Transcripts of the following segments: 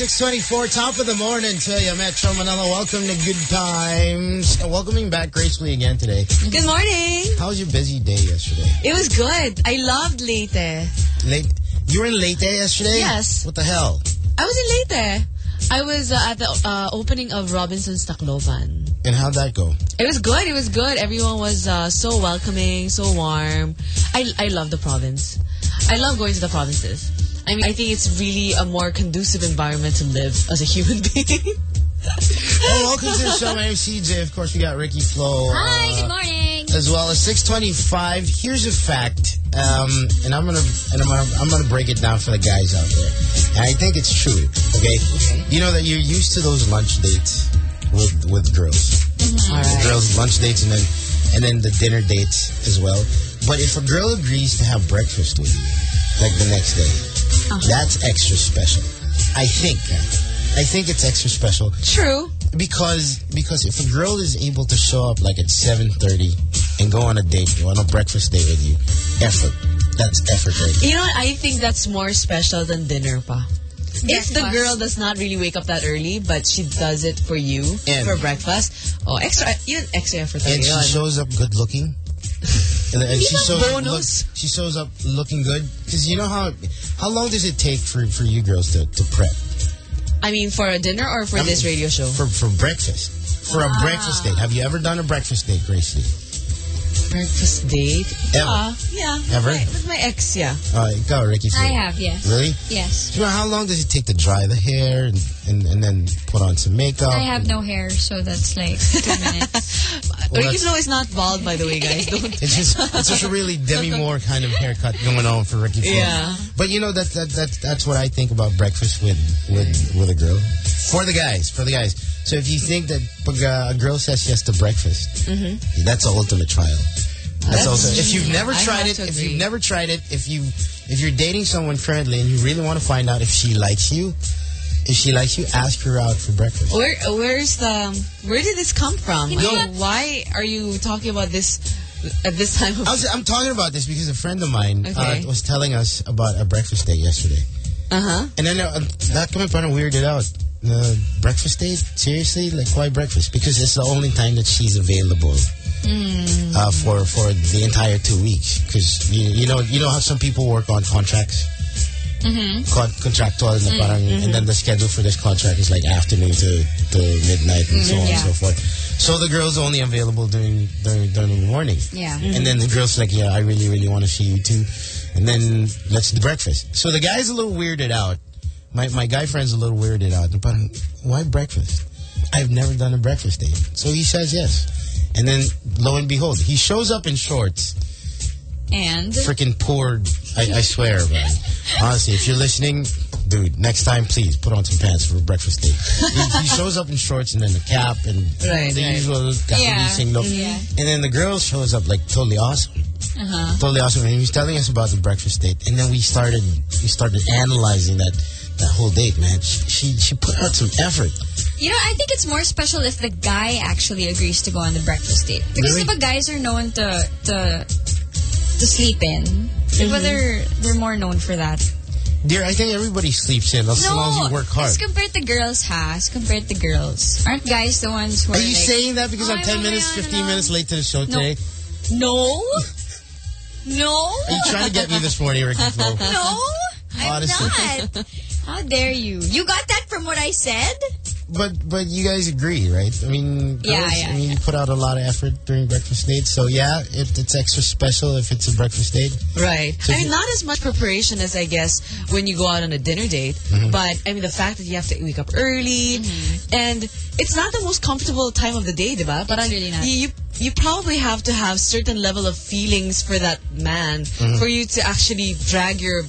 More Magic 89.9 624. Top of the morning to you, Metro Manila. Welcome to Good Times. And welcoming back gracefully again today. Good morning. How was your busy day yesterday? It was good. I loved Leyte. Late. You were in Leyte yesterday? Yes. What the hell? I was in Leyte. I was uh, at the uh, opening of Robinson's Tacloban. And how'd that go? It was good. It was good. Everyone was uh, so welcoming, so warm. I, I love the province. I love going to the provinces. I mean, I think it's really a more conducive environment to live as a human being. well, welcome to the show. My name is CJ. Of course, we got Ricky Flo. Hi, good morning. As well as 625. Here's a fact, um, and I'm gonna and I'm gonna, I'm gonna break it down for the guys out there. And I think it's true. Okay, you know that you're used to those lunch dates with with girls. All right. Girls lunch dates and then and then the dinner dates as well. But if a girl agrees to have breakfast with you, like the next day, Uh-huh. that's extra special. I think. I think it's extra special True. because because if a girl is able to show up like at 7.30 and go on a date, go on a breakfast date with you, effort. That's effort right there. You know what? I think that's more special than dinner pa. If the girl does not really wake up that early, but she does it for you And- for breakfast, oh, extra, yun, extra effort And she shows up good looking. And, and she Even shows up, look, she shows up looking good. Because you know how how long does it take for, for you girls to, to prep? I mean, for a dinner or for I mean, this radio show? For for breakfast. For a breakfast date. Have you ever done a breakfast date, Gracie? breakfast date? Ever? Yeah, yeah. Ever? With my, with my ex, yeah. Uh, go, Ricky. I have, yes. Really? Yes. You know, how long does it take to dry the hair and, and, and then put on some makeup? I have no hair, so that's like two minutes. Well, Ricky that's- Flo is not bald, by the way, guys. Don't. It's just it's just a really Demi Moore kind of haircut going on for Ricky Flo. Yeah. But you know that that that that's what I think about breakfast with with with a girl. For the guys, for the guys. So if you think that uh, a girl says yes to breakfast, that's the ultimate trial. That's, That's- also if you've never tried it, if you've never tried it, if you if you're dating someone currently and you really want to find out if she likes you, if she likes you, ask her out for breakfast. Where where's the where did this come from? You know I mean, why are you talking about this at this time of I was, I'm talking about this because a friend of mine Okay. uh, was telling us about a breakfast date yesterday. uh-huh. And then uh, that kind of weirded out. The breakfast date? Seriously? Like, why breakfast? Because it's the only time that she's available uh, for for the entire two weeks. Because, you, you know you know how some people work on contracts? Mm-hmm. Con- contractual na mm-hmm. parang, and then the schedule for this contract is like afternoon to, to midnight and so mm-hmm. on yeah. and so forth. So the girl's only available during during, during the morning. Yeah. And then the girl's like, yeah, I really, really want to see you too. And then let's do breakfast. So the guy's a little weirded out. My my guy friend's a little weirded out. But why breakfast? I've never done a breakfast date. So he says yes. And then lo and behold, he shows up in shorts. And Freaking poor. I, I swear, man. Honestly, if you're listening, dude, next time please put on some pants for a breakfast date. he, he shows up in shorts and then the cap and Right, the right. usual Yeah, sing look. yeah. And then the girl shows up like totally awesome uh-huh. totally awesome. And he was telling us about the breakfast date, and then we started we started analyzing that that whole date. Man, she she, she put out some effort. You know, I think it's more special if the guy actually agrees to go on the breakfast date. Because Really? the guys are known to to to sleep in, mm they're they're more known for that. Dear, I think everybody sleeps in as no, long as you work hard. as compared to girls, ha? As compared to girls, aren't guys the ones who are, Are you like, saying that because "Oh, I'm 10 know, minutes, 15 minutes late to the show today? No, no, Are you trying to get me this morning, Ricky Flo? no. I'm Honestly. not. How dare you? You got that from what I said? But but you guys agree, right? I mean, Yeah, yeah, I mean, yeah. you put out a lot of effort during breakfast dates. So yeah, it, it's extra special if it's a breakfast date. Right. So I mean, not as much preparation as I guess when you go out on a dinner date, Mm-hmm. but I mean, the fact that you have to wake up early and it's not the most comfortable time of the day, diba? But really not. You, you probably have to have certain level of feelings for that man Mm-hmm. for you to actually drag your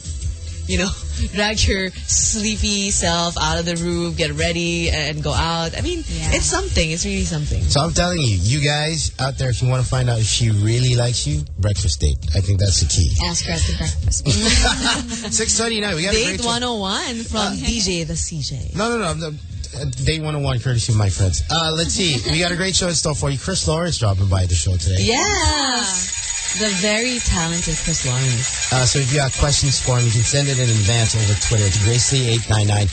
you know, drag your sleepy self out of the room, get ready, and go out. I mean, Yeah. it's something. It's really something. So I'm telling you, you guys out there, if you want to find out if she really likes you, breakfast date. I think that's the key. Ask her at the breakfast. 629, we got a Date great show. 101 from DJ the CJ. No, no, no. I'm the- uh, Day 101, courtesy of my friends. Uh, let's see. We got a great show in store for you. Chris Lawrence dropping by the show today. Yes. The very talented Chris Lawrence. Uh, so if you have questions for him, you can send it in advance over Twitter to Gracie899,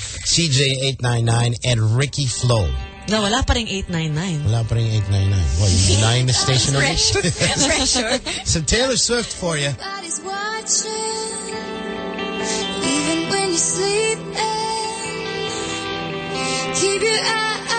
CJ899, and Ricky Flo. No, wala pa ring 899. Wala pa ring 899. What, you denying the station already? Pressure. Some Taylor Swift for you. Everybody's watching, even when you're sleeping. Keep your eyes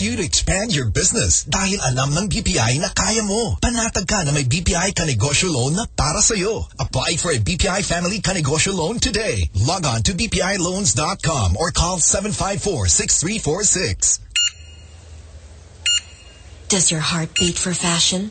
you to expand your business dahil alam ng BPI na kaya mo. Panatag ka na may BPI Kanegosyo Loan na para sa'yo. Apply for a BPI Family Kanegosyo Loan today. Log on to bpiloans.com or call 754-6346. Does your heart beat for fashion?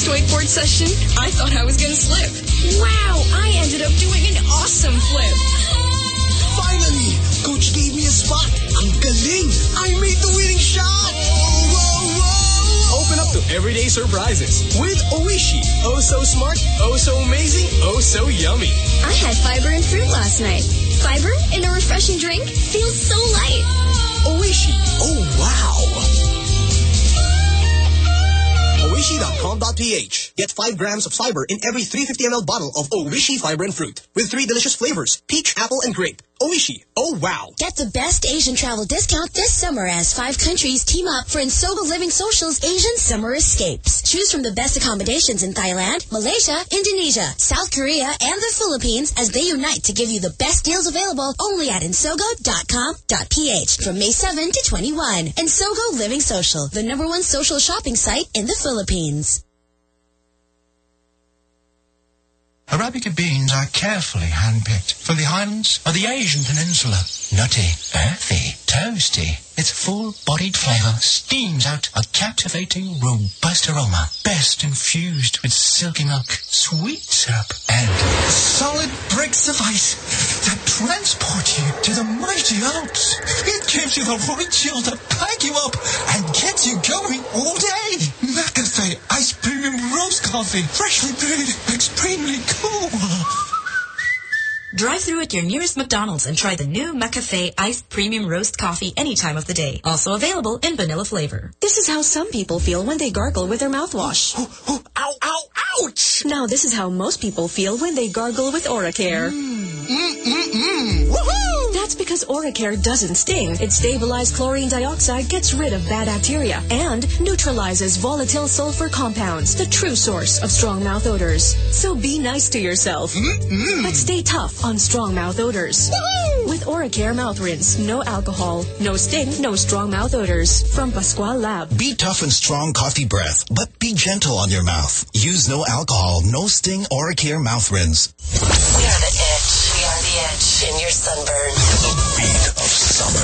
Last wakeboard session, I thought I was going to slip. Wow, I ended up doing an awesome flip. Finally, coach gave me a spot. Ang galing! I made the winning shot! Open up to everyday surprises with Oishi. Oh so smart, oh so amazing, oh so yummy. I had fiber and fruit last night. Fiber in a refreshing drink feels so light. Oishi. Oh, wow! Oishi.com.ph. Get 5 grams of fiber in every 350 ml bottle of Oishi Fiber and Fruit with three delicious flavors, peach, apple, and grape. Oh, Oishi. Oh, wow. Get the best Asian travel discount this summer as five countries team up for Ensogo Living Social's Asian Summer Escapes. Choose from the best accommodations in Thailand, Malaysia, Indonesia, South Korea, and the Philippines as they unite to give you the best deals available only at ensogo.com.ph from May 7 to 21. Ensogo Living Social, the number one social shopping site in the Philippines. Arabica beans are carefully handpicked from the highlands of the Asian peninsula. Nutty, earthy, toasty. Its full-bodied flavour steams out a captivating, robust aroma, best infused with silky milk, sweet syrup, and solid bricks of ice that transport you to the mighty Alps. It gives you the right chill to pack you up and get you going all day. McCafe Ice Premium Roast Coffee, freshly brewed, extremely cool. Drive through at your nearest McDonald's and try the new McCafe Iced Premium Roast Coffee any time of the day. Also available in vanilla flavor. This is how some people feel when they gargle with their mouthwash. ow, ow, ouch! Now this is how most people feel when they gargle with Oracare. Mm-mm-mm. Woohoo! That's because Oracare doesn't sting. It stabilized chlorine dioxide, gets rid of bad bacteria, and neutralizes volatile sulfur compounds, the true source of strong mouth odors. So be nice to yourself. Mm-mm. But stay tough on strong mouth odors. Woohoo! With Oracare mouth rinse, no alcohol, no sting, no strong mouth odors. From Pascual Lab. Be tough and strong coffee breath, but be gentle on your mouth. Use no alcohol, no sting, Oracare mouth rinse. The edge in your sunburn. The beat of summer.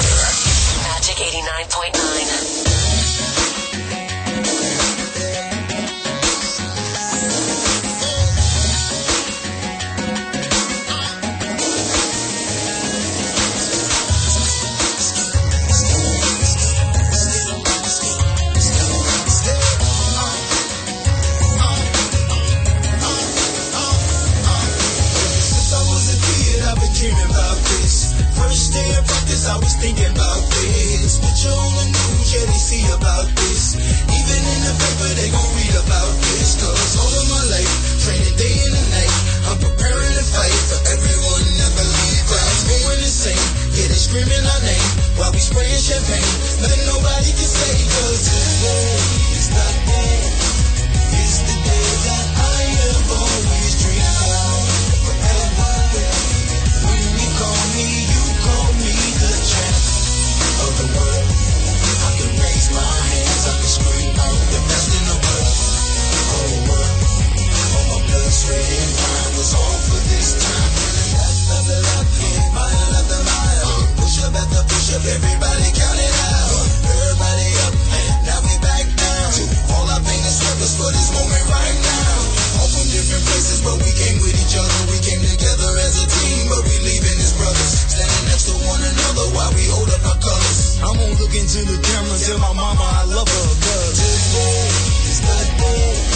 Magic 89.9. Of practice, I was thinking about this. Picture on the news, yeah, they see about this. Even in the paper, they gon' read about this. Cause all of my life, training day and night, I'm preparing to fight for everyone that believes. Crowds going insane, yeah, they screaming our name while we spraying champagne. Nothing nobody can say, cause today is the day. It's the day that I have always into the camera tell my mama I love her. Cause the day. It's day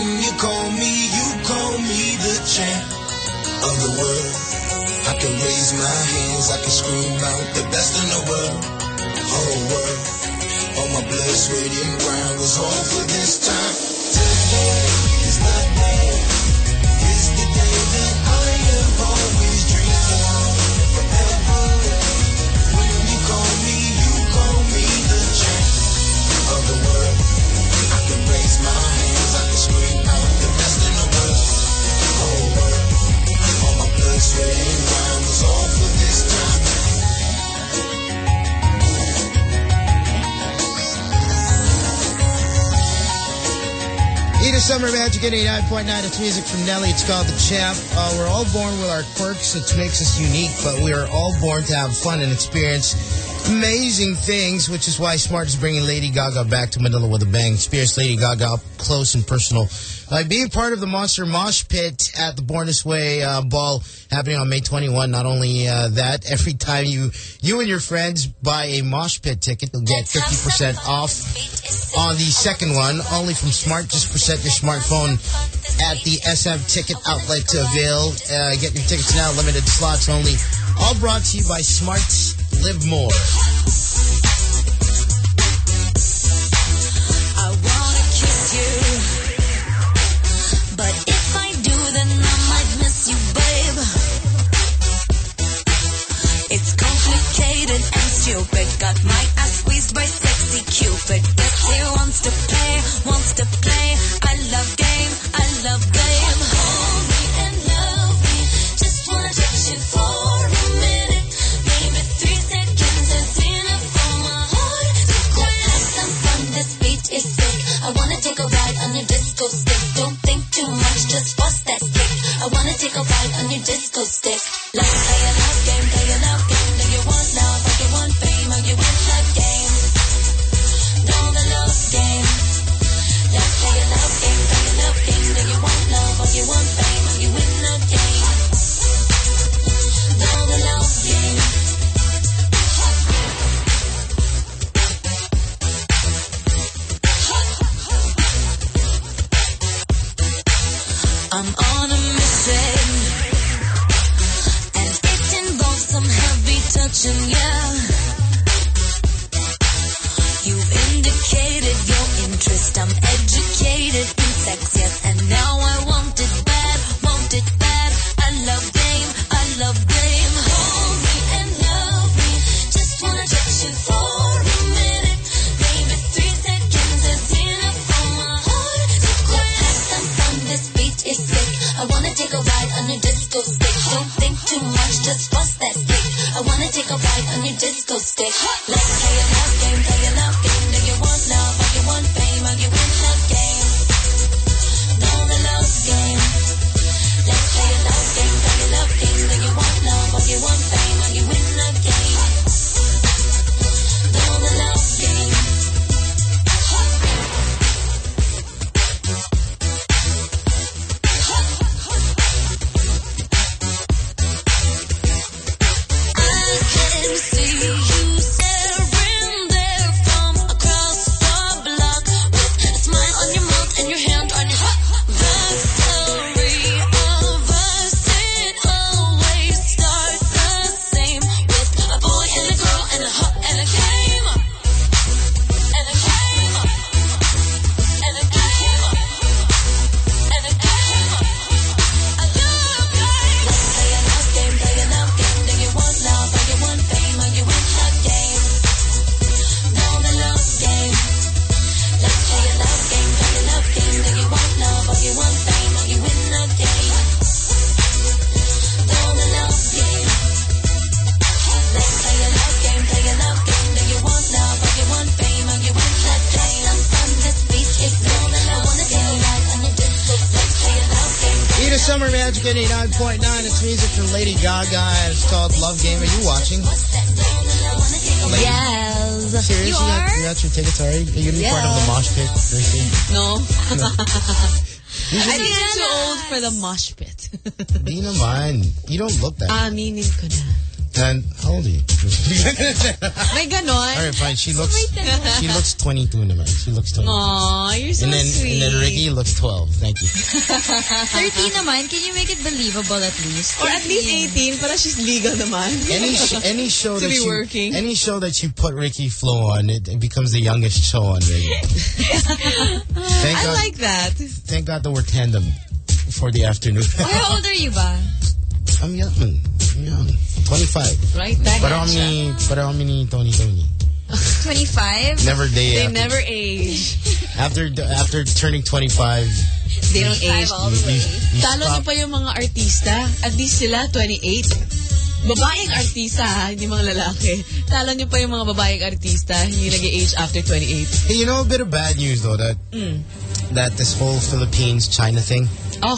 When you call me, you call me the champ of the world. I can raise my hands, I can scream out the best in the world, whole world. All my blood, sweat, and grind was all for this time. Today is the day, it's the day that I have always dreamed of forever. When you call me, you call me the champ of the world. I can raise my hands, Summer Magic at 89.9. It's music from Nelly. It's called The Champ. Uh, we're all born with our quirks, which makes us unique, but we are all born to have fun and experience amazing things, which is why Smart is bringing Lady Gaga back to Manila with a bang. Experience Lady Gaga up close and personal. By being part of the Monster Mosh Pit at the Born This Way uh, ball happening on May 21, not only uh, that, every time you you and your friends buy a Mosh Pit ticket, you'll get 50% off on the second one, only from Smart. Just present your smartphone at the SM ticket outlet to avail. Uh, get your tickets now, limited slots only. All brought to you by Smart Live More. I wanna kiss you. But if I do, then I might miss you, babe. It's complicated and stupid. Got my ass squeezed by sexy Cupid. Guess he wants to play, wants to play. I love game, I love game. Hold me and love me. Just wanna touch you for I wanna take a ride on your disco stick. Don't think too much, just bust that stick. I wanna take a ride on your disco stick. Let's play a mosh pit. Di naman. You don't look that. Aminin ko na. And how old are you? May ganon. All right, fine. She looks she looks 22 naman. She looks 22. Aw, you're so and then sweet. and then Ricky looks 12. Thank you. 13 naman, can you make it believable at least? Or at least 18 para she's legal naman. Any sh any show To that be you working. any show that you put Ricky Flo on, it, it becomes the youngest show on radio. Thank I God. like that. Thank God that we're tandem for the afternoon. How old are you ba? I'm young. I'm young. 25. Right back Pero at how ya. many, pero how many Tony Tony? 25? Never day They after, never age. after after turning 25. They don't age. you, you, you Talo niyo stop. pa yung mga artista. At least sila, 28. Babaeng artista, ha? hindi mga lalaki. Talo niyo pa yung mga babaeng artista, hindi nag-age after 28. Hey, you know a bit of bad news though that Mm. that this whole Philippines China thing Oh,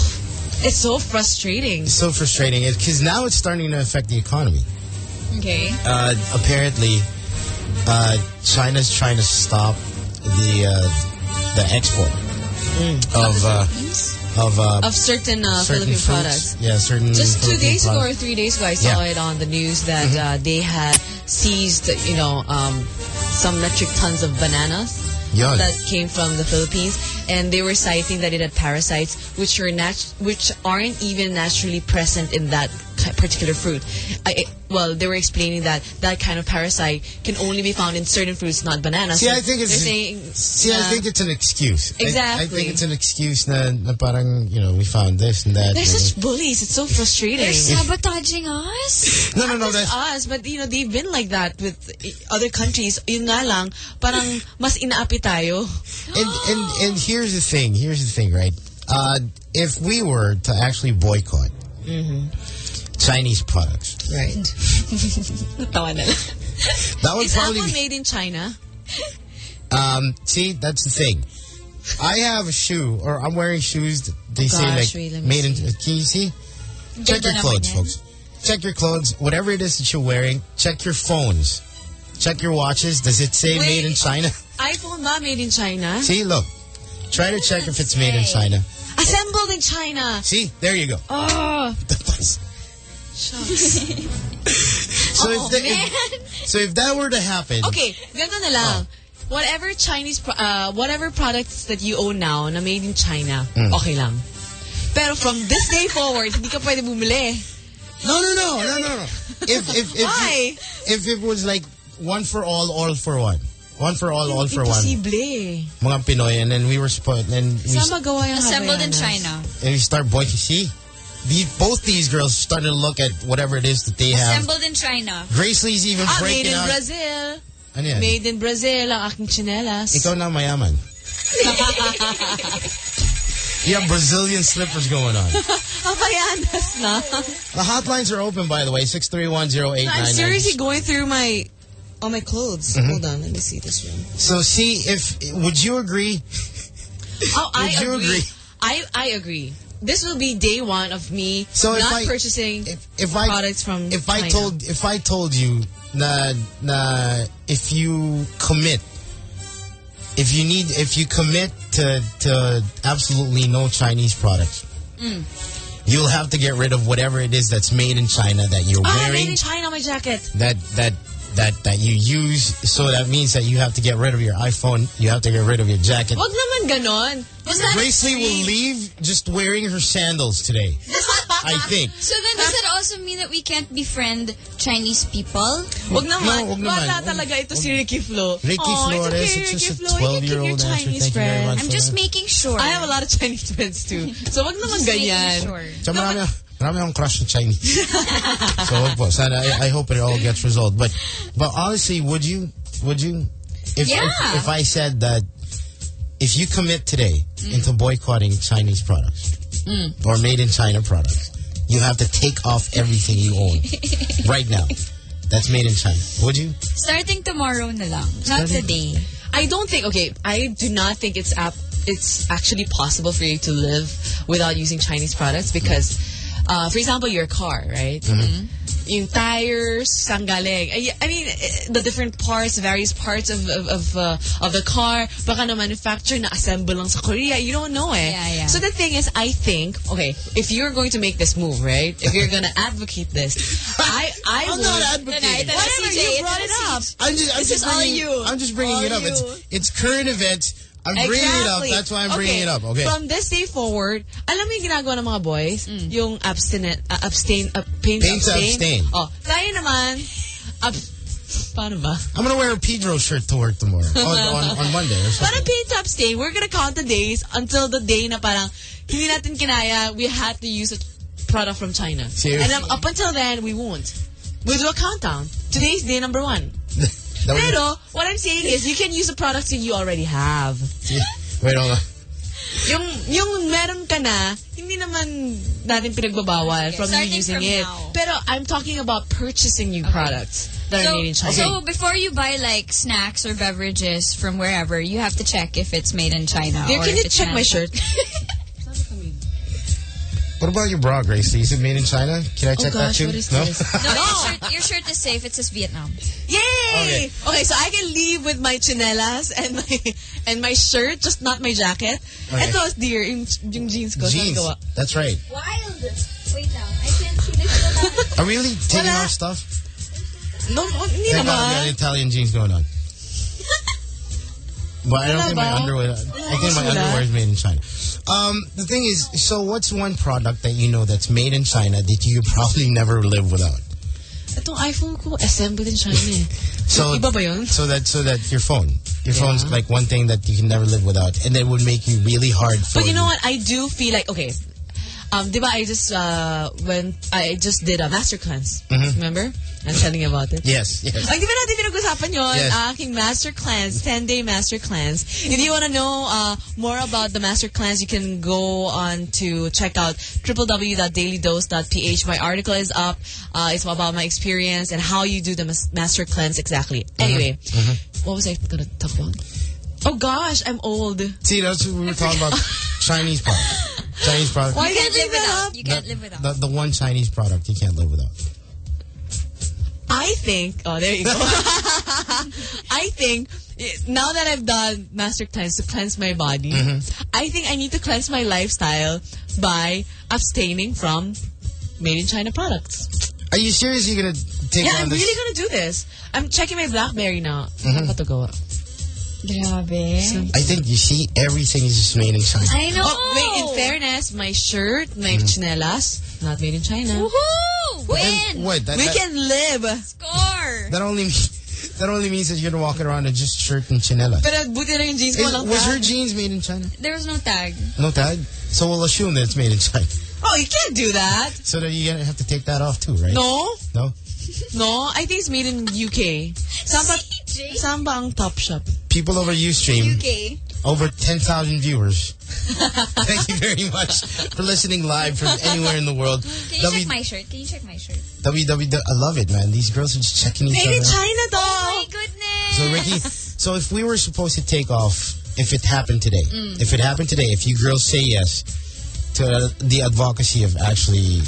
it's so frustrating. is so frustrating because now it's starting to affect the economy. Okay. Uh, apparently, uh, China's trying to stop the uh, the export of uh, of uh, Of certain, uh, certain Philippine fruits. products. Yeah, certain. Just two Philippine days ago or three days ago, I saw Yeah. it on the news that uh, they had seized, you know, um, some metric tons of bananas That came from the Philippines, and they were citing that it had parasites which are which aren't even naturally present in that particular fruit. I, well, they were explaining that that kind of parasite can only be found in certain fruits, not bananas. See, So I think it's they're saying. see, I think it's an excuse. I- I, think it's an excuse na, na parang you know we found this and that. They're such bullies. It's so frustrating. They're sabotaging us? no, no, no. Not That's, just us, but you know, they've been like that with i- other countries. Yun nga lang, parang mas inaapi tayo. and and and here's the thing. Here's the thing, right? Uh, if we were to actually boycott Chinese products, Right. Tawa na that would Is probably Apple made in China? Um, see, that's the thing. I have a shoe, or I'm wearing shoes. that They say like wait, let made in. see. Can you see? Check your clothes, folks. Check your clothes. Whatever it is that you're wearing, check your phones. Check your watches. Does it say Wait. made in China? iPhone ba made in China? See, look. Try to check if it's made in China. Assembled in China. See, there you go. Oh, so Oh, if the, if, so if that were to happen, Okay, ganito na lang. Whatever Chinese, uh, whatever products that you own now na made in China, Mm. okay lang. Pero from this day forward, hindi ka pwede bumili. no, no, no, no, no, no. If if if Why? if it was like one for all, all for one, one for all, all for one, Imposible. mga Pinoy, and then we were spot, and we Saan magawa yung Assembled in China. and we start boycotting. See, these, both these girls starting to look at whatever it is that they have. Assembled in China. Grace Lee's even Ah, made in out. Brazil. Ano yan? Made in Brazil, ang aking chinelas. Ikaw na mayaman. You have Brazilian slippers going on. Havaianas na. The hotlines are open, by the way, 6310899. I'm seriously going through my all my clothes. Mhm. Hold on, let me see this one. So see if would you agree? Oh, I Would you agree. agree? I I agree. This will be day one of me So if not I- purchasing If I products from if I China. told if I told you na na if you commit if you need if you commit to to absolutely no Chinese products, Mm. you'll have to get rid of whatever it is that's made in China that you're Ah, made wearing in China, my jacket. that that that that you use. So that means that you have to get rid of your iPhone. You have to get rid of your jacket. Wag naman ganon. Was Grace Lee will leave just wearing her sandals today. I think. So then does that also mean that we can't befriend Chinese people? Wag naman. No, wag naman. Bata talaga ito si Ricky Flo. Ricky oh, Flores, it's, okay, it's Ricky just a Flo. You can keep 12-year-old your answer. Chinese Thank you very friends. much I'm just that. making sure. I have a lot of Chinese friends too. So wag naman Just making ganyan. sure. So marami, marami akong crush on Chinese. so wag po. Sana, I, I hope it all gets resolved. But but honestly, would you would you if Yeah. if, if I said that if you commit today into boycotting Chinese products Mm. or made in China products, you have to take off everything you own right now. That's made in China. Would you? Starting tomorrow na lang. Not Starting- today. I don't think. Okay, I do not think it's app. It's actually possible for you to live without using Chinese products because, uh, for example, your car, right? Mhm. yung tires, saan galing. I, I mean, eh, the different parts, various parts of of of, uh, of the car, baka na manufacture na assemble lang sa Korea. You don't know eh. Yeah, yeah. So the thing is, I think, okay, if you're going to make this move, right? If you're gonna advocate this, I I I'm would, not advocating. Whatever, CJ, you brought it up. I'm just, I'm This just is all bringing, you. I'm just bringing All it up. It's it's current events. I'm bringing it up. That's why I'm bringing Okay, it up. Okay. From this day forward, alam mo yung ginagawa ng mga boys? Mm. Yung abstinent, uh, abstain, uh, pain, Pain to abstain. abstain. Oh, tayo naman, ab, paano ba? I'm gonna wear a Pedro shirt to work tomorrow on, on, on Monday or something. Parang pain to abstain, we're gonna count the days until the day na parang hindi natin kinaya, we had to use a product from China. Seriously? And um, up until then, we won't. We'll do a countdown. Today's day number one. That would- Pero, what I'm saying is, you can use the products that you already have. Wait, hold on. Yung, yung meron ka na, hindi naman natin pinagbabawal Okay, from you using from it. now. Pero I'm talking about purchasing new products that are So, made in China. so before you buy like snacks or beverages from wherever, you have to check if it's made in China. Dear, or can you it's check my shirt? What about your bra, Gracie? Is it made in China? Can I Oh check gosh, that too? what is no? this? No, your shirt, your shirt is safe. It says Vietnam. Yay! Okay. Okay. so I can leave with my chinelas and my and my shirt, just not my jacket. Okay. Ito, dear, yung, yung jeans ko. Jeans. gawa? That's right. Wild. Wait lang. I can't see this. Are we oh, really taking Wala. off stuff? No, no, hindi Thank God we got. Italian jeans going on. But I don't think my underwear. I think my underwear is made in China. Um, the thing is, so what's one product that you know that's made in China that you probably never live without? Itong iPhone ko, assembled in China eh. So Iba ba yun? So that so that your phone, your phone's like one thing that you can never live without, and it would make you really hard for. But you know what? I do feel like okay. Um, diba I just uh when I just did a master cleanse. Mhm. Remember? I'm telling you about it. Yes, yes. Ay, di ba natin pinag-usapan yun? Yes. Aking master cleanse, 10-day master cleanse. If you want to know uh, more about the master cleanse, you can go on to check out www.dailydose.ph. My article is up. Uh, it's about my experience and how you do the master cleanse exactly. Anyway, what was I going to talk about? Oh gosh, I'm old. See, that's what we were talking about. Chinese product. Chinese product. Why You did can't you live bring that without. You can't the, live without. the, the one Chinese product you can't live without. I think, oh, there you go. I think, now that I've done master cleanse to cleanse my body, Mm-hmm. I think I need to cleanse my lifestyle by abstaining from made in China products. Are you seriously gonna take yeah, on I'm this? really gonna do this. I'm checking my BlackBerry now. Ano ba to gawa? Grabe. I think you see everything is just made in China. I know. Oh, wait, in fairness, my shirt, my Mm-hmm. chinelas, not made in China. Woohoo! Win! what? That, we that, can live. Score! that only means that only means that you're gonna walk around in just shirt and chinela. Pero buti na yung jeans ko Is- lang was tag. her jeans made in China? There was no tag. No tag. So we'll assume that it's made in China. Oh, you can't do that. So that you're gonna have to take that off too, right? No. No. No, I think it's made in UK. Saan ba, CJ. saan ang Topshop? People over Ustream, UK. over 10,000 viewers. Thank you very much for listening live from anywhere in the world. Can you W- check my shirt? Can you check my shirt? WW, I love it, man. These girls are just checking each Made in other. out. China Oh though. my goodness! So Ricky, so if we were supposed to take off, if it happened today, Mm. if it happened today, if you girls say yes to the advocacy of actually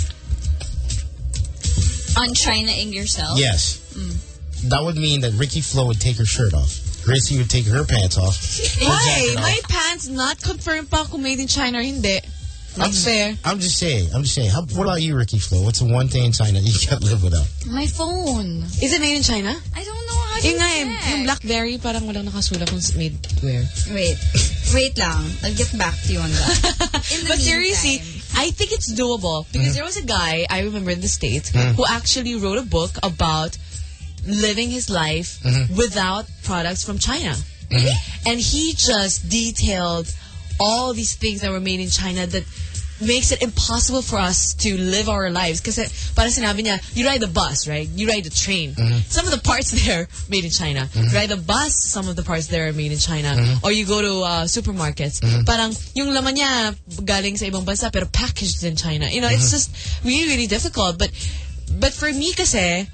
On China-ing yourself? yes, Mm. that would mean that Ricky Flo would take her shirt off. Gracie would take her pants off. Why? jacket My pants not confirmed pa kung made in China or hindi. Not I'm just, fair. I'm just saying. I'm just saying. How, what about you, Ricky Flo? What's the one thing in China you can't live without? My phone. Is it made in China? I don't know how to Yung nga eh, check. yung Blackberry parang walang nakasulat kung made where. Wait. Wait lang. I'll get back to you on that. In the But seriously, meantime- I think it's doable because there was a guy I remember in the States Mm. who actually wrote a book about living his life Mhm. without products from China. Mhm. And he just detailed all these things that were made in China that makes it impossible for us to live our lives. Because para sinabi niya, you ride the bus, right? You ride the train. Mhm. Some of the parts there made in China. You ride the bus, some of the parts there are made in China. Mhm. Or you go to uh, supermarkets. Mhm. Parang yung laman niya galing sa ibang bansa pero packaged in China. You know, it's Mhm. just really, really difficult. But but for me kasi,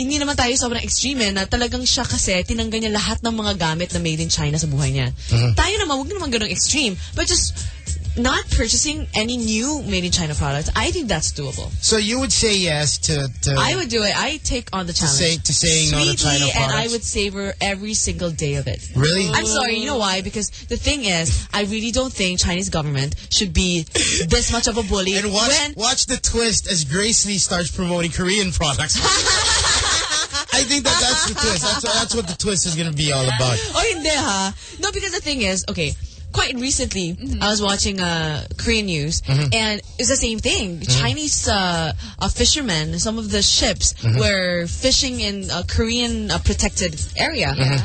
hindi naman tayo sobrang extreme eh, na talagang siya kasi tinanggal niya lahat ng mga gamit na made in China sa buhay niya. Mhm. Tayo naman, wag naman ganun extreme. But just not purchasing any new made in China products, I think that's doable. So you would say yes to... to I would do it. I take on the challenge. say- to saying no to Sweetly, China and I would savor every single day of it. Really? I'm sorry, you know why? Because the thing is, I really don't think Chinese government should be this much of a bully. And watch, when watch the twist as Grace Lee starts promoting Korean products. I think that that's the twist. That's, that's what the twist is going to be all about. Oh, hindi ha. No, because the thing is, okay, quite recently, I was watching uh, Korean news, Mhm. and it's the same thing. Mm-hmm. Chinese uh, uh, fishermen, some of the ships Mhm. were fishing in a Korean uh, protected area. Mhm.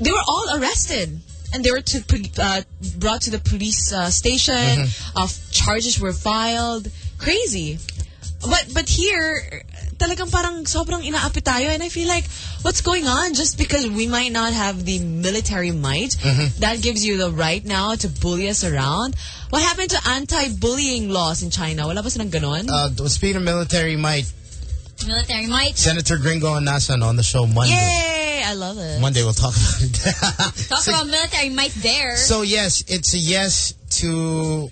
They were all arrested. And they were to, uh, brought to the police uh, station. Mm-hmm. Uh, charges were filed. Crazy. But but here, talagang parang sobrang inaapit tayo and I feel like, what's going on? Just because we might not have the military might, Mhm. that gives you the right now to bully us around. What happened to anti-bullying laws in China? Wala ba silang ganon? Uh, speaking of military might, Military might. Senator Gringo Honasan on the show Monday. Yay! I love it. Monday we'll talk about it. Talk about military might there. so yes, it's a yes to...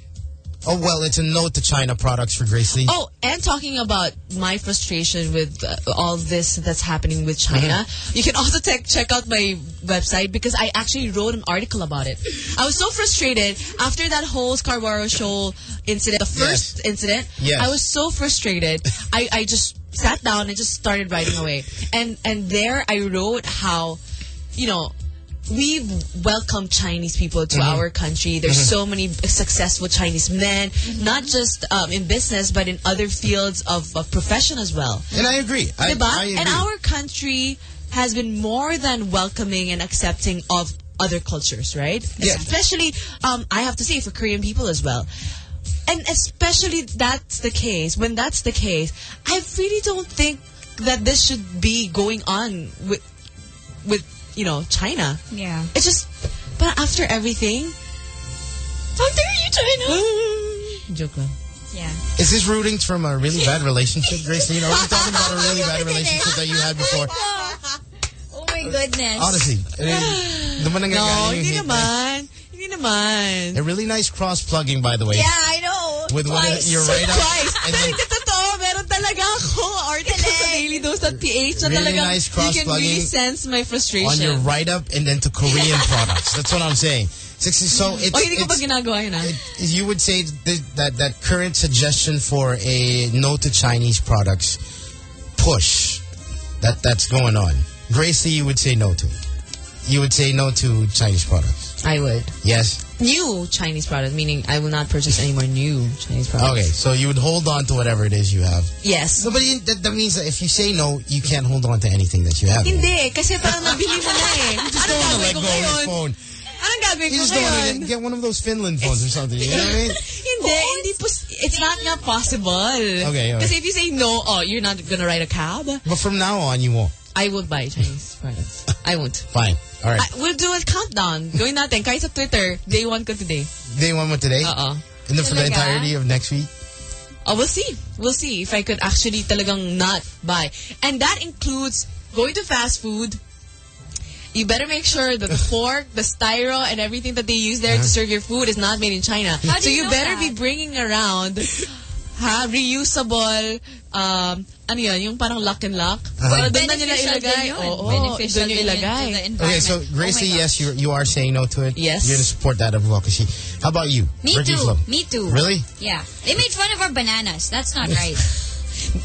Oh, well, it's a no to China products for Grace Lee. Oh, and talking about my frustration with uh, all this that's happening with China, Mm-hmm. you can also check check out my website because I actually wrote an article about it. I was so frustrated after that whole Scarborough Shoal incident, the first incident. Yes. I was so frustrated. I, I just sat down and just started writing away. And and there I wrote how, you know, we've welcomed Chinese people to Mhm. our country. There's Mhm. so many successful Chinese men, not just um, in business, but in other fields of, of profession as well. And I agree. I, I agree. And our country has been more than welcoming and accepting of other cultures, right? Yeah. Especially, um, I have to say, for Korean people as well. And especially that's the case, when that's the case, I really don't think that this should be going on with, with you know, China. Yeah. It's just, but after everything, how dare you, China? Joke lang. Yeah. Is this rooting from a really bad relationship, Grace Lee? Are we talking about a really bad relationship that you had before? Oh my goodness. Honestly. Eh, I mean, naman No, nangyayari yung hindi hate naman. Hindi naman. A really nice cross-plugging, by the way. Yeah, I know. With one, Twice. you're right up. Twice. And then hindi totoo. Meron talaga ako article sa dailydose.ph na Really talagang nice you can really cross-plugging sense my frustration. on your write-up and then to Korean products. That's what I'm saying. So, so it's, o, hindi ko pa it's- ginagawa yun, ah. you would say that, that that current suggestion for a no to Chinese products push that that's going on. Gracie, you would say no to. it. You would say no to Chinese products. I would. Yes. New Chinese product, meaning I will not purchase any more new Chinese products. Okay, so you would hold on to whatever it is you have. Yes. No, but you- that, that means that if you say no, you can't hold on to anything that you have. You Hindi, kasi parang nabili mo na eh. just don't want to let go of your phone. Anong gagawin You ko just don't want ngayon? to get one of those Finland phones or something. You know what I mean? Hindi, hindi po, it's not nga possible. Okay, okay. Kasi if you say no, oh, you're not gonna ride a cab? But from now on, you won't. I would buy Chinese products. I won't. Fine. All right. I, we'll do a countdown. Gawin natin, kahit sa Twitter, day one ko today. Day one with today? Uh-uh. And then for the Talaga? entirety of next week? Oh, we'll see. We'll see if I could actually talagang not buy. And that includes going to fast food. You better make sure that the fork, the styro, and everything that they use there to uh-huh. serve your food is not made in China. How do so you you know better that? be bringing around ha, reusable, um, ano yun, yung parang lock and lock. Uh-huh. So, doon na nila ilagay. din yun. Oo, Beneficial doon nyo yun ilagay. to the environment. Okay, so Gracie, Oh yes, you you are saying no to it. Yes. You're going to support that advocacy. How about you? Me Ricky too. Flo? Me too. Really? Yeah. They made fun of our bananas. That's not right.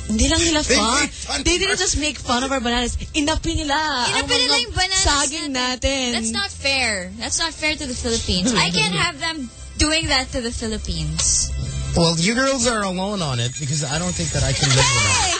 Hindi lang nila They fun. made fun They didn't just make fun of our bananas. Inapi nila. ang Inapi nila yung bananas Saging natin. That's not fair. That's not fair to the Philippines. I can't have them doing that to the Philippines. Well, you girls are alone on it because I don't think that I can live without that.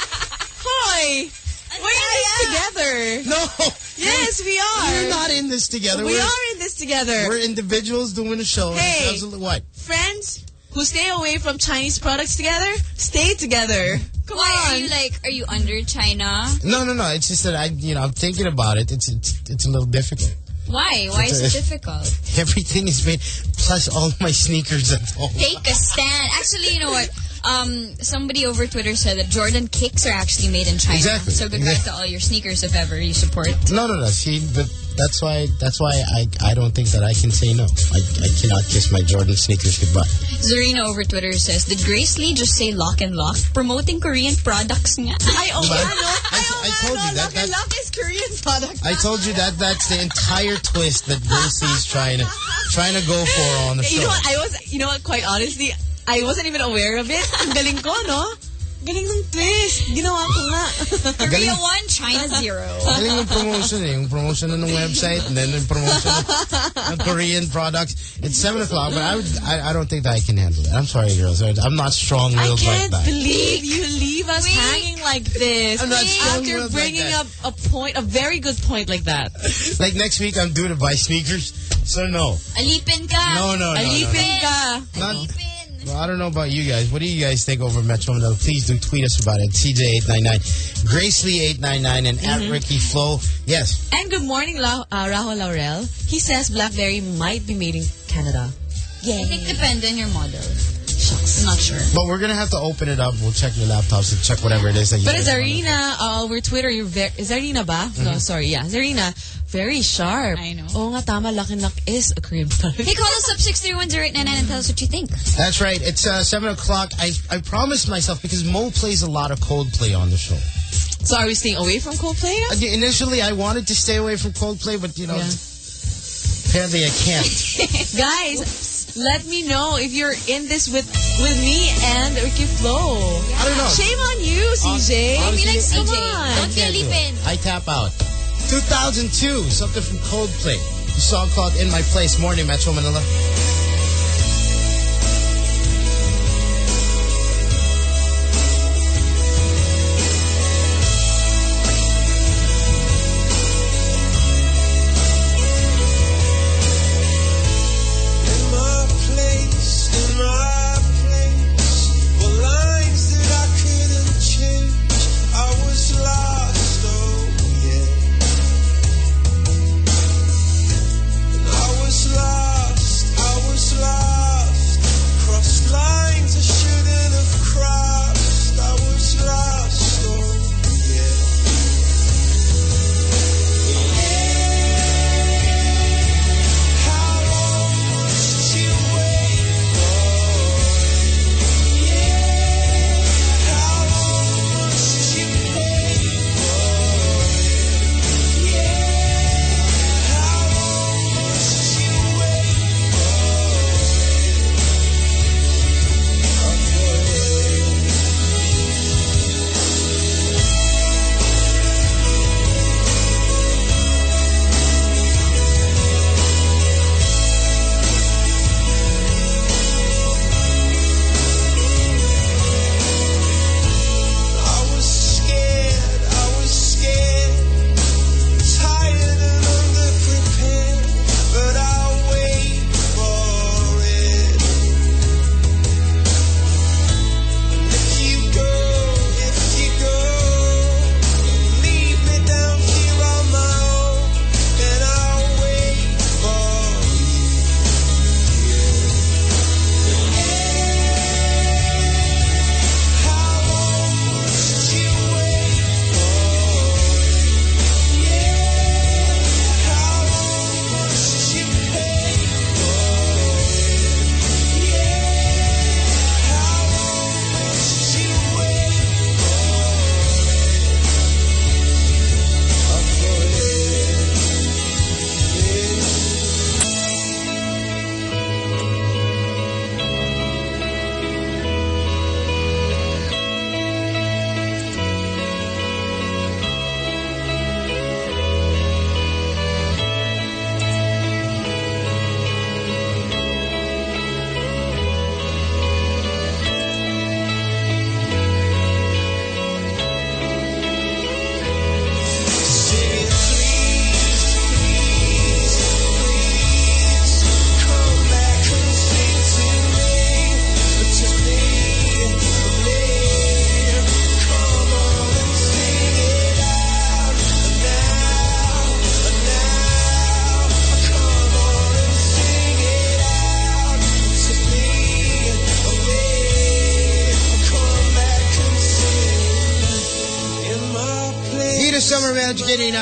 Hoy! We're in this together. No! Yes, we are. We're not in this together. We we're, are in this together. We're individuals doing a show. Hey. it's absolutely what? Friends who stay away from Chinese products together, stay together. Come Why on. are you like, are you under China? No, no, no. It's just that I, you know, I'm thinking about it. It's it's, it's a little difficult. Why? Why is it difficult? Everything is made, plus all my sneakers at home. Take a stand. Actually, you know what? Um, somebody over Twitter said that Jordan kicks are actually made in China. Exactly. So goodbye Exactly. to all your sneakers if ever you support. No, no, no. See, but that's why that's why I I don't think that I can say no. I, I cannot kiss my Jordan sneakers goodbye. Zarina over Twitter says, did Grace Lee just say lock and lock? Promoting Korean products nga. Ay, oh, Diba? ano? I, I told you that, that Love is Korean product. I told you that that's the entire twist that Grace Lee's trying to trying to go for on the show. You know what? I was, you know what? Quite honestly, I wasn't even aware of it. Ang galing ko, no? Galing ng twist. Ginawa ko nga. Korea 1, China 0. Galing yung promotion eh. Yung promotion ng website and then yung promotion ng, ng Korean products. It's 7 o'clock, but I, would, I I don't think that I can handle it. I'm sorry, girls. I'm not strong-willed like can't believe you leave us hanging like this. I'm not After strong-willed like bringing up a point, a very good point like that. Like next week, I'm due to buy sneakers. So no. Alipin ka. No, no, no, no, no. Alipin ka. Not, well, I don't know about you guys. What do you guys think over Metro Manila? Please do tweet us about it. TJ899, Grace Lee899, and at Ricky Flo. Yes. And good morning, La- uh, Rahul Laurel. He says BlackBerry might be made in Canada. I think depends on your model. Shucks. I'm not sure. But we're going to have to open it up. We'll check your laptops and check whatever it is that you But guys Zarina, uh, over Twitter, you're very, Zarina ba? Mm-hmm. No, sorry, yeah. Zarina, very sharp. I know. Oo nga, tama, Lucky Luck is a Korean product. Hey, call us up 631-0899 and tell us what you think. That's right. It's uh, 7 o'clock. I, I promised myself because Mo plays a lot of Coldplay on the show. So are we staying away from Coldplay now? Uh, Initially, I wanted to stay away from Coldplay, but, you know, apparently I can't. Guys, let me know if you're in this with with me and Ricky Flo. I don't know. Shame on you, CJ. honestly, Be like I- CJ. I Don't can't do I tap out. 2002, something from Coldplay. A song called In My Place, Morning, Metro Manila.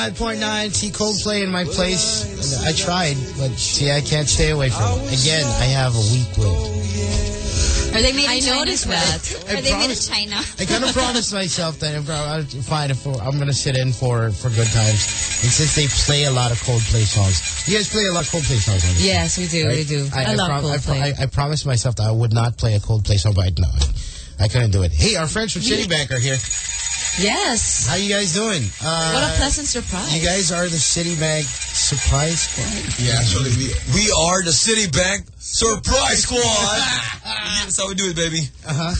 Five point nine. see Coldplay in my place. I tried, but see, I can't stay away from it. Again, I have a weak will. Are they made I China noticed that. I, I Are they made in China? I kind of promised myself that if I'm fine, if I'm going to sit in for, for good times. And since they play a lot of Coldplay songs, you guys play a lot of Coldplay songs. Yes, we do. Right? We do. I, I, I love Coldplay. I, I, promised myself that I would not play a Coldplay song, but I, no, I couldn't do it. Hey, our friends from Citibank are here. Yes. How you guys doing? Uh, What a pleasant surprise. You guys are the Citibank surprise squad. Yeah, actually, we, we are the Citibank Surprise Squad. That's how we do it, baby. Uh-huh.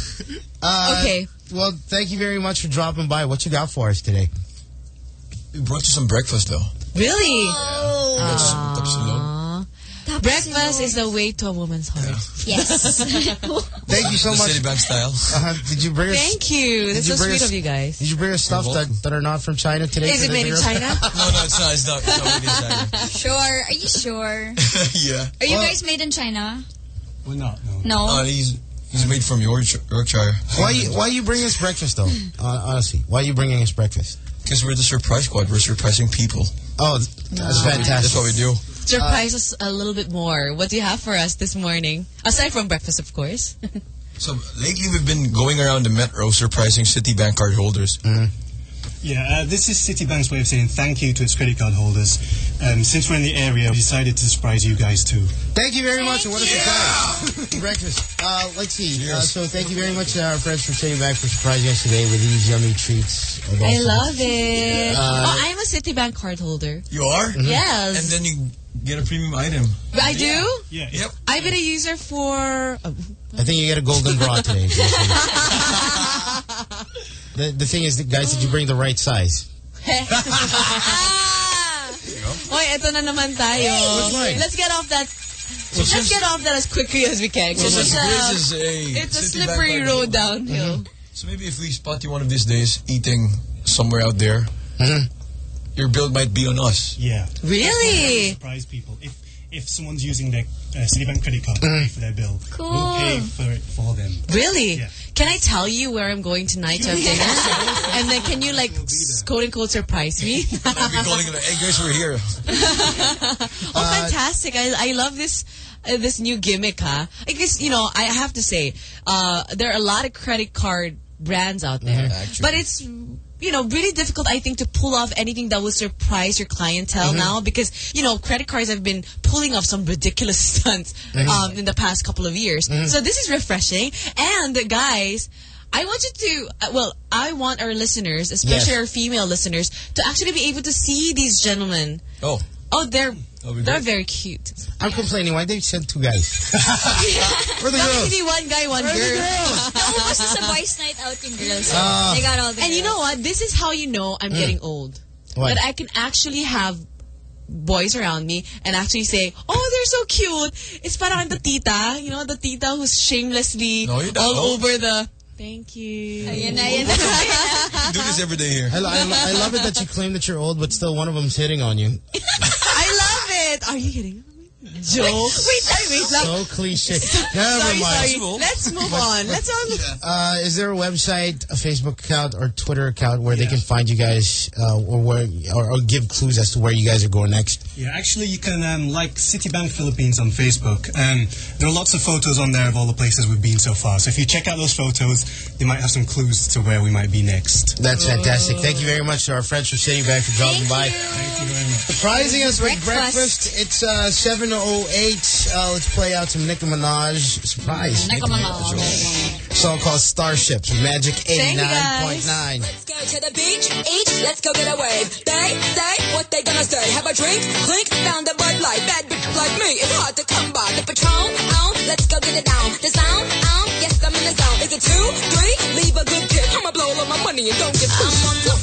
Uh, Okay. Well, thank you very much for dropping by. What you got for us today? We brought you some breakfast, though. Really? That's, that's Aw. Breakfast is the way to a woman's heart. Yes. Thank you so the much. Citibank style. Uh-huh. Did you bring us? Thank you. Did That's you so sweet us- of you guys. Did you bring us stuff that, that are not from China today? Is it made in? China? No, no, it's not. It's not, it's not made in China. sure. Are you sure? yeah. Are you Well- guys made in China? We're not, no. No. Uh, he's, he's made from Yorkshire. Yorkshire. Why you Why you bring us breakfast though? Hon- Honestly, why are you bringing us breakfast? Because we're the Surprise Squad. We're surprising people. Oh, that's fantastic. That's what we do. Surprise us a little bit more. What do you have for us this morning? Aside from breakfast, of course. So lately we've been going around the metro surprising Citibank card holders. Yeah, uh, this is Citibank's way of saying thank you to its credit card holders. Um, since we're in the area, we decided to surprise you guys too. Thank you very much. and What a surprise! breakfast. Uh, let's see. Uh, so thank you very much to our friends for Citibank for surprising us today with these yummy treats. of I love it. Uh, oh, I'm a Citibank card holder. You are? Mm-hmm. Yes. And then you get a premium item. I do? Yeah. Yep. I've been a user for... oh, I think you get a golden bra today. the, the thing is, guys, did you bring the right size? Oy, eto na naman tayo. What's mine? Let's get off that... Well, Let's since- get off that as quickly as we can. Well, it's, since a, this is a it's a slippery card road holder. downhill. So maybe if we spot you one of these days eating somewhere out there, Mm-hmm. Your bill might be on us. Yeah. Really? Surprise people. If if someone's using their uh, Citibank credit card to pay for their bill, Cool. we'll pay for it for them. Really? Yeah. Can I tell you where I'm going tonight to have dinner? and then can you like quote unquote surprise me? I'll be calling like, hey guys, we're here. oh, fantastic! I I love this uh, this new gimmick, huh? I guess you know I have to say uh, there are a lot of credit card brands out there, Actually. but it's you know really difficult I think to pull off anything that will surprise your clientele now because you know credit cards have been pulling off some ridiculous stunts um, in the past couple of years. So this is refreshing, and guys. I want you to, uh, well, I want our listeners, especially Yes. our female listeners, to actually be able to see these gentlemen Oh, Oh, they're they're great. very cute. I'm complaining. Why they sent two guys? Where the Not girls? really one guy, one Where girl. girls? No, this is a boys' night out in girls. Ah. they got all the And you know what? This is how you know I'm getting old. What? That I can actually have boys around me and actually say, "Oh, they're so cute." It's parang and the tita, you know, the tita who's shamelessly No, all old. over the. Thank you. Ayan na, ayan do this every day here. I, lo- I, lo- I love it that you claim that you're old, but still one of them's hitting on you. I love Are you kidding? Joke. Wait, wait, wait. lang. So cliche. Never sorry, mind. sorry. Let's move on. Let's on. Uh, is there a website, a Facebook account, or Twitter account where they can find you guys, uh, or where, or, or give clues as to where you guys are going next? Yeah, actually, you can um, like Citibank Philippines on Facebook. Um, there are lots of photos on there of all the places we've been so far. So if you check out those photos, they might have some clues to where we might be next. That's fantastic. Thank you very much to our friends from Citibank for dropping by. Thank you very much. Surprising us with Breakfast. breakfast. It's uh, 7.08. Uh, let's play out some Nicki Minaj. Surprise. Nicki Minaj. Song called Starships Magic Thank you, guys. 89.9. Let's go to the beach, eat, let's go get a wave. They say what they gonna say. Have a drink, clink, found a Bud Light. Bad bitch like me, it's hard to come by. The Patron, on, let's go get it down. The sound, on, yes I'm in the zone. Is it two, three? Leave a good tip. I'ma blow all of my money and don't get too.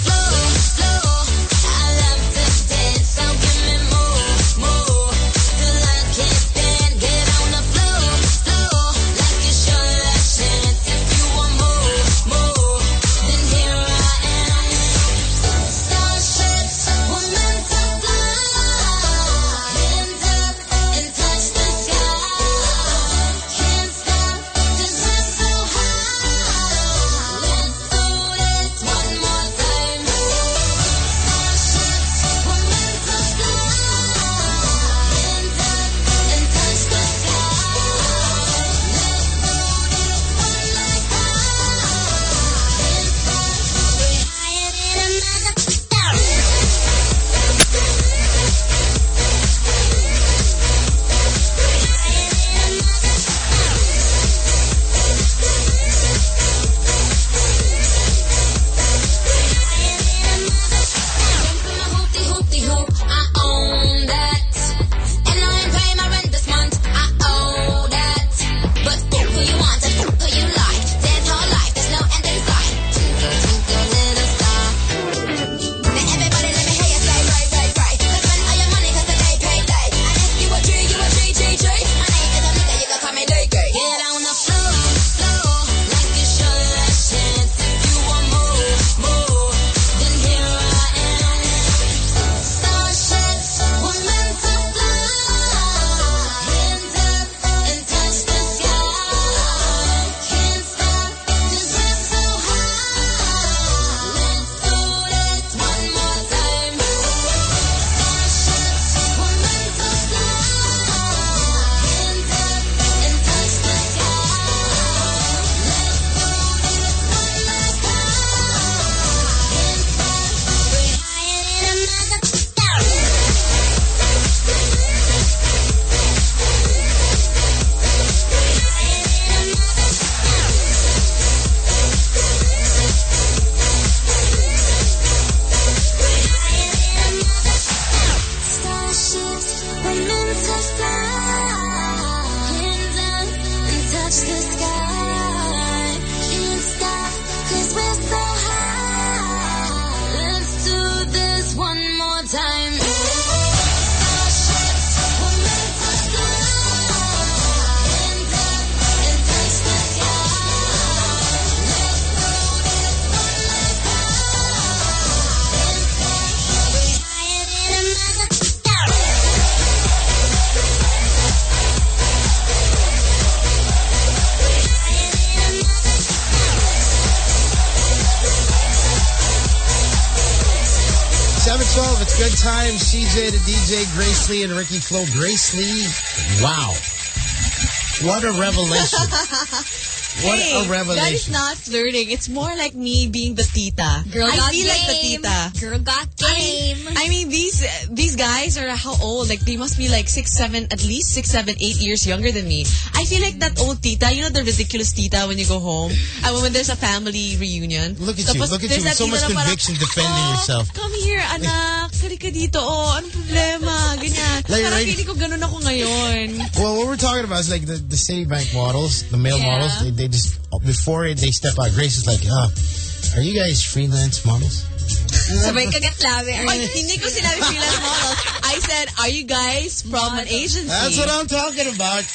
Grace Lee and Ricky Flo. Grace Lee, wow. What a revelation. What hey, a That is not flirting. It's more like me being the tita. Girl I got feel like the game. tita. Girl got game. I mean, these these guys are how old? Like they must be like six, seven, at least six, seven, eight years younger than me. I feel like that old tita. You know the ridiculous tita when you go home, and when there's a family reunion. Look at you. Look at you with so much na parang, conviction defending "Oh, yourself. Come here, anak. Kali ka dito. Oh, anong problema? Ganyan. Like, parang right- ko ganun ako ngayon. Well, what we're talking about is like the, the Citibank models, the male Yeah. models. They, they just, before they step out, Grace is like, ah, are you guys freelance models? Sabay kagat labi. Ay, hindi ko sinabi freelance models. I said, are you guys from an agency? That's what I'm talking about.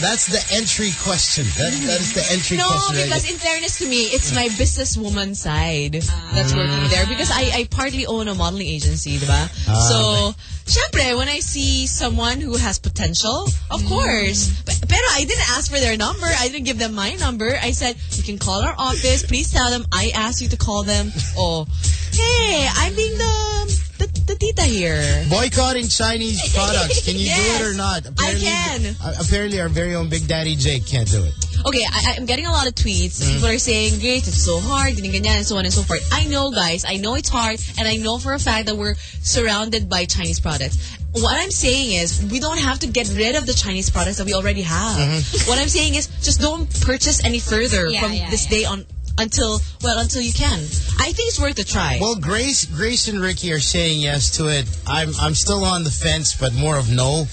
That's the entry question. That, that is the entry No, question. right because in fairness to me, it's my businesswoman side that's working there. Because I, I partly own a modeling agency, diba? Ah, so, syempre, when I see someone who has potential, of course. But, pero I didn't ask for their number. I didn't give them my number. I said, you can call our office. Please tell them I asked you to call them. Oh, hey, I'm being the, the, the tita here. Boycotting Chinese products. Can you do it or not? I can. uh, apparently, our very own Big Daddy Jake can't do it. Okay, I, I'm getting a lot of tweets. Mm. People are saying, great, it's so hard, ganyan, ganyan, and so on and so forth. I know, guys. I know it's hard, and I know for a fact that we're surrounded by Chinese products. What I'm saying is, we don't have to get rid of the Chinese products that we already have. Mm-hmm. What I'm saying is, just don't purchase any further Yeah, from yeah, this yeah. day on until, well, until you can. I think it's worth a try. Well, Grace, Grace and Ricky are saying yes to it. I'm, I'm still on the fence, but more of no.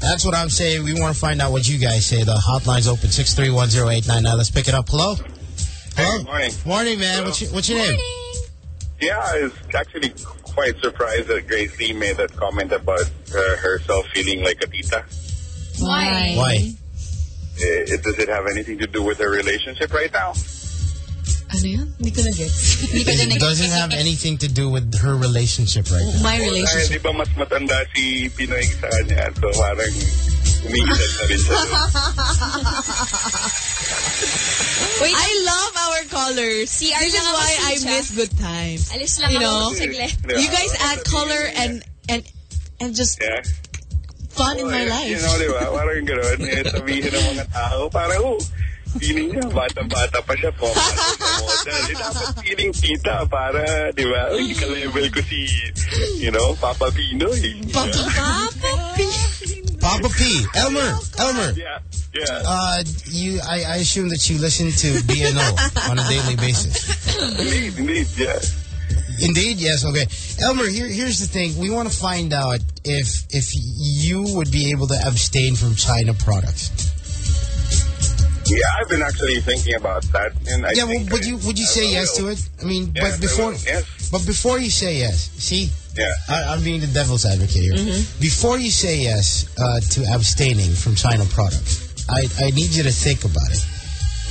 That's what I'm saying. We want to find out what you guys say. The hotline's open six three one zero eight nine nine. Let's pick it up. Hello. Hello. morning. Morning, man. What's your, what's your name? Yeah, I was actually quite surprised that Grace Lee made that comment about uh, herself feeling like a tita. Why? Why? Uh, does it have anything to do with her relationship right now? Ano yan? Hindi ko na-gets. It doesn't have anything to do with her relationship right now. My Dahil relationship. di ba mas matanda si PNoy sa kanya, so parang umiilan na rin siya. Wait, I love our colors. CR this is lang ako, why I miss good times. Alis lang you ako know, saglit. you guys add color and and and just Yeah. fun in my oh, life. You life. know, di ba? Parang gano'n. Sabihin ng mga tao, parang, oh, feeling niya, bata-bata pa siya po. Model. Eh, dapat feeling tita para, di ba? Uy, ka-level ko si, you know, Papa PNoy. Papa Papa P. Elmer. Elmer. Yeah, yeah. Uh, you, I, I assume that you listen to BNO on a daily basis. Indeed, indeed, yeah. Indeed, yes. Okay, Elmer. Here, here's the thing. We want to find out if if you would be able to abstain from China products. Yeah, I've been actually thinking about that. And I yeah, well, would I- you would you I say yes will. to it? I mean, Yes, but before yes. but before you say yes, see, Yeah. I, I'm being the devil's advocate here. Mm-hmm. Before you say yes uh, to abstaining from China products, I I need you to think about it.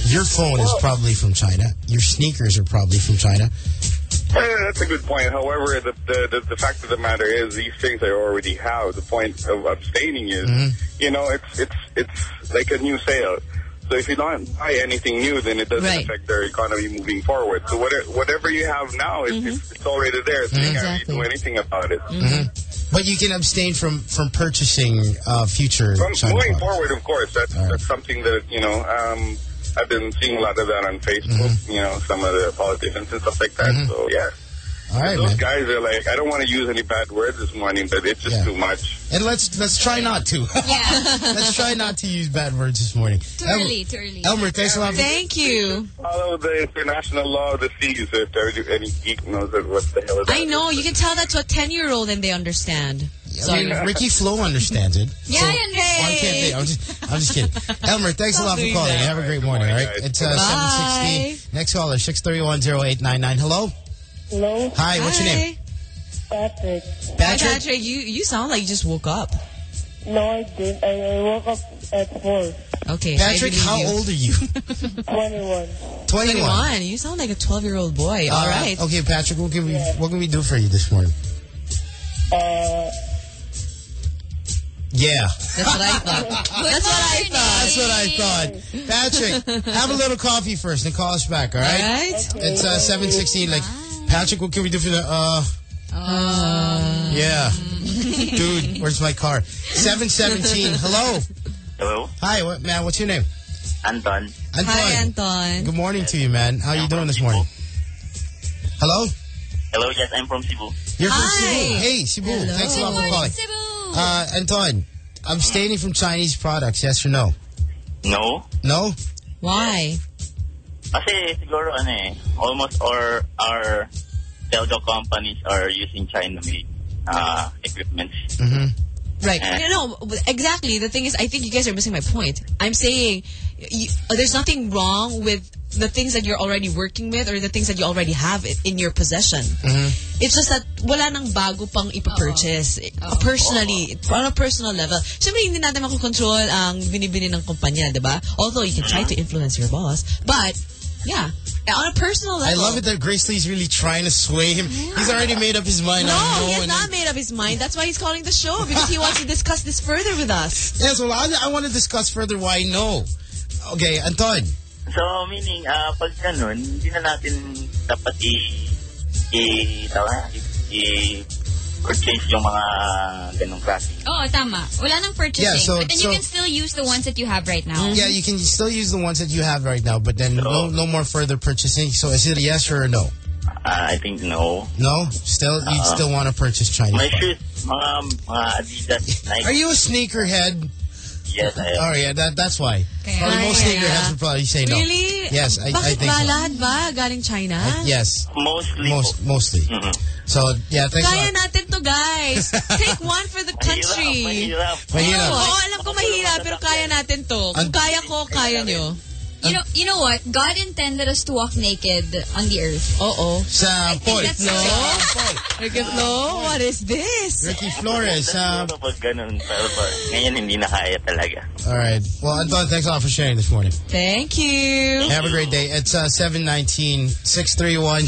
Your phone is probably from China. Your sneakers are probably from China. That's a good point. However, the, the, the, the fact of the matter is these things I already have. The point of abstaining is, Mm-hmm. you know, it's it's it's like a new sale. So if you don't buy anything new, then it doesn't Right. affect their economy moving forward. So whatever, whatever you have now, it's, Mm-hmm. it's, it's already there. So you can't really do anything about it. Mm-hmm. But you can abstain from from purchasing uh, future From China going products. forward, of course, that's, that's something that, you know, um, I've been seeing a lot of that on Facebook, Mm-hmm. you know, some of the politicians and stuff like that. So, yeah. All right, Those man. guys are like, I don't want to use any bad words this morning, but it's just Yeah. too much. And let's let's try not to. Yeah. let's try not to use bad words this morning. Too El- early, too early. Elmer, thanks a lot. Thank you. Follow the international law of the seas. If there any geek knows that what the hell is I know you can tell that to a ten-year-old and they understand. I mean, Ricky Flo understands it. Yeah, So- I I understand. can't think. I'm just, I'm just kidding. Elmer, thanks a lot for calling. that. Have a great morning, all right? It's uh, Bye. 716. Next caller, 6310899. Hello? Hello, Hi, what's your name? Patrick. Hi, Patrick? Patrick, you you sound like you just woke up. No, I did. I, I woke up at 4. Okay, Patrick, how you. old are you? 21. 21. 21. You sound like a 12-year-old boy. All Uh, right. Okay, Patrick, what can we what can we do for you this morning? Uh, Yeah. That's what I thought. That's what I thought. That's what I thought. Patrick, have a little coffee first and call us back, all right? All right. It's uh, 716. Like, Patrick, what can we do for the... Uh, Yeah. Dude, where's my car? 717. Hello. Hello, Hi, what, man, what's your name? Anton. Anton. Hi, Anton. Good morning to you, man. How are you doing this morning? Hello? Hello, yes, I'm from Cebu. You're from Hi. Cebu. Hey, Cebu. Hello. Thanks a lot Good for calling. Uh, Anton, abstaining from Chinese products, yes or no? No? No? Why? Kasi siguro ano eh, almost all our telco companies are using China-made uh, equipment. Mm-hmm. Right. Eh. No, no, exactly. The thing is, I think you guys are missing my point. I'm saying you, there's nothing wrong with the things that you're already working with or the things that you already have i- in your possession. Mm-hmm. It's just that wala nang bago pang ipapurchase. Uh, Personally, on a personal level. Siyempre, hindi natin makokontrol ang binibini ng kumpanya, di ba? Although you can try to influence your boss. But, yeah. On a personal level. I love it that Grace Lee's really trying to sway him. He's already made up his mind. No, I know, he has not made up his mind. That's why he's calling the show because he wants to discuss this further with us. Yes, well, I, I want to discuss further why no. Okay, Anton. So, meaning, uh, pag ganun, hindi na natin dapat i... i... tawa, i... i purchase yung mga ganong klase. Oh, tama. Wala nang purchasing. Yeah, so- but then so- you can still use the ones that you have right now. Yeah, you can still use the ones that you have right now, but then no, no more further purchasing. So is it a yes or a no? Uh, I think no. No? Still, you Uh-uh. still want to purchase Chinese? My products? shoes, mga, mga Adidas, Nike. Are you a sneakerhead? Yes, I am. Oh yeah, that that's why. Kaya- Probably most Kaya- sneakerheads would probably say no. Really? Yes, I, I Bakit think ba? so. Ba? Galing China? Yes, Mostly most mostly. Mhm. So yeah, thanks a Kaya lot. natin to, guys. Take one for the country. Mahirap, Mahirap. Oo, alam ko mahirap, pero kaya natin to. Kung kaya ko, kaya nyo. You know, you know what? God intended us to walk naked on the earth. Oh oh. Sa Paul. that's No? Ricky Flo, what is this? Ricky Flores. Uh, pag ganun, pero ngayon hindi na kaya talaga. all right. Well, Anton, thanks a lot for sharing this morning. Thank you. Have a great day. It's uh, 719 631.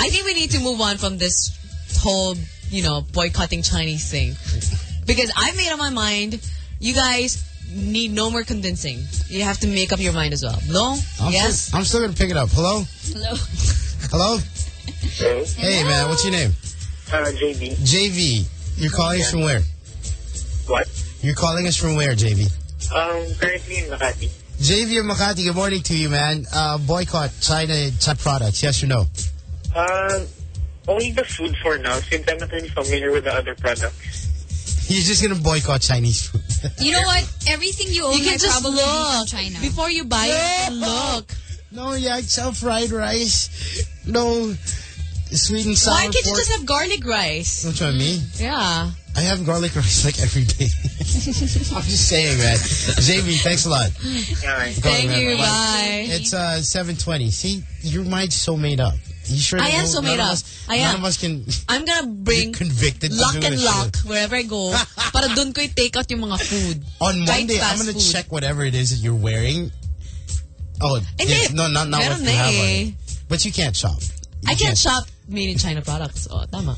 I think we need to move on from this whole, you know, boycotting Chinese thing. Because I've made up my mind. You guys need no more convincing. You have to make up your mind as well. No? I'm yes? Still, I'm still going to pick it up. Hello? Hello. Hello? Hello? Hey, man. What's your name? Uh, JB. JV. You're calling us from where? What? You're calling us from where, JV? Um, currently in Makati. JV of Makati, good morning to you, man. Uh, boycott China, China products, yes or no? Uh, only the food for now, since I'm not really familiar with the other products. You're just going to boycott Chinese food. You know what? Everything you own You can might just probably be from look. China. Before you buy it, look. no, yeah, self-fried rice. No sweet and sour Why can't you just have garlic rice? Don't try me. Yeah. I have garlic rice like every day. I'm just saying, man. JV, thanks a lot. Alright. Thank man. you. Bye. It's uh 720. See, your mind's so made up. You sure? I am so made up. Us, I none of us can I'm gonna bring convicted. to lock and lock shit. wherever I go para dun ko i-take out yung mga food. On Monday, I'm gonna food. check whatever it is that you're wearing. Oh, yes, no, not not what you have on eh. But you can't shop. You I can't shop made in China products. Oh, tama.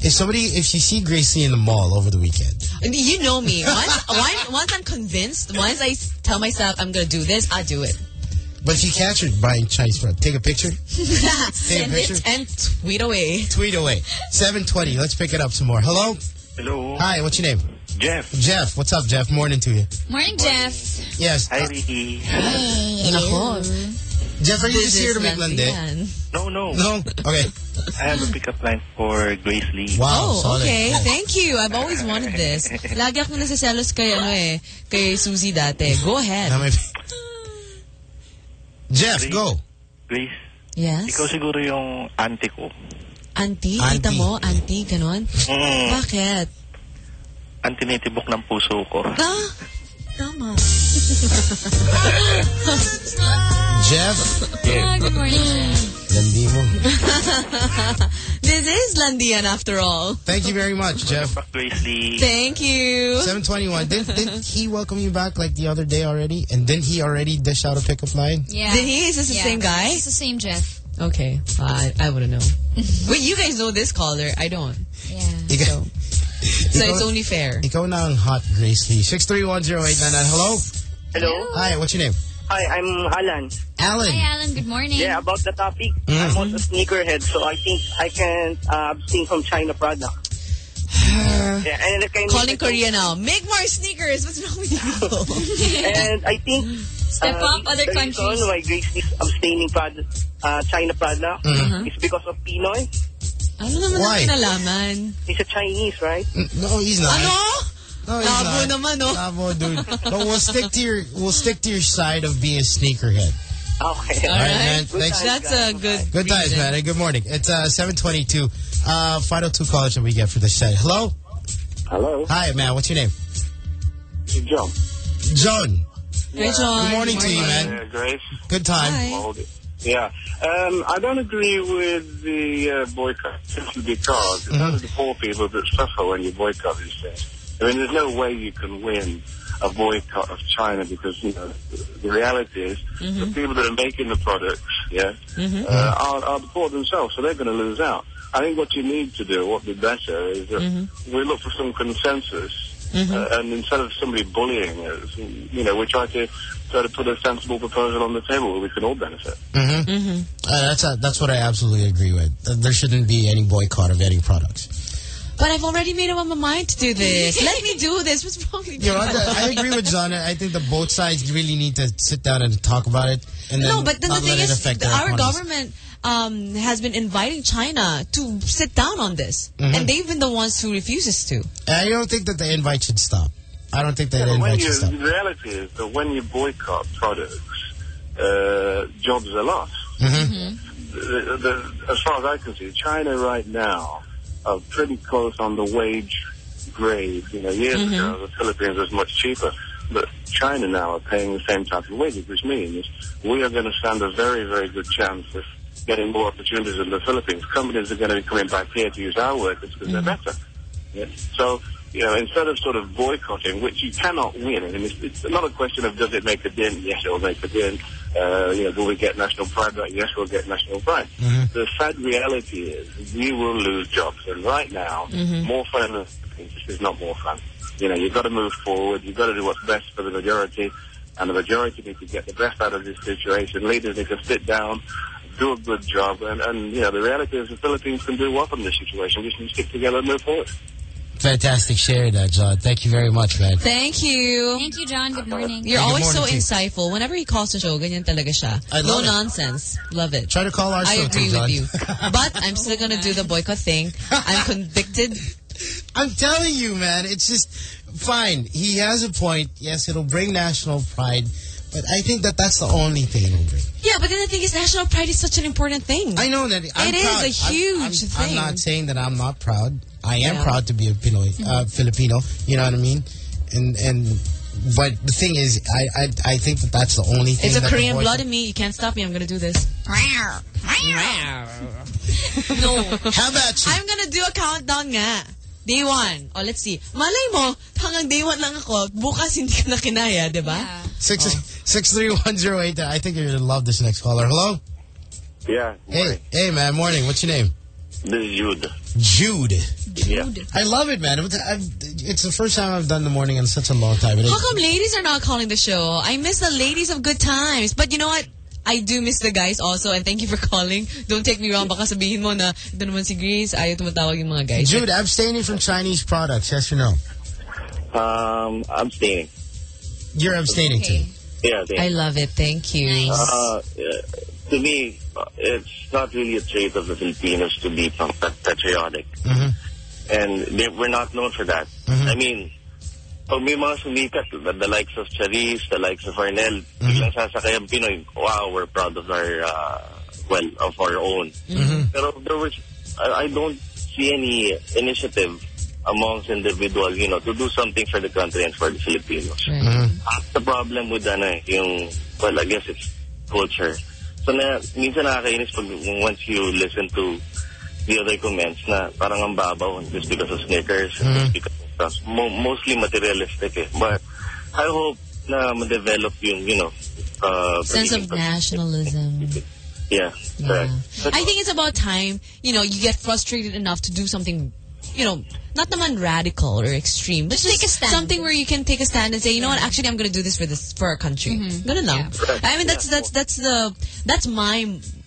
If somebody, if you see Gracie in the mall over the weekend, You know me. Once, once, once I'm convinced, once I tell myself I'm gonna do this, I do it. But she captured catch her buying Chinese food, take a picture, Take Send picture. it and tweet away. tweet away. 720. Let's pick it up some more. Hello. Hello. Hi. What's your name? Jeff. Jeff. What's up, Jeff? Morning to you. Morning, Jeff. Yes. Hi, Ricky. Nako. Jeff, are you This just here is to make lande? No, no. No. Okay. I have a pickup line for Grace Lee. Wow. Oh, solid. okay. Thank you. I've always wanted this. Lagi ako nasiselos kay, ano eh, kay Susie dati. Go ahead. Jeff, Grace. go. Grace, Yes? ikaw siguro yung auntie ko. Auntie? Auntie. Tita mo? Auntie? Ganon? Mm. Bakit? Ang tinitibok ng puso ko. Ah, tama. Jeff. Good morning, Jeff. Landi mo. this is Landian after all. Thank you very much, Jeff. Grace Thank you. 721. Didn't, didn't he welcome you back like the other day already? And didn't he already dish out a pickup line? Yeah. Did he? Is this the Yeah. same guy? It's the same Jeff. Okay. I, I wouldn't know. Wait, you guys know this caller. I don't. Yeah. Ikaw, So ikaw- it's only fair. ikaw na ang hot Grace Lee. 6310899. Hello? Hello. Hi, what's your name? Hi, I'm Alan. Alan. Hi, Alan. Good morning. Yeah, about the topic, I'm also a sneakerhead, so I think I can uh, abstain from China product. yeah, and I can Calling Korea now. Make more sneakers. What's wrong with you? and I think Step uh, up other the countries. reason why Grace is abstaining product, uh, China product Mhm. is because of PNoy. Ano naman Why? ang kinalaman? He's a Chinese, right? No, he's not. Ano? No, he's Labo not. naman, oh. Labo, dude. But we'll stick to your we'll stick to your side of being a sneakerhead. Okay. All right, man. Thanks. That's a good Good times, man. And good morning. It's uh, 722. Uh, final two callers that we get for this set. Hello? Hello? Hi, man. What's your name? John. John. Hey, John. Good morning to you, man. Yeah, Grace. Good time. Hold it. Yeah. Um, I don't agree with the uh, boycott simply because it's only the poor people that suffer when you boycott these things. I mean, there's no way you can win a boycott of China because, you know, the reality is the people that are making the products, yeah, uh, are, are the poor themselves, so they're going to lose out. I think what you need to do, what would be better, is that we look for some consensus uh, and instead of somebody bullying us, you know, we try to try to put a sensible proposal on the table where we can all benefit. Mm-hmm. Mm-hmm. Uh, that's uh that's what I absolutely agree with. There shouldn't be any boycott of any products. But I've already made up my mind to do this. Let me do this. What's wrong with You you? I, I agree with John. I think that both sides really need to sit down and talk about it. And then No, but then the thing is, it is, our economies. government um, has been inviting China to sit down on this. Mhm. And they've been the ones who refuses to. And I don't think that the invite should stop. I don't think that Yeah, the invite should stop. the reality is that when you boycott products, uh, jobs are lost. Mm-hmm. The, the, as far as I can see, China right now are pretty close on the wage grade. You know, years Mm-hmm. ago, the Philippines was much cheaper. But China now are paying the same type of wages, which means we are going to stand a very, very good chance of getting more opportunities in the Philippines. Companies are going to be coming back here to use our workers because they're better. Yeah. So, you know, instead of sort of boycotting, which you cannot win, I mean, it's, it's not a question of does it make a dent? Yes, it will make a dent. Uh, you know, will we get national pride back? Yes, we'll get national pride. The sad reality is we will lose jobs. And right now, Mm-hmm. more fun in the Philippines is not more fun. You know, you've got to move forward. You've got to do what's best for the majority. And the majority need to get the best out of this situation. Leaders need to sit down, do a good job. And, and you know, the reality is the Philippines can do well from this situation. We just need to stick together and move forward. Fantastic sharing that, John. Thank you very much, man. Thank you. Thank you, John. Good morning. You're Hey, good always so morning to you. insightful. Whenever he calls the show, ganyan talaga siya. I no it. nonsense. Love it. Try to call our I show agree too, John. with you. But I'm still going to do the boycott thing. I'm convicted. I'm telling you, man. It's just fine. He has a point. Yes, it'll bring national pride, but I think that that's the only thing it'll bring. Yeah, but then the thing is, national pride is such an important thing. I know that. I'm It is proud. a huge I'm, I'm, thing. I'm not saying that I'm not proud. I am Yeah. proud to be a Pinoy, uh, Filipino. You know what I mean? And and but the thing is, I I, I think that that's the only thing. It's a Korean boycott- blood in me. You can't stop me. I'm going to do this. no. How about you? I'm going to do a countdown nga. Day one. Oh, let's see. Malay mo, hanggang day one lang ako, bukas hindi ka na kinaya, di ba? Six six three one zero eight. I think you're gonna love this next caller. Hello. Yeah. Hey, hey, man. Morning. What's your name? This is Jude. Jude. Yeah. I love it, man. It's the first time I've done the morning in such a long time. It is- How come ladies are not calling the show? I miss the ladies of good times. But you know what? I do miss the guys also and thank you for calling. Don't take me wrong. Baka sabihin mo na ito naman si Grace, ayaw tumatawag yung mga guys. Jude, abstaining from Chinese products. Yes or no? Um, I'm staying. You're abstaining too. Yeah, they, I love it. Thank you. Uh, to me, uh, it's not really a trait of the Filipinos to be pa- pa- patriotic. Mm-hmm. And they, we're not known for that. I mean, pag may mga sumikat, the, the likes of Charice, the likes of Arnel, biglang sasakay ang Pinoy, wow, we're proud of our, uh, well, of our own. Pero there was, I, I don't see any initiative amongst individual, you know, to do something for the country and for the Filipinos. That's the problem with ano eh, yung, well, I guess it's culture. So na, minsan nakakainis pag once you listen to the other comments na parang ang babaw just because of sneakers, just because of stuff. Mo- mostly materialistic eh. But I hope na ma-develop yung, you know, uh, Sense of nationalism. yeah, correct. I think it's about time, you know, you get frustrated enough to do something you know, not naman radical or extreme, but Just just take a stand. something where you can take a stand and say, you know what, actually, I'm going to do this for this for our country. Mm-hmm. Ganun lang. I mean, that's that's that's the that's my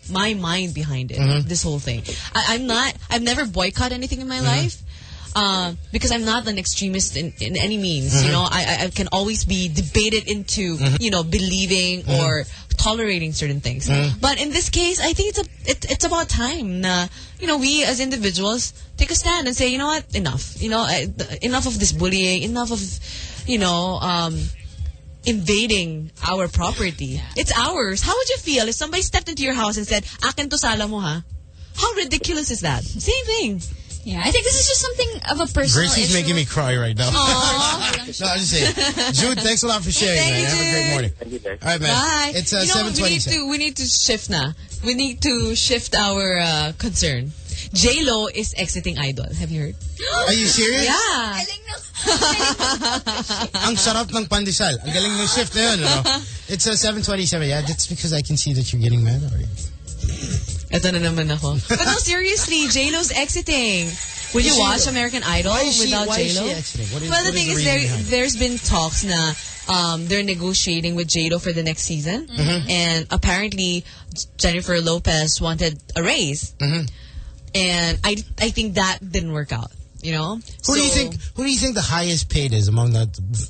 my mind behind it. Mhm. This whole thing. I, I'm not. I've never boycott anything in my life. Uh, because I'm not an extremist in, in any means, you Mhm. know, I, I- can always be debated into, Mhm. you know, believing Mhm. or tolerating certain things. Mhm. But in this case, I think it's a it, it's about time na you know we as individuals take a stand and say you know what enough you know uh, enough of this bullying enough of you know um, invading our property. It's ours. How would you feel if somebody stepped into your house and said akin to sala mo ha? How ridiculous is that? Same thing. Yeah, I think this is just something of a personal Gracie's issue. making me cry right now. Aw. no, I'm just saying. Jude, thanks a lot for sharing, Thank man. you, Have a great morning. Thank you, guys. All right, man. Bye. It's uh, you know, we need to we need to shift na. We need to shift our uh, concern. J Lo is exiting Idol. Have you heard? Are you serious? Yeah. Ang sarap ng pandesal. Ang galing ng shift na yun, ano? It's uh, 727. Yeah, that's because I can see that you're getting mad already. Ito na naman ako. But no, seriously, J Lo's exiting. Would you watch American Idol Why is she- without why J Lo? she exiting? What is- well, the what is thing the is, there, behind? there's been talks na um, they're negotiating with J Lo for the next season, Mhm. and apparently Jennifer Lopez wanted a raise, Mhm. and I I think that didn't work out. You know, Who do you think? Who do you think the highest paid is among the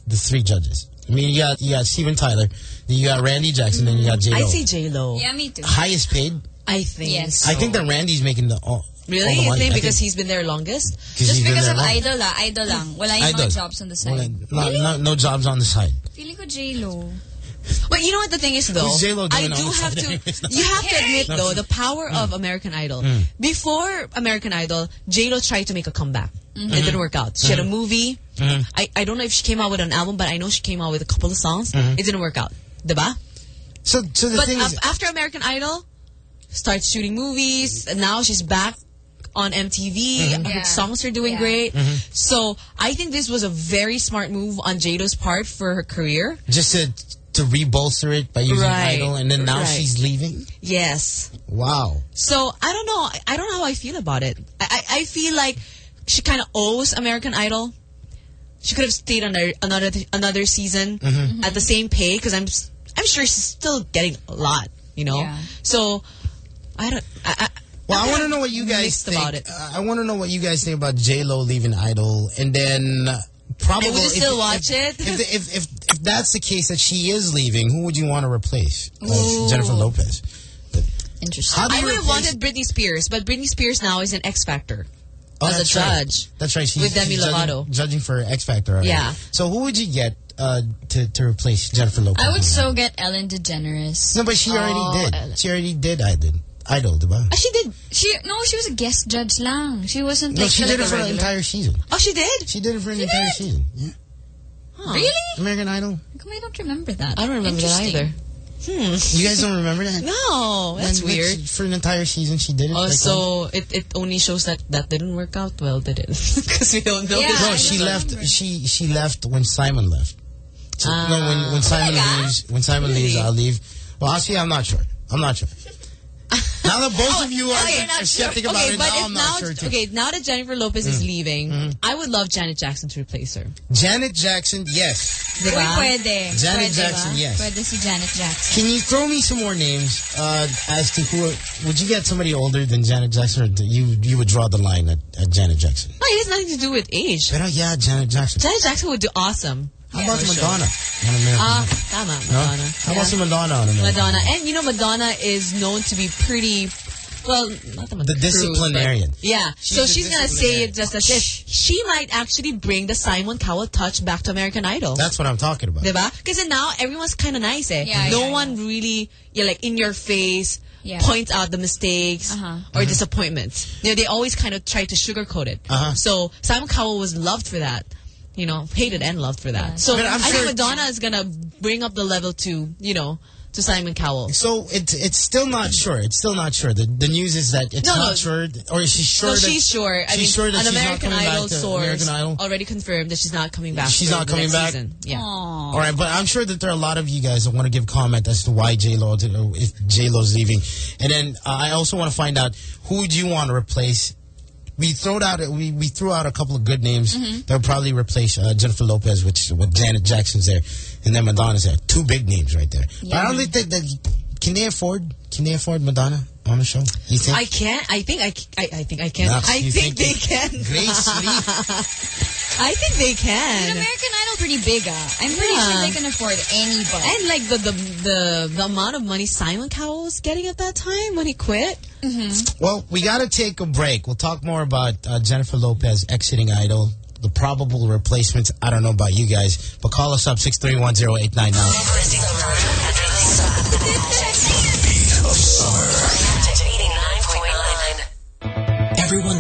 the three judges? I mean, you got you got Steven Tyler, then you got Randy Jackson, then you got J Lo. I see J Lo. Yeah, me too. highest paid. I think. Yes. I think that Randy's making the all, Really? all the You think I because he's been there longest? Just because of long. idol ah, idol lang. Wala yung Idol. mga jobs on the side. Wala- no, no, no jobs on the side. Feeling ko J-Lo. But you know what the thing is though? J-Lo I doing on do have to. You have to admit though the power of American Idol. Mm. Before American Idol, J Lo tried to make a comeback. Mhm. It didn't work out. She had a Mhm. movie. Mhm. I, I don't know if she came out with an album, but I know she came out with a couple of songs. Mhm. It didn't work out. Diba? So, so the but thing is, af- after American Idol, starts shooting movies. And now she's back on MTV. Mhm. Her Yeah. songs are doing Yeah. great. Mhm. So I think this was a very smart move on J-Lo's part for her career. just to to rebolster it by using Right. Idol, and then now Right. she's leaving. Yes. Wow. So I don't know. I don't know how I feel about it. I I, I feel like she kind of owes American Idol. She could have stayed on a- another another season Mhm. at the same pay because I'm s- I'm sure she's still getting a lot. You know. Yeah. So I don't. I, I, Well, I'm I want to know what you guys think. about it. Uh, I want to know what you guys think about J Lo leaving Idol, and then uh, probably And would you still if- watch it? If, if, if if if that's the case that she is leaving, who would you want to replace? Uh, Jennifer Lopez. Interesting. How I would have wanted Britney Spears, but Britney Spears now is an X Factor Oh, as a that's right. judge. That's right. She's, with Demi she's judging, Lovato. judging for X Factor. already. Yeah. So who would you get uh, to to replace Jennifer Lopez? I would so get Ellen DeGeneres. No, but she already Oh, did. Ellen. She already did. I did. Idol, diba? Oh, she did. She no, she was a guest judge lang. She wasn't No, like she did it for an entire season. Oh, she did. She did it for an entire season. Yeah. Huh. Really? American Idol. How come I don't remember that? I don't remember that either. Hmm. You guys don't remember that? No, that's When- when weird. she- for an entire season, she did it. Oh, like so it, it only shows that that didn't work out well, did it? Because we don't know. Yeah, no, she don't left. remember. She she left when Simon left. So, no, Ah. when when Simon Talaga? leaves, when Simon leaves, I'll leave. Well, actually, I'm not sure. I'm not sure. now that both of you are, Okay, are skeptic about okay, it, but now I'm now, not sure too. okay, now that Jennifer Lopez is leaving, I would love Janet Jackson to replace her. Janet Jackson, yes. Diba? Uy, pwede. Janet pwede Jackson, ba? yes. Pwede si Janet Jackson. Can you throw me some more names uh, as to who? Would you get somebody older than Janet Jackson, or do you you would draw the line at, at Janet Jackson? No, it has nothing to do with age. Pero yeah, Janet Jackson. Janet Jackson would do awesome. How about for. Madonna? on American Ah, Idol? tama, No? Madonna. How about Yeah. some Madonna on American Madonna. And you know, Madonna is known to be pretty, well, not naman The crude, disciplinarian. but- Yeah. She's so she's going to say it just as if she might actually bring the Simon Cowell touch back to American Idol. That's what I'm talking about. Diba? Because now everyone's kind of nice eh. Yeah, no yeah, one really, yeah, like in your face, Yeah. points out the mistakes Uh-huh. or disappointments. You know, they always kind of try to sugarcoat it. Uh-huh. So Simon Cowell was loved for that. You know, hated and loved for that. Yeah. So But I'm I sure- think Madonna is gonna bring up the level to, you know, to Simon Cowell. So it's it's still not sure. It's still not sure. The the news is that it's No, not no. sure, or she's sure. no, that, she's sure. I she's mean, sure that an she's not American coming back Idol source American Idol? already confirmed that she's not coming back. She's not coming back? Season. Yeah. All right, but I'm sure that there are a lot of you guys that want to give comment as to why J Lo, if J Lo's leaving, and then uh, I also want to find out who do you want to replace we threw out we we threw out a couple of good names Mhm. that would probably replace uh, Jennifer Lopez, which with Janet Jackson's there, and then Madonna's there. Two big names right there. But I don't Yeah. think that, that can they afford can they afford Madonna on the show? You think? I can't. I think I, I, I think I can. Lux, I think, think, they, can. Grace I think they can. An American Idol pretty big. Uh. I'm yeah. pretty sure they can afford anybody. And like the, the the the amount of money Simon Cowell was getting at that time when he quit. Mm -hmm. Well, we got to take a break. We'll talk more about uh, Jennifer Lopez exiting Idol. The probable replacements, I don't know about you guys, but call us up 6310899.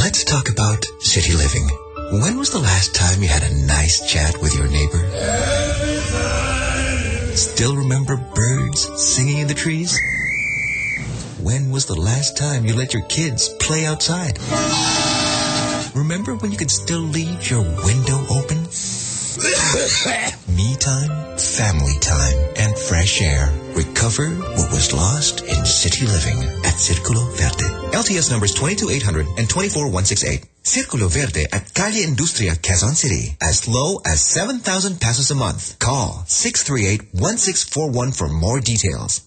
Let's talk about city living. When was the last time you had a nice chat with your neighbor? Still remember birds singing in the trees? When was the last time you let your kids play outside? Remember when you could still leave your window open? Me time, family time, and fresh air. Recover what was lost in city living at Circulo Verde. LTS numbers 22800 and 24168. Circulo Verde at Calle Industria, Quezon City. As low as 7,000 pesos a month. Call 638-1641 for more details.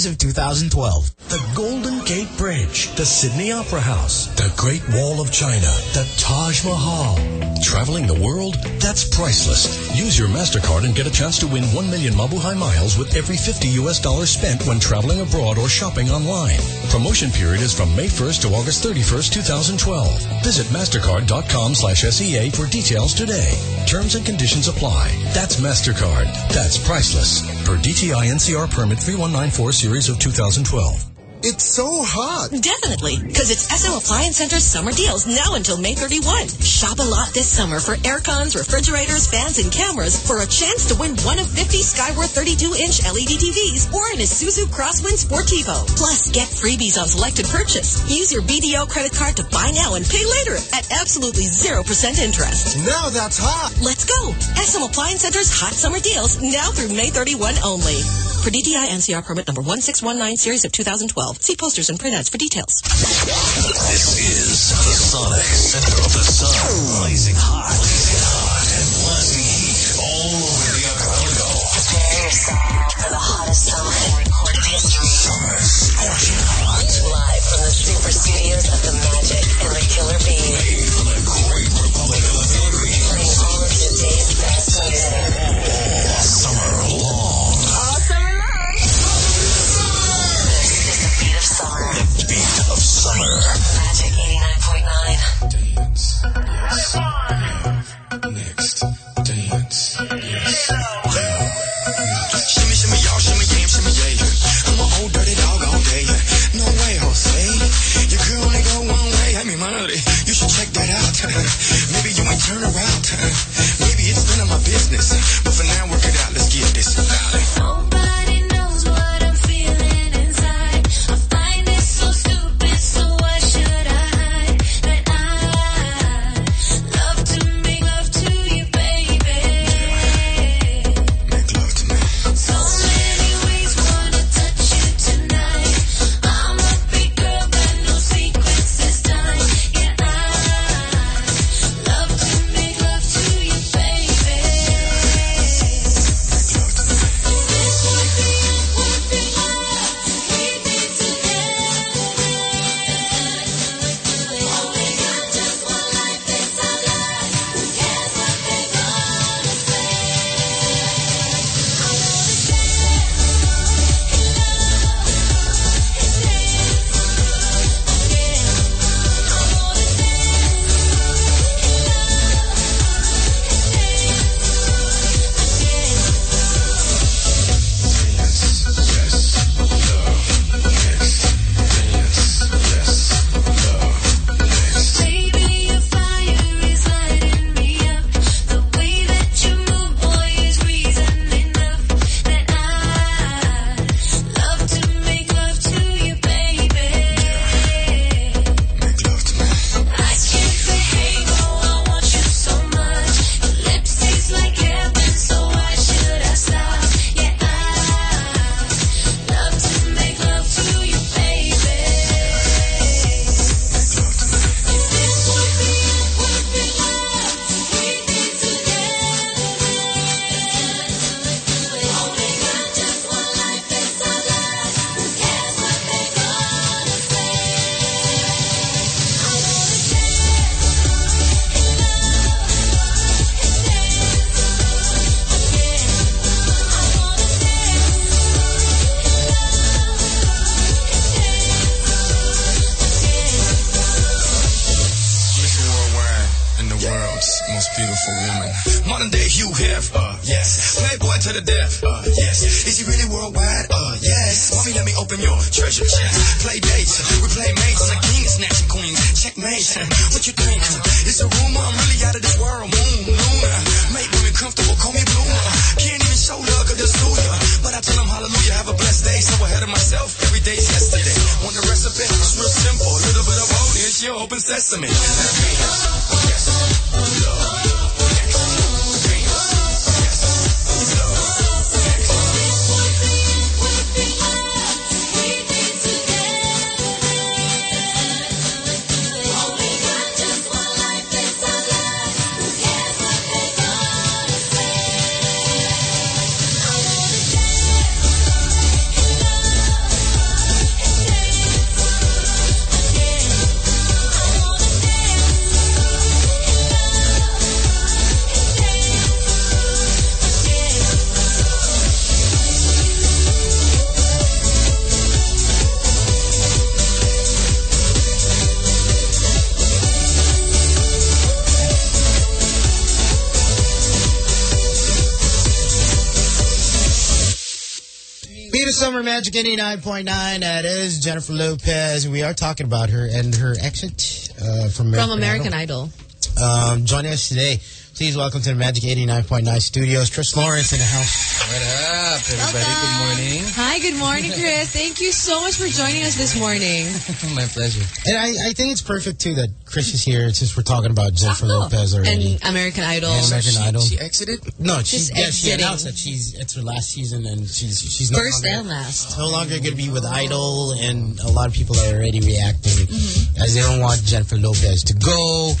of 2012. The Golden Gate Bridge, the Sydney Opera House, the Great Wall of China, the Taj Mahal. Traveling the world? That's priceless. Use your MasterCard and get a chance to win 1 million Mabuhay miles with every 50 US dollars spent when traveling abroad or shopping online. Promotion period is from May 1st to August 31st, 2012. Visit mastercard.com slash SEA for details today. Terms and conditions apply. That's MasterCard. That's priceless. Per DTI NCR permit 3194 series of 2012. It's so hot. Definitely, because it's SM Appliance Center's summer deals now until May 31. Shop a lot this summer for air cons, refrigerators, fans, and cameras for a chance to win one of 50 Skyworth 32-inch LED TVs or an Isuzu Crosswind Sportivo. Plus, get freebies on selected purchase. Use your BDO credit card to buy now and pay later at absolutely 0% interest. Now that's hot. Let's go. SM Appliance Center's hot summer deals now through May 31 only. For DTI NCR permit number 1619 series of 2012. See posters and print ads for details. This is the Sonic Center of the Sun. Blazing hot. Blazing hot and blasting 9.9. That is Jennifer Lopez. We are talking about her and her exit uh, from American From American Idol. Idol. Um, joining us today, please welcome to the Magic 89.9 studios, Chris Lawrence in the house. What up, everybody? Welcome. Good morning. Hi, good morning, Chris. Thank you so much for joining us this morning. My pleasure. And I, I think it's perfect, too, that Chris is here since we're talking about Jennifer Lopez already. And American Idol. And American Idol. She exited? No, she's, Just yeah, she announced that she's it's her last season and she's she's no First longer, and last. no longer going to be with Idol, and a lot of people are already reacting Mm-hmm. as they don't want Jennifer Lopez to go.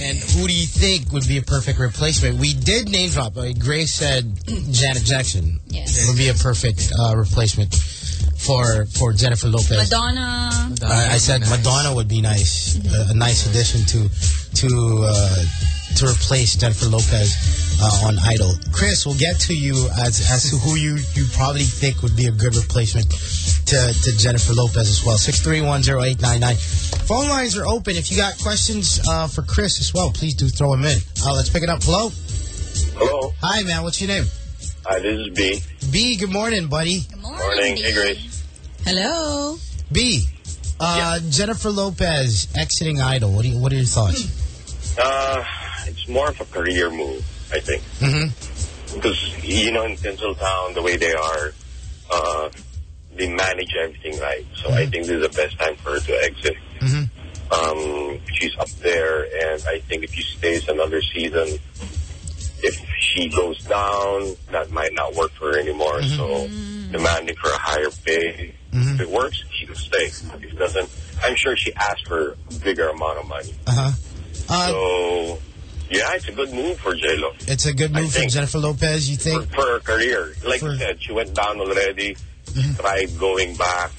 And who do you think would be a perfect replacement? We did name drop. Grace said Janet Jackson Yes. would be a perfect uh, replacement for for Jennifer Lopez. Madonna. I, I said Madonna would be nice, a, a nice addition to to uh, to replace Jennifer Lopez uh, on Idol. Chris, we'll get to you as as to who you you probably think would be a good replacement to to Jennifer Lopez as well. Six three one zero eight nine nine. Phone lines are open. If you got questions uh, for Chris as well, please do throw them in. Uh, let's pick it up. Hello. Hello. Hi, man. What's your name? Hi, this is B. B. Good morning, buddy. Good Morning. Hey, Grace. Hello. B. Uh, Jennifer Lopez exiting Idol. What do you, What are your thoughts? Uh, it's more of a career move, I think. Mm-hmm. Because, you know, in Tinseltown, the way they are, uh, they manage everything right. So I think this is the best time for her to exit. Mm-hmm. Um, she's up there, and I think if she stays another season, if she goes down, that might not work for her anymore. So demanding for a higher pay. If it works, she can stay. If it doesn't, I'm sure she asked for a bigger amount of money. Uh-huh. so, yeah, it's a good move for J-Lo. It's a good move for. Jennifer Lopez, you think? For, for her career. Like you said, she went down already, Mm-hmm. tried going back,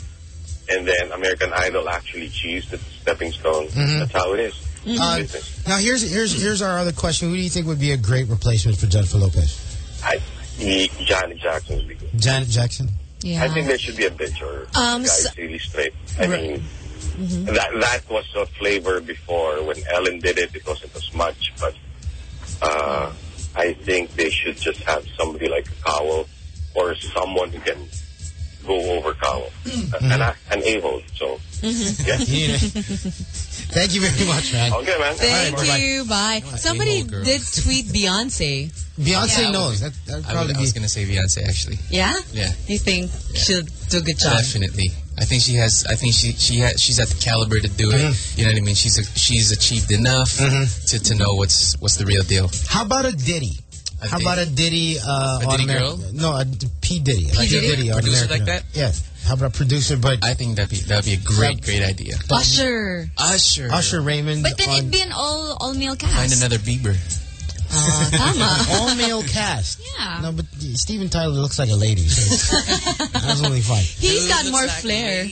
and then American Idol actually cheesed the stepping stone. Mhm. That's how it is. Uh, now here's here's here's our other question. Who do you think would be a great replacement for Jennifer Lopez? I, Janet Jackson would be good. Janet Jackson. Yeah. I think there should be a bitch or Um, guys so- really straight. I Right. mean, Mhm. that that was a flavor before when Ellen did it. Because it wasn't as much, but uh, I think they should just have somebody like Cowell or someone who can go over Cowell, Mm-hmm. an, an a-hole. So, yeah. Thank you very much, man. Okay, man. Thank All right, you. Bye. Somebody did tweet Beyonce. Beyonce Yeah. knows. That that'd I, would, probably I was going to say Beyonce, actually. Yeah? Yeah. You think she'll do a good job? Definitely. I think she has. I think she she has. She's at the caliber to do it. Mm-hmm. You know what I mean? She's a, she's achieved enough to, to know what's what's the real deal. How about a Diddy? A How about a Diddy? Uh, A on Diddy Ameri- girl? No, a P Diddy. P. Like Diddy? on Producer American like Idol. Yes. How about a producer? But I think that'd be that'd be a great great idea. Usher. Usher. Usher Raymond. But then on it'd be an all all male cast. Find another Bieber. Tama. all male cast. Yeah. No, but Steven Tyler looks like a lady. So that's only fine. He's got more flair.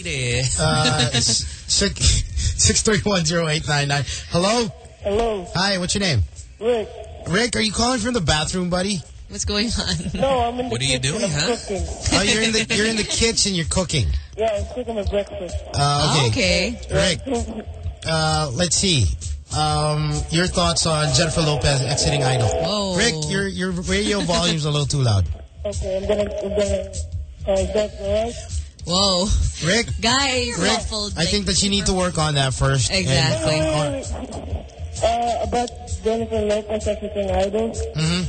Uh, six six three one zero eight nine nine. Hello. Hello, Hi. What's your name? Rick. Rick. Are you calling from the bathroom, buddy? What's going on? No, I'm in the What are you kitchen. doing, I'm huh? cooking. Oh, you're in the you're in the kitchen. You're cooking. Yeah, I'm cooking my breakfast. Uh, okay. Okay. Rick. Uh, let's see. Um, your thoughts on Jennifer Lopez exiting Idol? Whoa. Rick, your your radio volume's a little too loud. Okay, I'm gonna, I'm gonna, uh, is that alright? Whoa. Rick, Guys. Rick, I think that you need to work on that first. And- Exactly. Uh, about Jennifer Lopez exiting Idol. Mhm.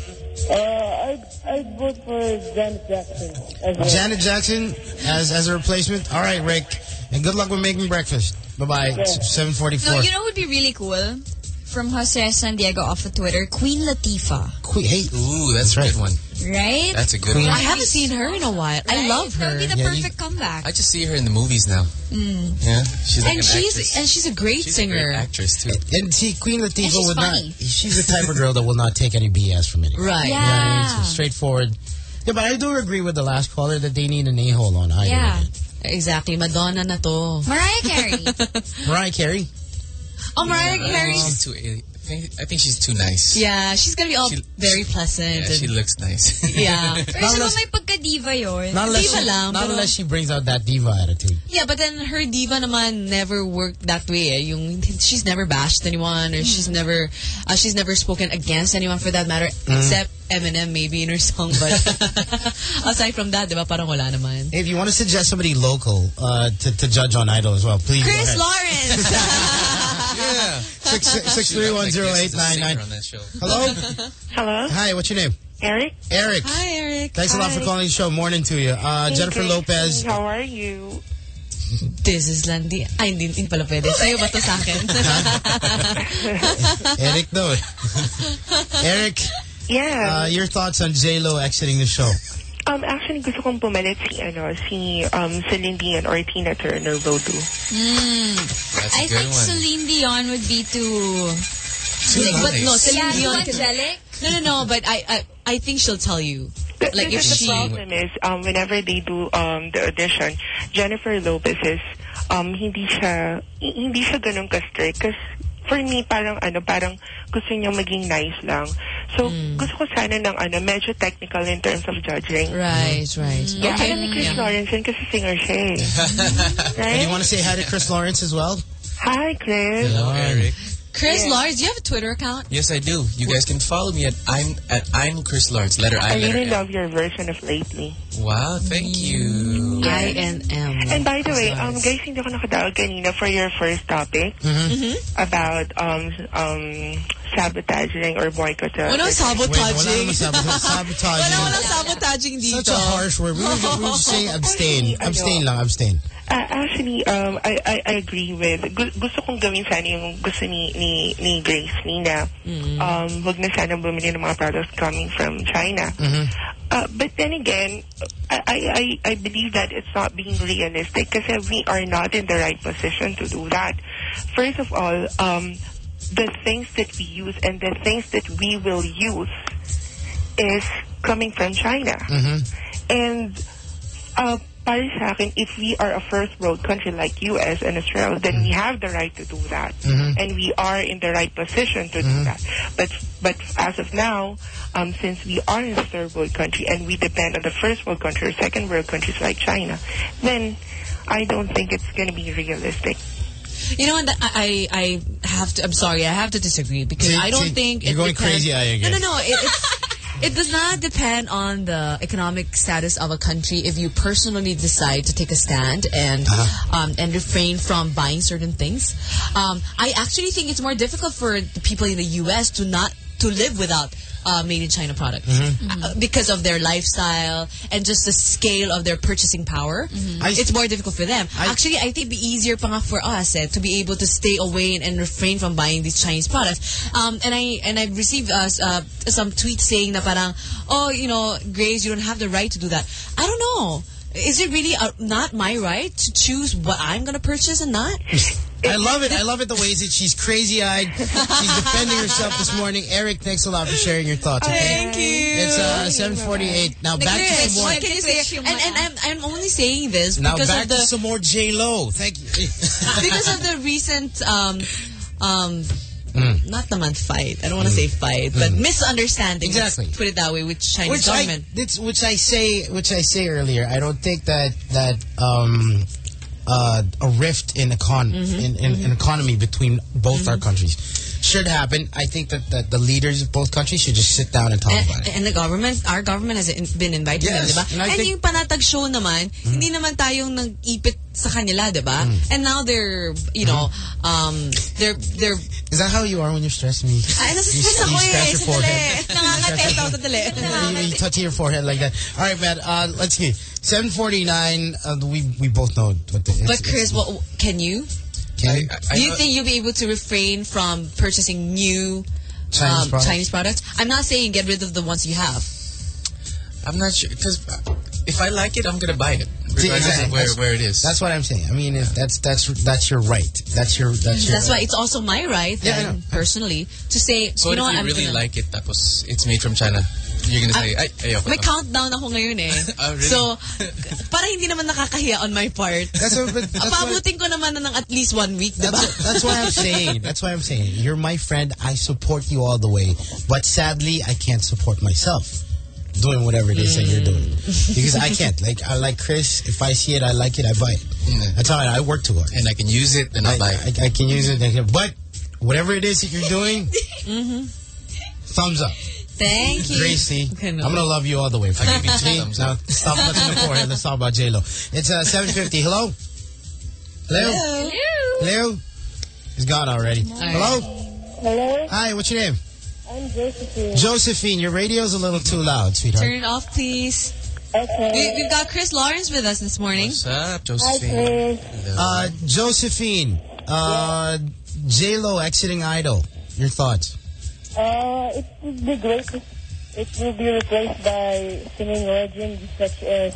Uh, I'd, I'd vote for Janet Jackson. As well. Janet Jackson as as a replacement. All right, Rick, and good luck with making breakfast. Bye bye. Seven forty four. No, you know what would be really cool? From Jose San Diego off of Twitter, Queen Latifah. Hey, Ooh, that's a good one. Right? That's a good one. I haven't seen her in a while. I Right? love That her. would be the Yeah, you- perfect comeback. I just see her in the movies now. Mm. Yeah, she's like and an she's actress. and she's a great She's a singer. great actress too. And see, Queen Latifah And she's would funny. not. She's the type of girl that will not take any BS from anyone. Right. You know what I mean? Yeah. So straightforward. Yeah, but I do agree with the last caller that they need an a-hole on Idol. Yeah. Exactly. Madonna na to. Mariah Carey. Mariah Carey. Oh, Mariah Carey. She's too. I think, I think she's too nice. Yeah, she's gonna be all She- very pleasant. Yeah, she looks nice. yeah. Pero Not siya unless- may pagka-diva yun. Not unless, Diva she, lang, not unless she brings out that diva attitude. Yeah, but then her diva naman never worked that way. Eh. Yung she's never bashed anyone, or she's never uh, she's never spoken against anyone for that matter, Mm. except Eminem maybe in her song. But aside from that, diba parang wala naman. If you want to suggest somebody local uh, to, to judge on Idol as well, please. Chris. Lawrence. Yeah. Six six three one zero eight nine nine. on that show. Hello. Hello, Hi. What's your name? Eric. Eric. Hi, Eric. Thanks a lot for calling the show. Morning to you. Uh, Jennifer Hey, Lopez. How are you? This is Landy. Ay, hindi, hindi pala pwede. Sa'yo ba to sa akin? Eric, though. Eric, Yeah. uh, your thoughts on J-Lo exiting the show? Um, actually, gusto kong pumalit si, ano, si, um, Celine Dion or Tina Turner will do. Mm. That's a I good think one. Celine Dion would be too... Too Like, but no. Celine Yeah, Dion angelic. No, no, no. But I, I, I think she'll tell you. Like, if the, she- the problem is, um, whenever they do um, the audition, Jennifer Lopez is, um, hindi siya, hi- hindi siya ganun ka-strict. Kasi for me, parang, ano, parang gusto niya maging nice lang. So, gusto ko sana ng, ano, medyo technical in terms of judging. Right, right. Yeah, Okay. alam ni Chris Yeah. Lawrence yun kasi singer siya eh. And you want to say hi to Chris Lawrence as well? Hi, Chris. Hello, Eric. Chris Yeah. Lawrence, do you have a Twitter account? Yes, I do. You guys can follow me at I'm at I'm Chris Lawrence. Letter I, I letter really M. love your version of Lately. Wow, thank you. I N M. And by the way, um, guys, hindi ako nakatawag kanina for your first topic Mm-hmm. Mm-hmm. about um um sabotaging or boycotting. Wala sabotaging. Wait, wala sabotaging. Wala sabotaging dito. Such a harsh word. We were, we were just saying abstain. Abstain lang, abstain. Uh, actually, um, I, I, I agree with, gu- gusto kong gawin sana yung gusto ni, ni, ni Grace, ni na, um, wag na sana bumili ng mga products coming from China. Uh, but then again, I, I, I- believe that it's not being realistic because we are not in the right position to do that. First of all, um, the things that we use and the things that we will use is coming from China. And uh, para sa akin, if we are a first world country like US and Australia, then we have the right to do that. Mhm. And we are in the right position to do that. But but as of now, um, since we are in a third world country and we depend on the first world country or second world countries like China, then I don't think it's going to be realistic. You know what? I I have to. I'm sorry. I have to disagree because See, I don't see, think you're it going depends- crazy eye No, no, no. It, it's, it does not depend on the economic status of a country. If you personally decide to take a stand and Uh-huh. um, and refrain from buying certain things, um, I actually think it's more difficult for the people in the U.S. to not to live without. Uh, made in China products Mm-hmm. Uh, because of their lifestyle and just the scale of their purchasing power. I- It's more difficult for them. Actually, I think it'd be easier pa for us eh, to be able to stay away and, and refrain from buying these Chinese products. Um, and I and I've received uh, uh, some tweets saying na parang, oh, you know, Grace, you don't have the right to do that. I don't know. Is it really uh, not my right to choose what I'm going to purchase and not? I love it. I love it the ways that she's crazy eyed. She's defending herself this morning. Eric, thanks a lot for sharing your thoughts. Okay? Thank you. It's uh, 748. Now back to Chris, some more. can you say? And, and I'm, I'm only saying this Now because of the to some more J Lo. Thank you. because of the recent um um Mm. not the month fight. I don't want to say fight, but misunderstanding. Exactly. Let's put it that way with Chinese which I, government. it's, which I say, which I say earlier. I don't think that that um, uh, a rift in econ Mm-hmm. in, in, in economy between both our countries should happen. I think that, that the leaders of both countries should just sit down and talk about it. And, and the government, our government has been invited Yes, them, diba? and I And, think- yung Panatag Shoal naman, hindi naman tayong nag-ipit sa kanila, diba? And now they're, you know, um, they're, they're, Is that how you are when you're stressed? Me? ay, You, nasa-stress ako eh, scratch your sandali. forehead. Ako, sandali. you, you touch your forehead like that. All right, man. Uh, let's see. 749. Uh, we we both know what the. But Chris, what, can you? Can you? Do you think you'll be able to refrain from purchasing new Chinese um, products? Chinese products? I'm not saying get rid of the ones you have. I'm not sure because if I like it, I'm gonna buy it, See, regardless exactly. of where, That's- where it is. That's what I'm saying. I mean, if that's that's that's your right. That's your that's your. That's why it's also my right, Yeah, I personally, to say, so you know if what, you I'm really gonna, like it, tapos it's made from China, you're gonna say, ay, ayoko. May na." countdown ako ngayon eh. Oh, really? So, para hindi naman nakakahiya on my part. That's what, but that's Paabutin ko naman na ng at least one week, diba? that's, that's why I'm saying. That's why I'm saying. You're my friend. I support you all the way. But sadly, I can't support myself doing whatever it is that you're doing because I can't. Like I like Chris. If I see it, I like it. I buy it. That's how I, I work toward. and I can use it, and I'll I, buy it. I, I can use it. Can- But whatever it is that you're doing, Mhm. thumbs up. Thank you. Gracie, Okay, no. I'm gonna love you all the way. I'll give you two See? thumbs now up. stop touching the forehead. Let's talk about J Lo. It's uh, 7:50. Hello. Hello. Hello. Hello. He's gone already. Hello. Hello, Hi. What's your name? I'm Josephine. Josephine. Your radio's a little too loud, sweetheart. Turn it off, please. Okay. We, we've got Chris Lawrence with us this morning. What's up, Hi, Josephine? Chris. Uh, Josephine. Uh, J Lo exiting Idol. Your thoughts? Uh, it would be great it will be replaced by singing legends such as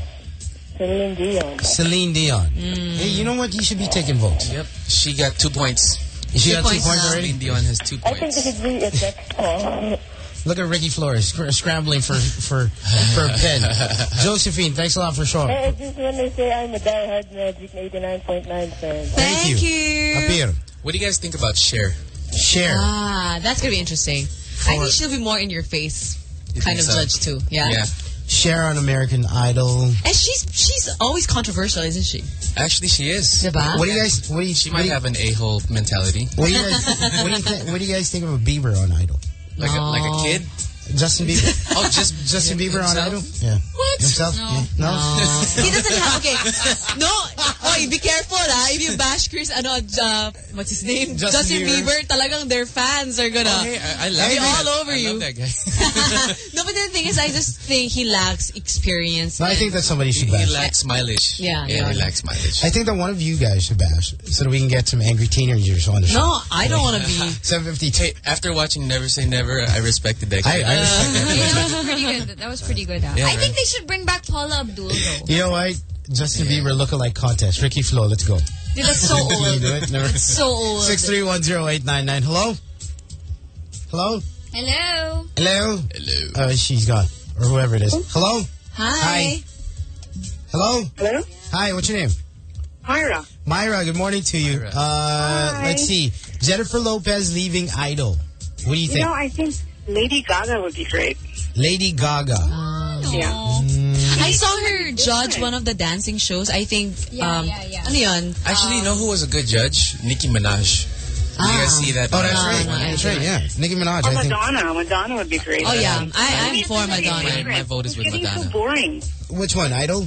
Celine Dion. Celine Dion. Mm. Hey, you know what? You should be taking votes. Yep, she got two points. She Two got two points points now. already. Celine Dion has two points. I think points. it should be a text. Look at Ricky Flores scr- scrambling for for for a pen. Josephine, thanks a lot for showing. I just want to say I'm a diehard Magic 89.9 fan. Thank, you. you. Apir. What do you guys think about Cher? Share. Ah, that's gonna be interesting. I think she'll be more in your face You kind of so? judge too. Yeah. Yeah. Cher on American Idol. And she's she's always controversial, isn't she? Actually, she is. Diba? What do you guys? What do you? She might you- have an a-hole mentality. What do you guys? what do you think? What do you guys think of a Bieber on Idol? Like a, like a oh. kid. Justin Bieber. Oh, just Justin Bieber on himself? Idol. Yeah. What? Himself? No. Yeah. No. he doesn't have okay. No, Oy, be careful ah. If you bash Chris, ano, uh, what's his name? Justin Bieber. Bieber. Talagang their fans are gonna Oh, hey, I, I love be all over I you. love that guy. no, but the thing is, I just think he lacks experience. No, I think that somebody should bash. he bash. lacks mileage. Yeah, yeah, he yeah. lacks mileage. I think that one of you guys should bash so that we can get some angry teenagers on the show. No, I don't want to be. 752. Hey, after watching Never Say Never, I respected that guy. I, I respect that. Was pretty good. That was pretty good. huh? Yeah, I think they should bring back Paula Abdul though. You know what? Justin Bieber lookalike contest. Ricky Flo, let's go. Dude, that's so Can you old. do it? Never. That's so old. 6310899. Hello? Hello? Hello. Hello? Hello. Uh, she's gone. Or whoever it is. Hello? Hi. Hello? Hello? Hi, what's your name? Myra. Myra, good morning to you. Uh, let's see. Jennifer Lopez leaving Idol. What do you You think? know, I think Lady Gaga would be great. Lady Gaga. Yeah. I saw her judge one of the dancing shows. I think, Yeah, um, yeah, yeah. ano yun? Actually, you know who was a good judge? Nicki Minaj. Did you guys see that? Oh, that's right. no, that's right, yeah. Nicki Minaj, Oh, I think. Madonna. Madonna would be great. Oh, yeah. I, I'm for Madonna. my vote is with Madonna. so boring. Which one, Idol?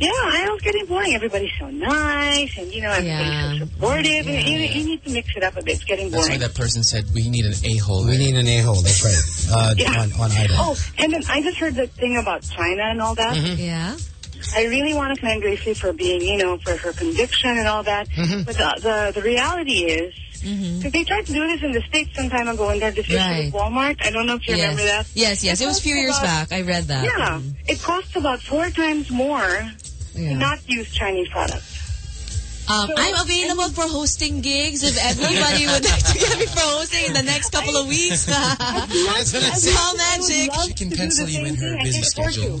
Yeah, I was getting boring. Everybody's so nice, and you know, everybody's Yeah. so supportive. and You, you need to mix it up a bit. It's getting boring. That's why boring. that person said we need an a-hole. We need an a-hole, that's right. Uh, Yeah. on, on Idol. Oh, and then I just heard the thing about China and all that. Mm-hmm. Yeah. I really want to commend Gracie for being, you know, for her conviction and all that. Mm-hmm. But the, the the reality is, because they tried to do this in the states some time ago in their decision Right. with Walmart. I don't know if you remember that. Yes, yes. It was a few years about- back. I read that. Yeah, it costs about four times more Yeah. not use Chinese products. Um, I'm available for hosting gigs if everybody would like to get me for hosting in the next couple of weeks. That's what I said. Small magic. She can pencil you in her busy schedule.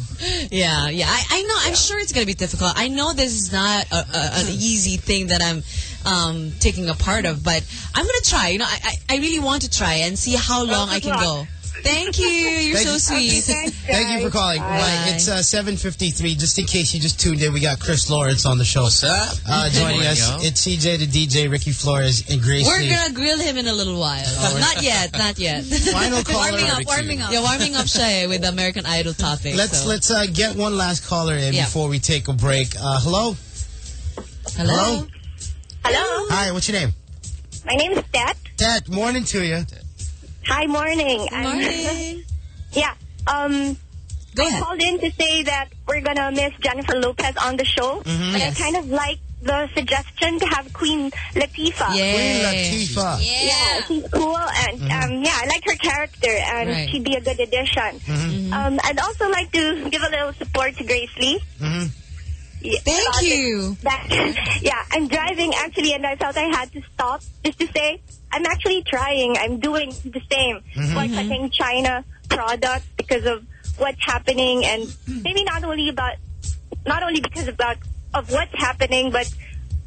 Yeah, yeah. I, I know. I'm sure it's going to be difficult. I know this is not a, a, an easy thing that I'm um, taking a part of, but I'm going to try. You know, I, I I really want to try and see how long I can go. Thank you. You're Thank so you. sweet. Thank you for calling. Bye. Right, it's uh, 7.53. Just in case you just tuned in, we got Chris Lawrence on the show. What's up? Uh, joining us, y'all. it's CJ the DJ, Ricky Flores, and Grace We're gonna grill him in a little while. not yet, not yet. Final caller. Warming up, warming up. Yeah, warming up siya eh, with the American Idol topic. Let's so. let's uh, get one last caller in Yeah. before we take a break. Uh, hello? Hello? Hello, Hi, what's your name? my name is Tet. Ted, morning to you. Hi, morning. Good morning. yeah. Um, Go I ahead. called in to say that we're gonna miss Jennifer Lopez on the show, Mm-hmm. but Yes. I kind of like the suggestion to have Queen Latifah. Queen Latifah. Yeah, she's cool, and um, yeah, I like her character, and Right. she'd be a good addition. Um, I'd also like to give a little support to Grace Lee. hmm Yeah, Thank you. That, yeah, I'm driving actually, and I felt I had to stop just to say I'm actually trying. I'm doing the same, mm-hmm. boycotting China products because of what's happening, and maybe not only about, not only because about of what's happening, but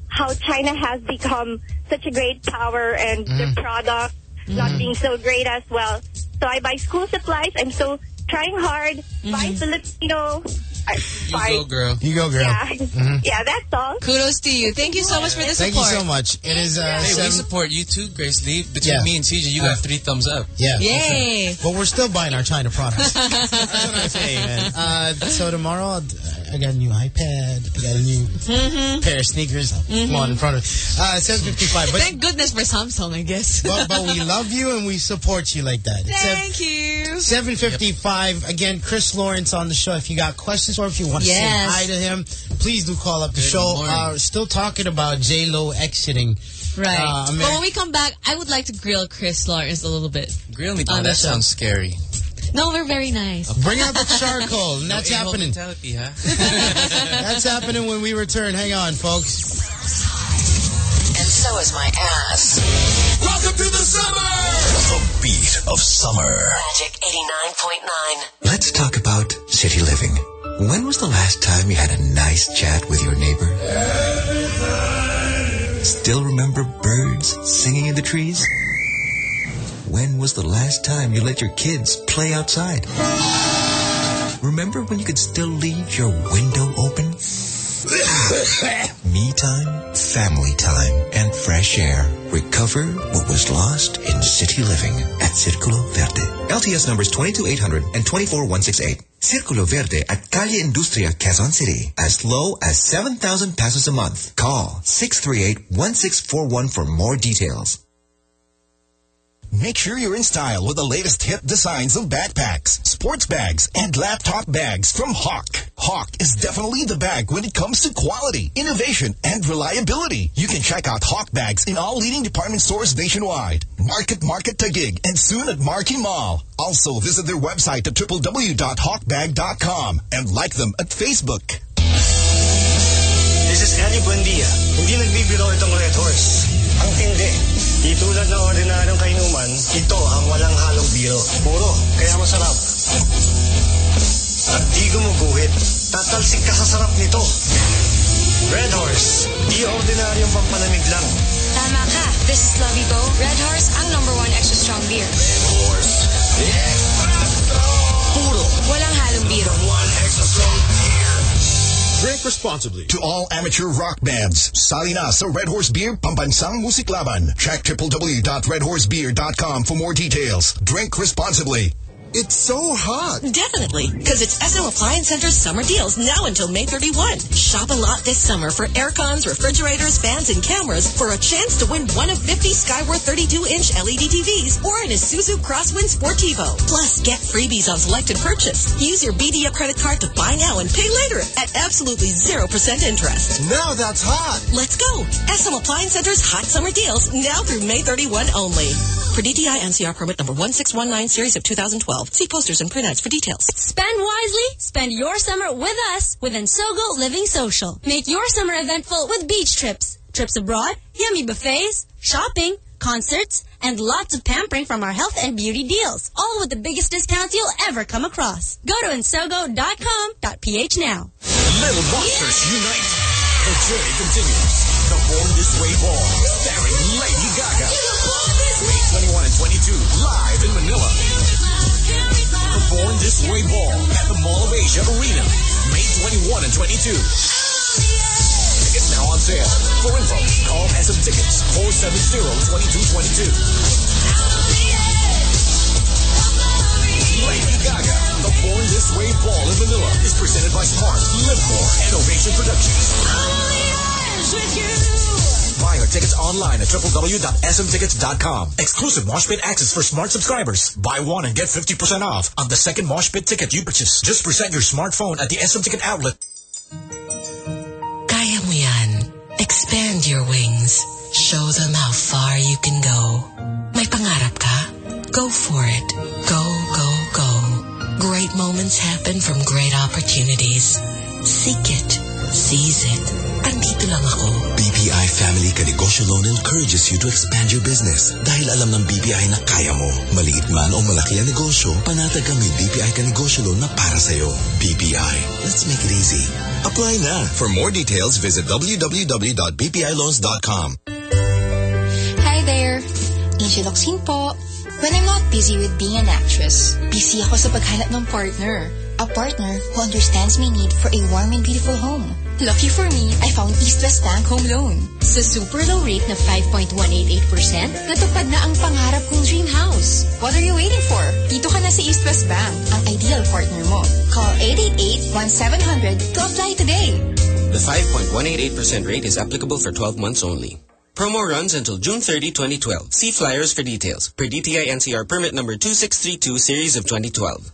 how China has become such a great power and their mm-hmm. product mm-hmm. not being so great as well. So I buy school supplies. I'm so trying hard. Buy Filipino. I You buy, go, girl. You go, girl. yeah, yeah, that's all. Kudos to you. Thank you so much for the support. Thank you so much. It is uh, Hey, we support you too, Grace Lee. Between Yeah. me and CJ, you got three thumbs up. yeah. Yay. But we're still buying our China products. That's what I'm saying, man. Uh, so tomorrow, I'll- I got a new iPad. I got a new Mm-hmm. pair of sneakers. Come on, in front of uh, 755. But, Thank goodness for Samsung, I guess. but, but we love you and we support you like that. It's seven- Thank you. 755. Again, Chris Lawrence on the show. If you got questions or if you want to Yes. say hi to him, please do call up the Good show. morning. Uh, still talking about J-Lo exiting. Right. Uh, but when we come back, I would like to grill Chris Lawrence a little bit. Grill me, oh, that show. sounds scary. No, we're very nice. Bring out the charcoal. And that's No happening. mentality, huh? That's happening when we return. Hang on, folks. And so is my ass. Welcome to the summer! The beat of summer. Magic 89.9. Let's talk about city living. When was the last time you had a nice chat with your neighbor? Still remember birds singing in the trees? When was the last time you let your kids play outside? Remember when you could still leave your window open? Me time, family time, and fresh air. Recover what was lost in city living at Circulo Verde. LTS numbers 22800 and 24168. Circulo Verde at Calle Industria, Quezon City. As low as 7,000 pesos a month. Call 638-1641 for more details. Make sure you're in style with the latest hip designs of backpacks, sports bags, and laptop bags from Hawk. Hawk is definitely the bag when it comes to quality, innovation, and reliability. You can check out Hawk bags in all leading department stores nationwide. Market Market Taguig and soon at Marquee Mall. Also visit their website at www.hawkbag.com and like them at Facebook. This is Eddie Buendia. Hindi nagbibiro itong Red Horse. Ang tindi. Di tulad ng ordinaryong kainuman, ito ang walang halong biro. Puro, kaya masarap. At di gumuguhit. Tatalsik ka sa sarap nito. Red Horse. Di ordinaryong pampalamig lang. Tama ka. This is Lavibo. Red Horse, ang number one extra strong beer. Red Horse. Puro. Walang halong biro. One extra strong Drink responsibly. To all amateur rock bands, sali na sa Red Horse Beer Pambansang Musiklaban. Check www.redhorsebeer.com for more details. Drink responsibly. It's so hot. Definitely, because it's SM Appliance Center's summer deals now until May 31. Shop a lot this summer for air cons, refrigerators, fans, and cameras for a chance to win one of 50 Skyworth 32-inch LED TVs or an Isuzu Crosswind Sportivo. Plus, get freebies on selected purchase. Use your BDO credit card to buy now and pay later at absolutely 0% interest. Now that's hot. Let's go. SM Appliance Center's hot summer deals now through May 31 only. For DTI NCR permit number 1619 series of 2012. See posters and printouts for details. Spend wisely. Spend your summer with us with Ensogo Living Social. Make your summer eventful with beach trips, trips abroad, yummy buffets, shopping, concerts, and lots of pampering from our health and beauty deals. All with the biggest discounts you'll ever come across. Go to ensogo.com.ph now. Little Monsters Unite. The journey continues. The Born This Way Ball, starring Lady Gaga. May 21 and 22, live in Manila. Born This Way Ball at the Mall of Asia Arena. May 21 and 22. Tickets now on sale. For info, call SM Tickets 470-2222. Lady Gaga, The Born This Way Ball in Manila is presented by Smart, Live More, and Ovation Productions. Buy your tickets online at www.smtickets.com. Exclusive Mosh Pit access for smart subscribers. Buy one and get 50% off on the second Mosh Pit ticket you purchase. Just present your smartphone at the SM Ticket outlet. Kaya mo yan. Expand your wings. Show them how far you can go. May pangarap ka? Go for it. Go, go, go. Great moments happen from great opportunities. Seek it. Seize it. Andito lang ako. BPI Family Kanegosyo Loan encourages you to expand your business dahil alam ng BPI na kaya mo. Maliit man o malaki ang negosyo, panatag kami BPI Kanegosyo Loan na para sa'yo. BPI, let's make it easy. Apply na. For more details, visit www.bpiloans.com. Hi there. Angel Oxin po. When I'm not busy with being an actress, busy ako sa paghanap ng partner. A partner who understands my need for a warm and beautiful home. Lucky for me, I found East West Bank Home Loan. Sa super low rate na 5.188%, natupad na ang pangarap kong dream house. What are you waiting for? Dito ka na sa East West Bank, ang ideal partner mo. Call 888-1700 to apply today. The 5.188% rate is applicable for 12 months only. Promo runs until June 30, 2012. See flyers for details. Per DTI NCR permit number 2632 series of 2012.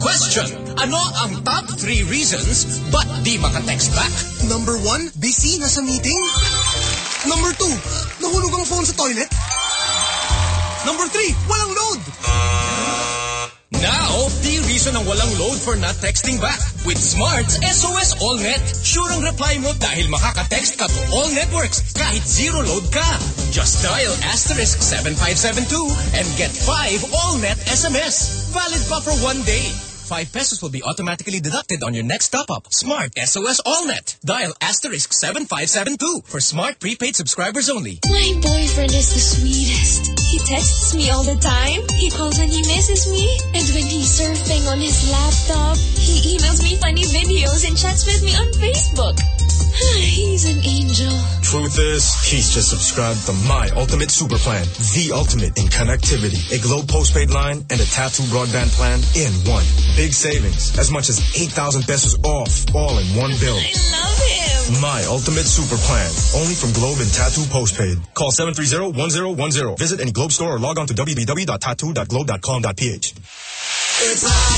Question, ano ang top three reasons ba't di maka-text back? Number one, busy, nasa meeting. Number two, nahulog ang phone sa toilet. Number three, walang load. Now, the reason ang walang load for not texting back. With Smart's SOS AllNet. Sure ang reply mo dahil makaka-text ka to all networks kahit zero load ka. Just dial asterisk 7572 and get 5 AllNet SMS. Valid pa for one day. 5 pesos will be automatically deducted on your next top-up. Smart SOS AllNet. Dial asterisk 7572 for smart prepaid subscribers only. My boyfriend is the sweetest. He texts me all the time. He calls when he misses me. And when he's surfing on his laptop, he emails me funny videos and chats with me on Facebook. He's an angel. Truth is, he's just subscribed to my ultimate super plan. The ultimate in connectivity. A Globe postpaid line and a Tattoo broadband plan in one. Big savings. As much as 8,000 pesos off. All in one bill. I love him. My ultimate super plan. Only from Globe and Tattoo postpaid. Call 730-1010. Visit any Globe store or log on to www.tattoo.globe.com.ph. It's hot.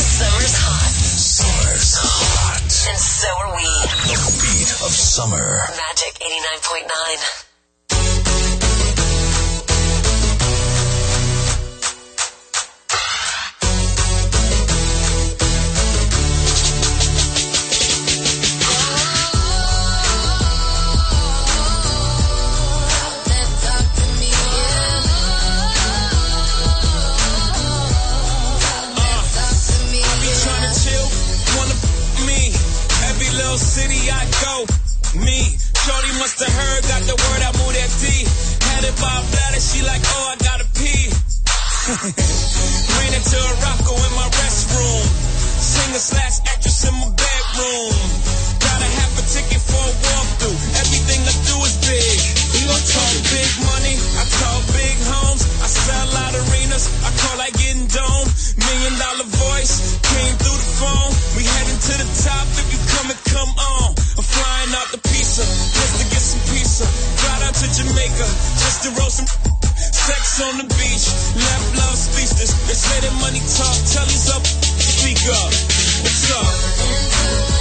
Summer's hot. Summer's hot. And so are we. The beat of summer. Magic 89.9. little city I go, me. Shorty must have heard, got the word, I moved that D. Had it by a bladder, she like, oh, I gotta pee. Ran into a rocko in my restroom. Singer slash actress in my bedroom. Got a half a ticket for a walkthrough. Everything I do is big. We gon' talk big money. I call big homes. I sell out arenas. I call like getting dome. Million dollar voice came through the phone. We heading to the top. Come on. I'm flying out the pizza just to get some pizza. Got out to Jamaica just to roll some. Sex on the beach, left love speechless. They say that money talk, tell these up, speak up. What's up?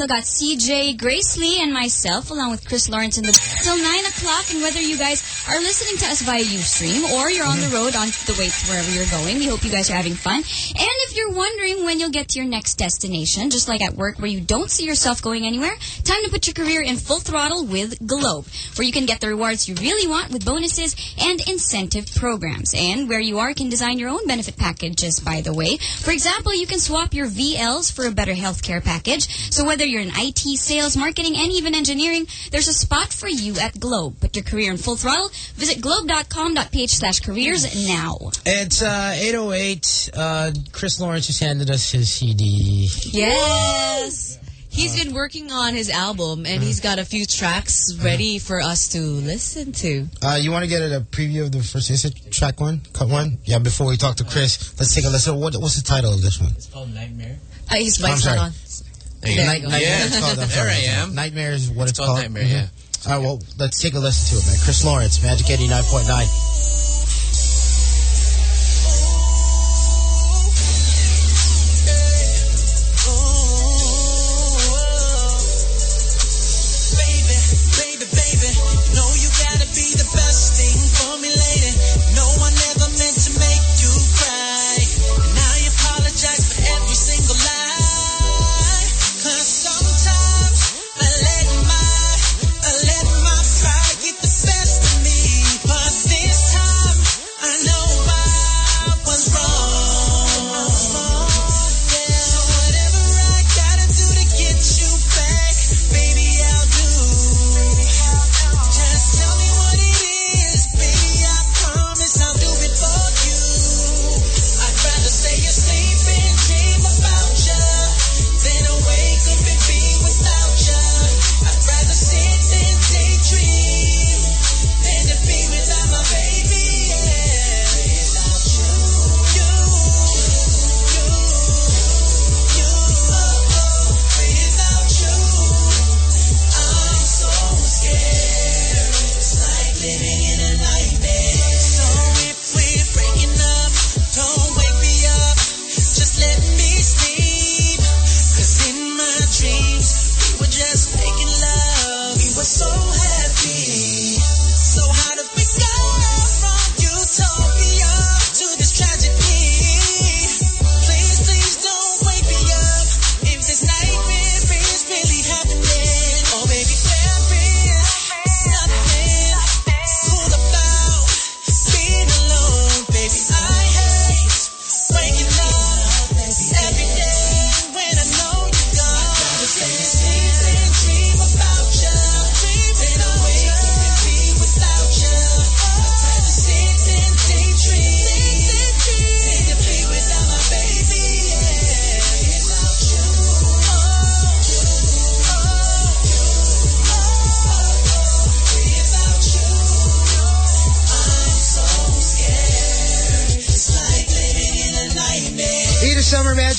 Still got CJ, Grace Lee, and myself, along with Chris Lawrence in the till 9 o'clock. And whether you guys are listening to us via Ustream or you're on the mm-hmm. road on the way to wherever you're going, we hope you guys are having fun. And if you're wondering when you'll get to your next destination, just like at work where you don't see yourself going anywhere, time to put your career in full throttle with Globe, where you can get the rewards you really want with bonuses and incentive programs. And where you are, can design your own benefit packages, by the way. For example, you can swap your VLs for a better healthcare package. So whether you're in IT, sales, marketing, and even engineering, there's a spot for you at Globe. Put your career in full throttle. Visit globe.com.ph slash careers now. It's uh, 808. Uh, Chris Lawrence just handed us his CD. Yes. He's been working on his album and he's got a few tracks ready for us to listen to. Uh, you want to get a preview of the first is it track one, cut one? Yeah, before we talk to Chris, let's take a listen. What, what's the title of this one? It's called Nightmare. Uh, his I'm sorry. on. There you go. Night, Nightmare. Yeah. It's called, I'm There sorry, I I'm Nightmare is what it's, called called. Nightmare, yeah. All right, well, let's take a listen to it, man. Chris Lawrence, Magic 89.9.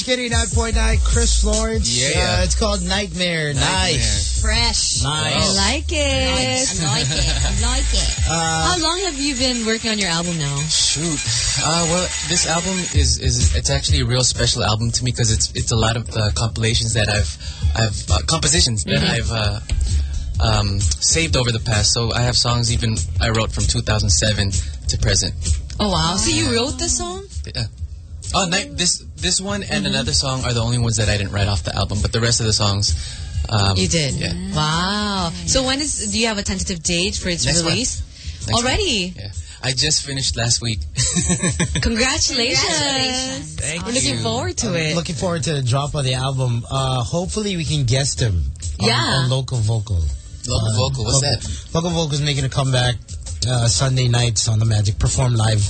Magic 89.9, Chris Lawrence. Yeah. Uh, it's called Nightmare. Nice. Fresh. Nice. I like it. I like it. I like it. How long have you been working on your album now? Shoot. Uh, well, this album is, is it's actually a real special album to me because it's it's a lot of uh, compilations that I've I've uh, compositions that Mhm. I've uh, um, saved over the past. So I have songs even I wrote from 2007 to present. Oh wow! So you wrote the song? Yeah. Oh, night, this this one and another song are the only ones that I didn't write off the album, but the rest of the songs. Um, you did. Yeah. Wow. So when is? Do you have a tentative date for its Next release? Next Already. Yeah. I just finished last week. Congratulations. Thank We're looking you. forward to I'm it. Looking forward to the drop of the album. Uh, hopefully we can guest him on, Yeah. on Local Vocal. Local Vocal, what's local, that? Local Vocal's making a comeback uh, Sunday nights on the Magic. Perform live.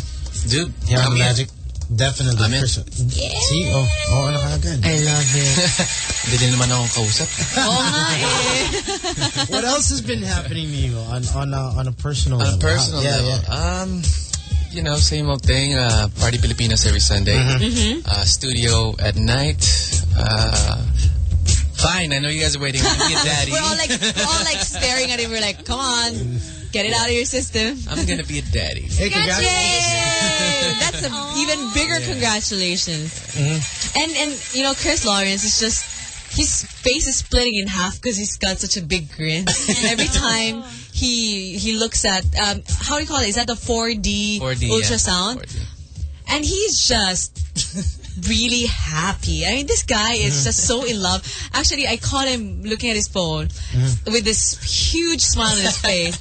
Dude, Here on the in. Magic. Definitely. I'm in. Chris- See? Oh, oh, ano ka agad? I love it. Hindi din naman ako kausap. Oo nga eh. what else has been happening to you on on a, on a personal level? On a level? personal yeah, level, Yeah. um, you know, same old thing. Uh, Party Pilipinas every Sunday. Mhm. Uh, studio at night. Uh, fine, I know you guys are waiting. Give daddy. We're all like, we're all like staring at him. We're like, come on. Get it out of your system. I'm gonna be a daddy. Hey, Yay! That's an even bigger congratulations. Mm-hmm. And and you know Chris Lawrence is just his face is splitting in half because he's got such a big grin. and every time he he looks at um how do you call it? Is that the 4D, 4D, yeah. ultrasound? And he's just really happy. I mean, this guy is mm-hmm. just so in love. Actually, I caught him looking at his phone mm-hmm. with this huge smile on his face.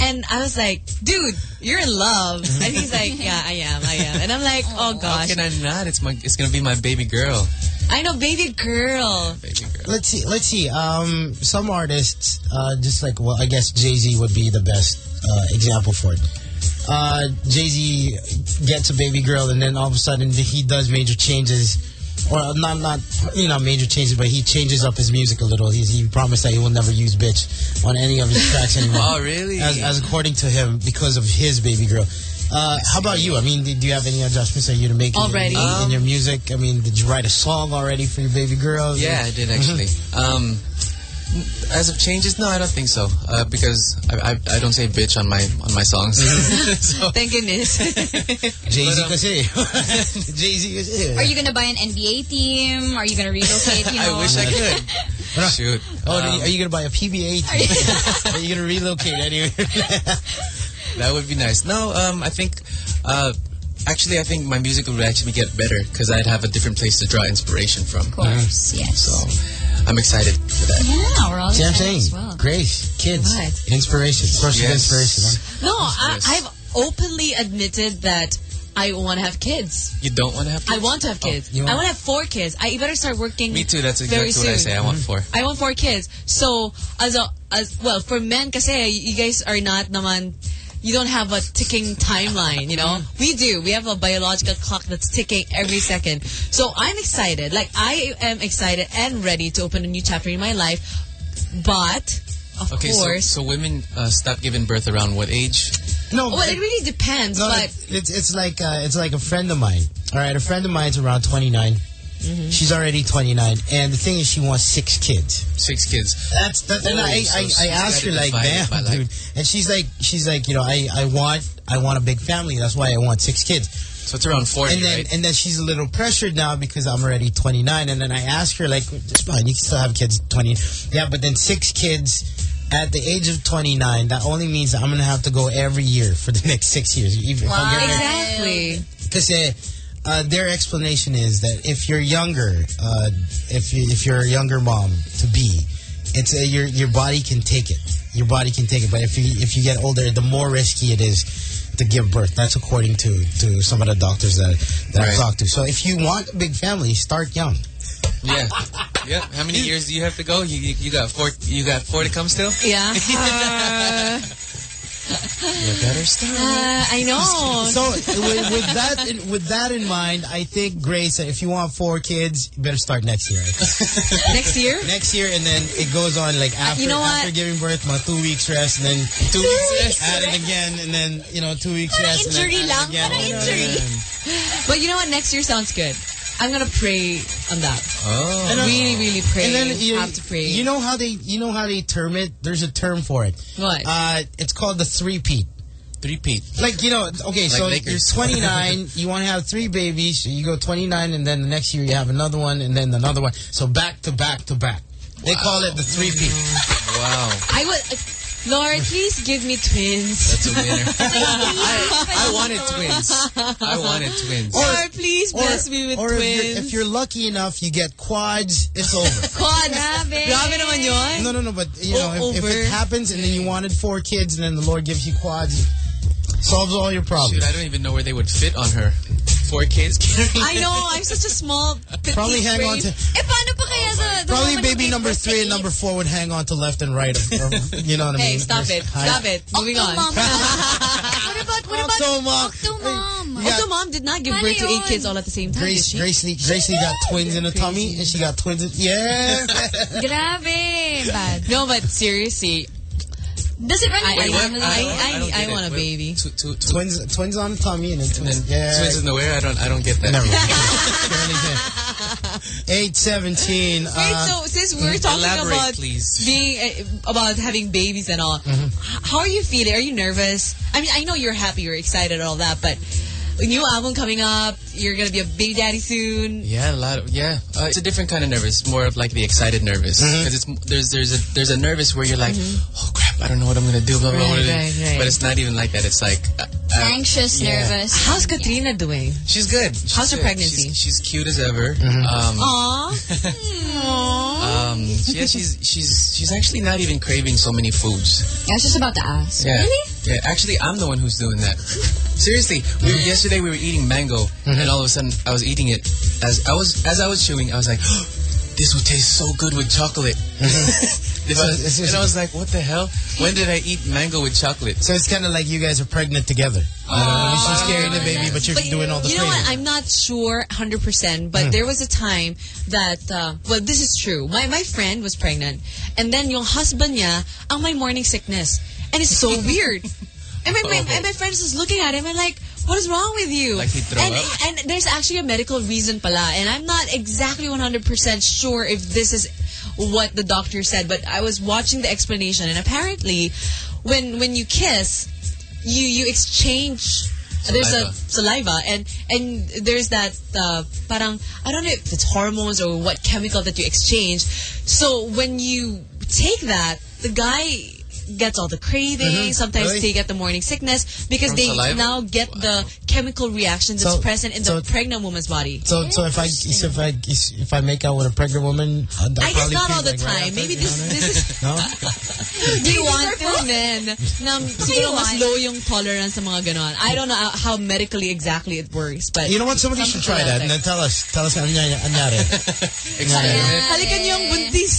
And I was like, dude, you're in love. And he's like, yeah, I am, I am. And I'm like, oh gosh. How can I not? It's my. It's gonna be my baby girl. I know, baby girl. Let's see. Let's see. Um, some artists, uh, just like well, I guess Jay Z would be the best uh, example for it. Uh, Jay Z gets a baby girl, and then all of a sudden he does major changes, or not not you know major changes, but he changes up his music a little. He's, he promised that he will never use "bitch" on any of his tracks anymore. Oh, really? As, as according to him, because of his baby girl. Uh, how about you? I mean, do you have any adjustments that you're making Already? in, in your music? I mean, did you write a song already for your baby girl? Yeah, I did actually. um, as of changes, no, I don't think so. Uh, because I, I I don't say bitch on my on my songs. so, Thank goodness. Jay Z kasi. Jay Z kasi. Are you gonna buy an NBA team? Are you gonna relocate? You know? I wish I could. Shoot. Oh, Um, are you gonna buy a PBA team? are you gonna relocate anywhere? That would be nice. No, um, I think, uh, actually, I think my music would actually get better because I'd have a different place to draw inspiration from. Of course, mm. yes. So, I'm excited for that. Yeah, we're all See what I'm excited saying? as well. Grace, kids, What? inspiration, source of Yes. inspiration. Huh? No, I, I've openly admitted that I want to have kids. You don't want to have kids? I want to have kids. you I want- want to have four kids. I better start working. Me too. That's exactly what I say. I want mm-hmm. four. I want four kids. So, as a, as well, for men kasi, you guys are not naman, you don't have a ticking timeline, you know? We do. We have a biological clock that's ticking every second. So, I'm excited. Like, I am excited and ready to open a new chapter in my life. But, of Okay, so, course, so women uh, stop giving birth around what age? No, well, it really depends, no, but it's, it's it's like uh, it's like a friend of mine. All right, a friend of mine's around 29. Mm-hmm. She's already 29, and the thing is, she wants six kids. Six kids. That's that, and Oh, I, so I, she's I asked her like, divide it damn, by, like- dude. And she's like, she's like, you know, I, I want I want a big family. That's why I want six kids. So it's around 40, And then right? and then she's a little pressured now because I'm already 29. And then I asked her like, it's fine, you can still have kids at 20. Yeah, but then six kids at the age of 29. That only means that I'm gonna have to go every year for the next six years. Even if I'm exactly. because uh, their explanation is that if you're younger, uh, if you, if you're a younger mom to be, it's uh, your your body can take it. Your body can take it. But if you if you get older, the more risky it is to give birth. That's according to to some of the doctors that that I've talked to. So if you want a big family, start young. Yeah. yeah. How many years do you have to go? You, you, you got four. You got four to come still. Yeah. Uh, You better start. uh, I know. So with, with that in, with that in mind, I think Grace, if you want four kids, you better start next year. Next year? next year, and then it goes on like after you know after giving birth, my two weeks rest, and then two, weeks rest, add it again, and then you know two weeks Parang rest, injury and then add it lang, parang injury. But you know what? Next year sounds good. I'm gonna pray on that. Oh. And really, really pray. And then you have to pray. You know how they you know how they term it? There's a term for it. What? Uh, it's called the three peat. Three Pete. Like you know, okay, Like so Lakers. you're 29, you want to have three babies, so you go 29, and then the next year you have another one, and then another one. So back to back to back. They call it the three peat. Wow. I would, uh, Lord, please give me twins. That's a winner. I, I wanted twins. I wanted twins. Lord, please bless me with or if twins. you're, if you're lucky enough, you get quads. It's over. Quads. Grabe naman yun. no, no, no. But you know, if, if it happens, and then you wanted four kids, and then the Lord gives you quads, solves all your problems. Shoot, I don't even know where they would fit on her. Four kids carrying. I know, I'm such a small, petite Probably hang on to. Eh, paano pa kaya the, the Probably baby number birth to three and number four would hang on to left and right. Or, you know what I mean? Hey, mean? stop it. Hi- Stop it. Moving on. Octomom. what about, what about Octomom. Octomom? Yeah. Also, mom did not give birth to eight kids all at the same time, did Grace, she? Grace, Lee, Grace Lee got twins in the tummy, and she got twins. In, yeah. Grabe. Bad. No, but seriously, Does it run in I, your I, family? I, I I, I, want it. a Wait, baby. Two, two, two. Twins, twins on the tummy and then And then twins. yeah. twins in the where? I don't, I don't get that. Never mind. Eight seventeen. Wait, Uh, so since we're talking about please. being uh, about having babies and all, Mm-hmm. how are you feeling? Are you nervous? I mean, I know you're happy, you're excited, all that, but a new album coming up, you're gonna be a big daddy soon. Yeah, a lot of yeah. Uh, it's a different kind of nervous, more of like the excited nervous. Mm-hmm. Because it's there's there's a there's a nervous where you're like, oh crap, I don't know what I'm gonna do. Blah blah Right, blah. right, right. But it's not even like that. It's like uh, uh, Anxious, yeah. nervous. How's Katrina doing? She's good. She's How's her good. pregnancy? She's, she's cute as ever. Mm-hmm. Um, Aww. um, yeah, she's she's she's actually not even craving so many foods. I was just about to ask. Yeah. Really? Yeah, actually, I'm the one who's doing that. Seriously, we, yesterday we were eating mango, and all of a sudden I was eating it. As I was as I was chewing, I was like, "This would taste so good with chocolate." This So was- it's and I was like, "What the hell? When did I eat mango with chocolate?" so it's kind of like you guys are pregnant together. You know, she's carrying the baby, but you're But doing all the you know what? I'm not sure 100%, but Mm. there was a time that, uh, well, this is true. My my friend was pregnant, and then yung husband niya, ang may morning sickness. And it's so weird. And my, my, and my friends was looking at him and like, what is wrong with you? Like throw and, up? and there's actually a medical reason pala. And I'm not exactly 100% sure if this is what the doctor said, but I was watching the explanation and apparently when when you kiss, you you exchange there's a saliva and and there's that uh, parang I don't know if it's hormones or what chemical that you exchange. So when you take that, the guy gets all the cravings. Mhm. Sometimes Really? they get the morning sickness because From they saliva? now get the chemical reaction that's So- present in so- the pregnant woman's body. So, so if I if I if I make out with a pregnant woman, I'd, I'd guess not all the like, time. after, Maybe this I this is no. Do you want for men na siguro mas low yung tolerance sa mga ganon. I don't know how medically exactly it works, but You know what? Somebody should try that and then tell us. Tell us ano nangyari. anyari. Halikan ang buntis.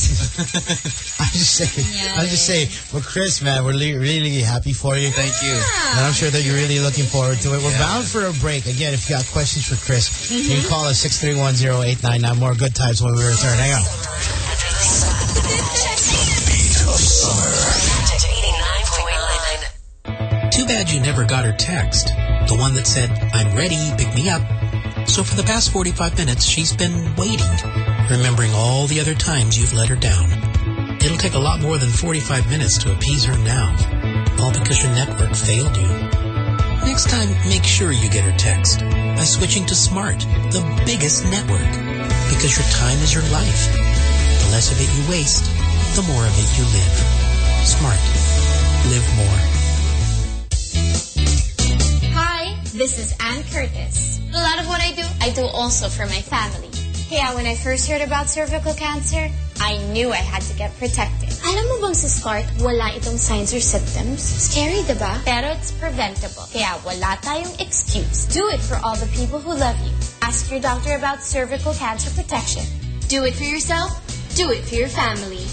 I'm just saying. I'm just saying. Well, Chris, man, we're really happy for you. Thank you. And I'm sure that you're really looking forward to it. We're bound for a break. Again, if you got questions for Chris, you can mm-hmm. call us 6310899. More good times when we return. Hang on. Beat of summer. Too bad you never got her text. The one that said, I'm ready, pick me up. So for the past 45 minutes, she's been waiting, remembering all the other times you've let her down. It'll take a lot more than 45 minutes to appease her now, all because your network failed you. Next time, make sure you get her text by switching to Smart, the biggest network, because your time is your life. The less of it you waste, the more of it you live. Smart. Live more. Hi, this is Ann Curtis. A lot of what I do, I do also for my family. Kaya when I first heard about cervical cancer, I knew I had to get protected. Alam mo bang sa start, wala itong signs or symptoms? Scary, diba? Pero it's preventable. Kaya wala tayong excuse. Do it for all the people who love you. Ask your doctor about cervical cancer protection. Do it for yourself. Do it for your family.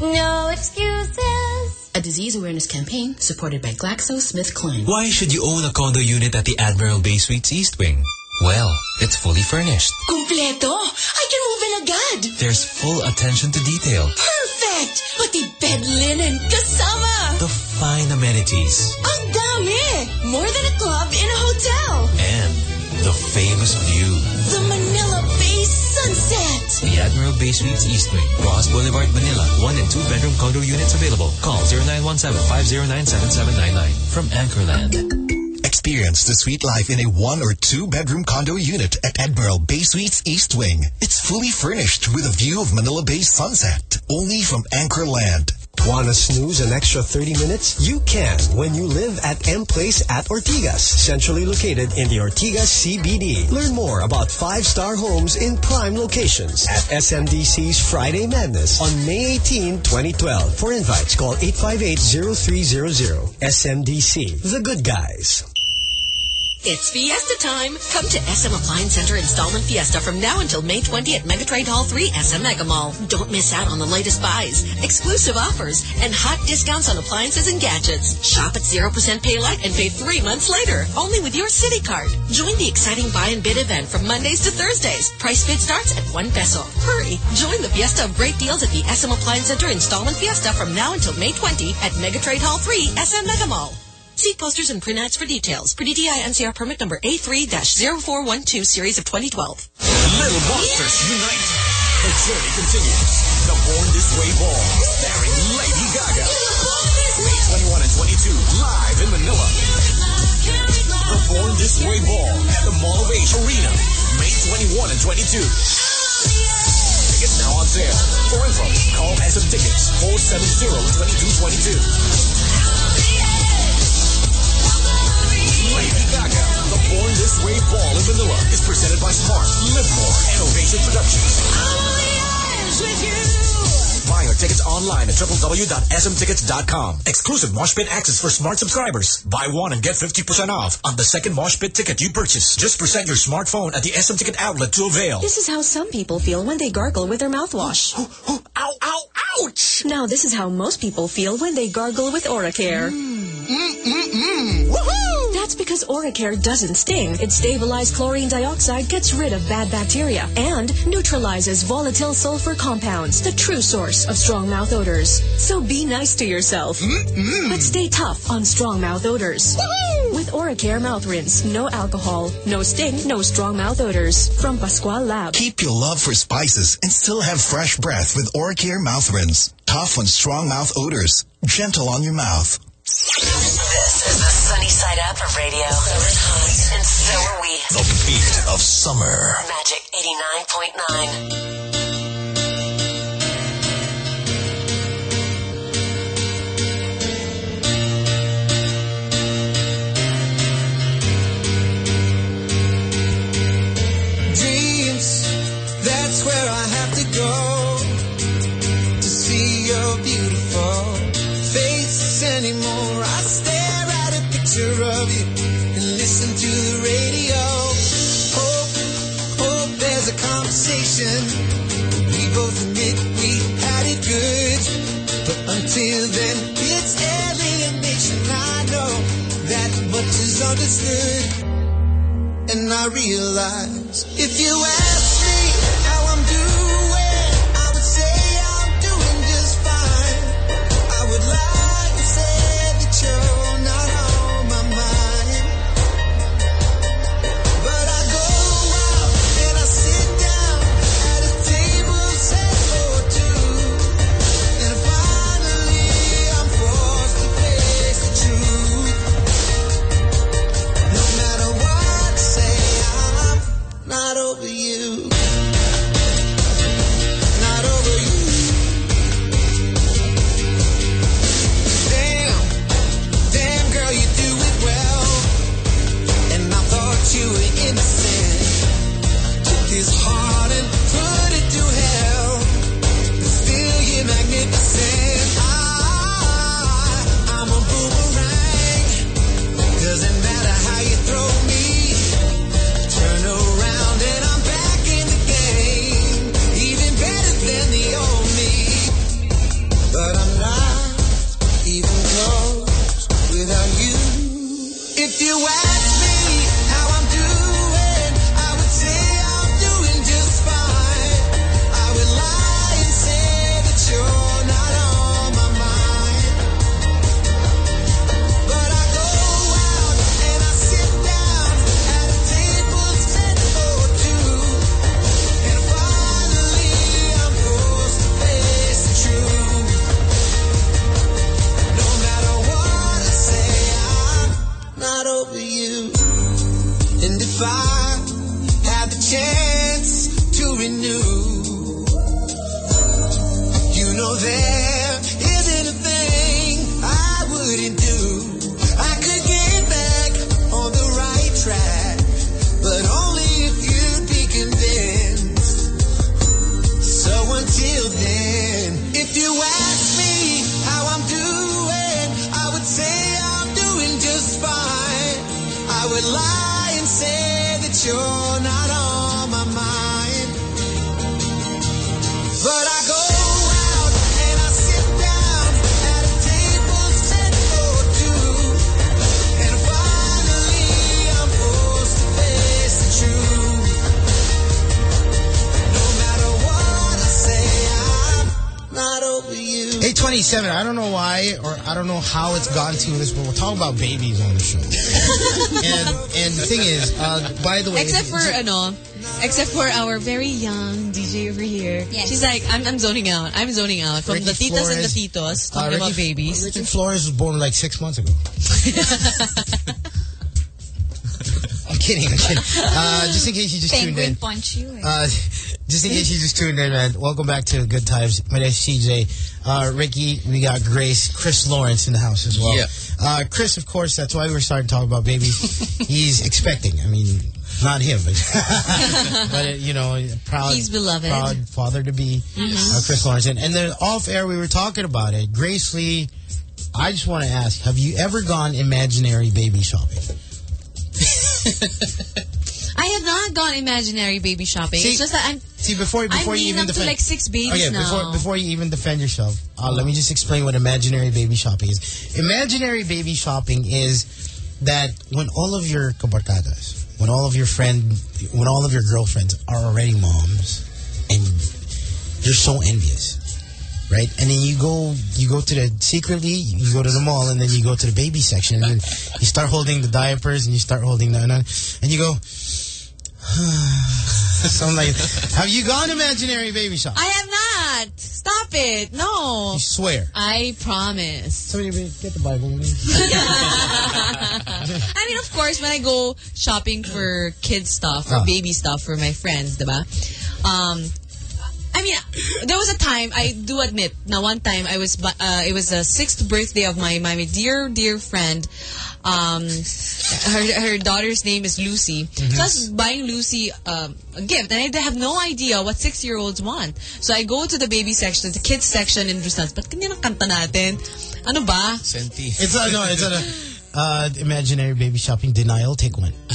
No excuses. A disease awareness campaign supported by GlaxoSmithKline. Why should you own a condo unit at the Admiral Bay Suites East Wing? Well, it's fully furnished. Kumpleto! I can move in agad! There's full attention to detail. Perfect! Pati bed linen kasama! The fine amenities. Ang dami! More than a club in a hotel! And the famous view. The Manila Bay sunset! The Admiral Bay Suites East Wing, Roxas Boulevard, Manila. One and two bedroom condo units available. Call 0917-509-7799 from Anchorland. Experience the sweet life in a one or two bedroom condo unit at Admiral Bay Suites East Wing. It's fully furnished with a view of Manila Bay sunset. Only from Anchor Land. Want to snooze an extra 30 minutes? You can when you live at M Place at Ortigas, centrally located in the Ortigas CBD. Learn more about five-star homes in prime locations at SMDC's Friday Madness on May 18, 2012. For invites, call 858-0300. SMDC, the good guys. It's Fiesta time. Come to SM Appliance Center Installment Fiesta from now until May 20 at Megatrade Hall 3 SM Mega Mall. Don't miss out on the latest buys, exclusive offers, and hot discounts on appliances and gadgets. Shop at 0% pay light and pay three months later, only with your City Card. Join the exciting buy and bid event from Mondays to Thursdays. Price bid starts at 1 peso. Hurry! Join the Fiesta of great deals at the SM Appliance Center Installment Fiesta from now until May 20 at Megatrade Hall 3 SM Mega Mall. See posters and print ads for details. Per DTI NCR permit number A3-0412 series of 2012. Little Monsters Unite. The journey continues. The Born This Way Ball, starring Lady Gaga. May 21 and 22, live in Manila. The Born This Way Ball at the Mall of Asia Arena, May 21 and 22. Tickets now on sale. For info, call SM Tickets 470-2222. Born This Way Ball in Manila is presented by Smart, Live More, and Ovation Productions. Buy your tickets online at www.smtickets.com. Exclusive Mosh Pit access for Smart subscribers. Buy one and get 50% off on the second Mosh Pit ticket you purchase. Just present your smartphone at the SM Ticket outlet to avail. This is how some people feel when they gargle with their mouthwash. ow, ow, ouch! Now this is how most people feel when they gargle with Oracare. Mm, mm, mm, That's because Oracare doesn't sting. Its stabilized chlorine dioxide gets rid of bad bacteria and neutralizes volatile sulfur compounds, the true source of strong mouth odors. So be nice to yourself. Mm-hmm. But stay tough on strong mouth odors. With Oracare mouth rinse, no alcohol, no sting, no strong mouth odors. From Pascual Lab. Keep your love for spices and still have fresh breath with Oracare Mouth Rinse. Tough on strong mouth odors. Gentle on your mouth. This is the sunny side up of radio. Summer's hot, and so are we. The beat of summer. Magic 89.9. understood. And I realize if you ask gone to this, but we're talking about babies on the show. and and the thing is, uh, by the way, Except for, ano, except for our very young DJ over here. Yes. She's like, I'm, I'm zoning out. I'm zoning out. From Ricky the titas and the Flores- titos, uh, talking about Ricky- babies. Richard Flores was born like six months ago. I'm kidding, I'm kidding. Uh, just in case you just tuned in. Penguin punch you. Just in case you just tuned in, man. Welcome back to Good Times. My name's CJ. Uh, Ricky, we got Grace, Chris Lawrence in the house as well. Yeah. Uh, Chris, of course, that's why we're starting to talk about babies. He's expecting. I mean, not him, but, but you know, proud, He's beloved. proud father to be, Mhm. uh, Chris Lawrence. And, and then off air, we were talking about it. Grace Lee, I just want to ask, have you ever gone imaginary baby shopping? I have not gone imaginary baby shopping. See- it's just that I'm. See, before before you even up to defend, like six babies okay, now. before before you even defend yourself, uh, let me just explain what imaginary baby shopping is. Imaginary baby shopping is that when all of your cabarcadas, when all of your friend, when all of your girlfriends are already moms, and you're so envious, right? And then you go, you go to the secretly, you go to the mall, and then you go to the baby section, and you start holding the diapers, and you start holding the, and you go. so I'm like, have you gone imaginary baby shop? I have not. Stop it. No. You swear. I promise. Somebody get the Bible. I mean, of course, when I go shopping for kids stuff or Ah. baby stuff for my friends, diba? Um, I mean, there was a time, I do admit, now one time I was, uh, it was the sixth birthday of my, my dear, dear friend. Um, her, her daughter's name is Lucy. Mm-hmm. So I was buying Lucy um, a gift, and I have no idea what six-year-olds want. So I go to the baby section, the kids section in Rustan's. Ba't ganyan ang kanta natin? Ano ba? Senti. It's a, no, it's a, uh, imaginary baby shopping denial. Take one.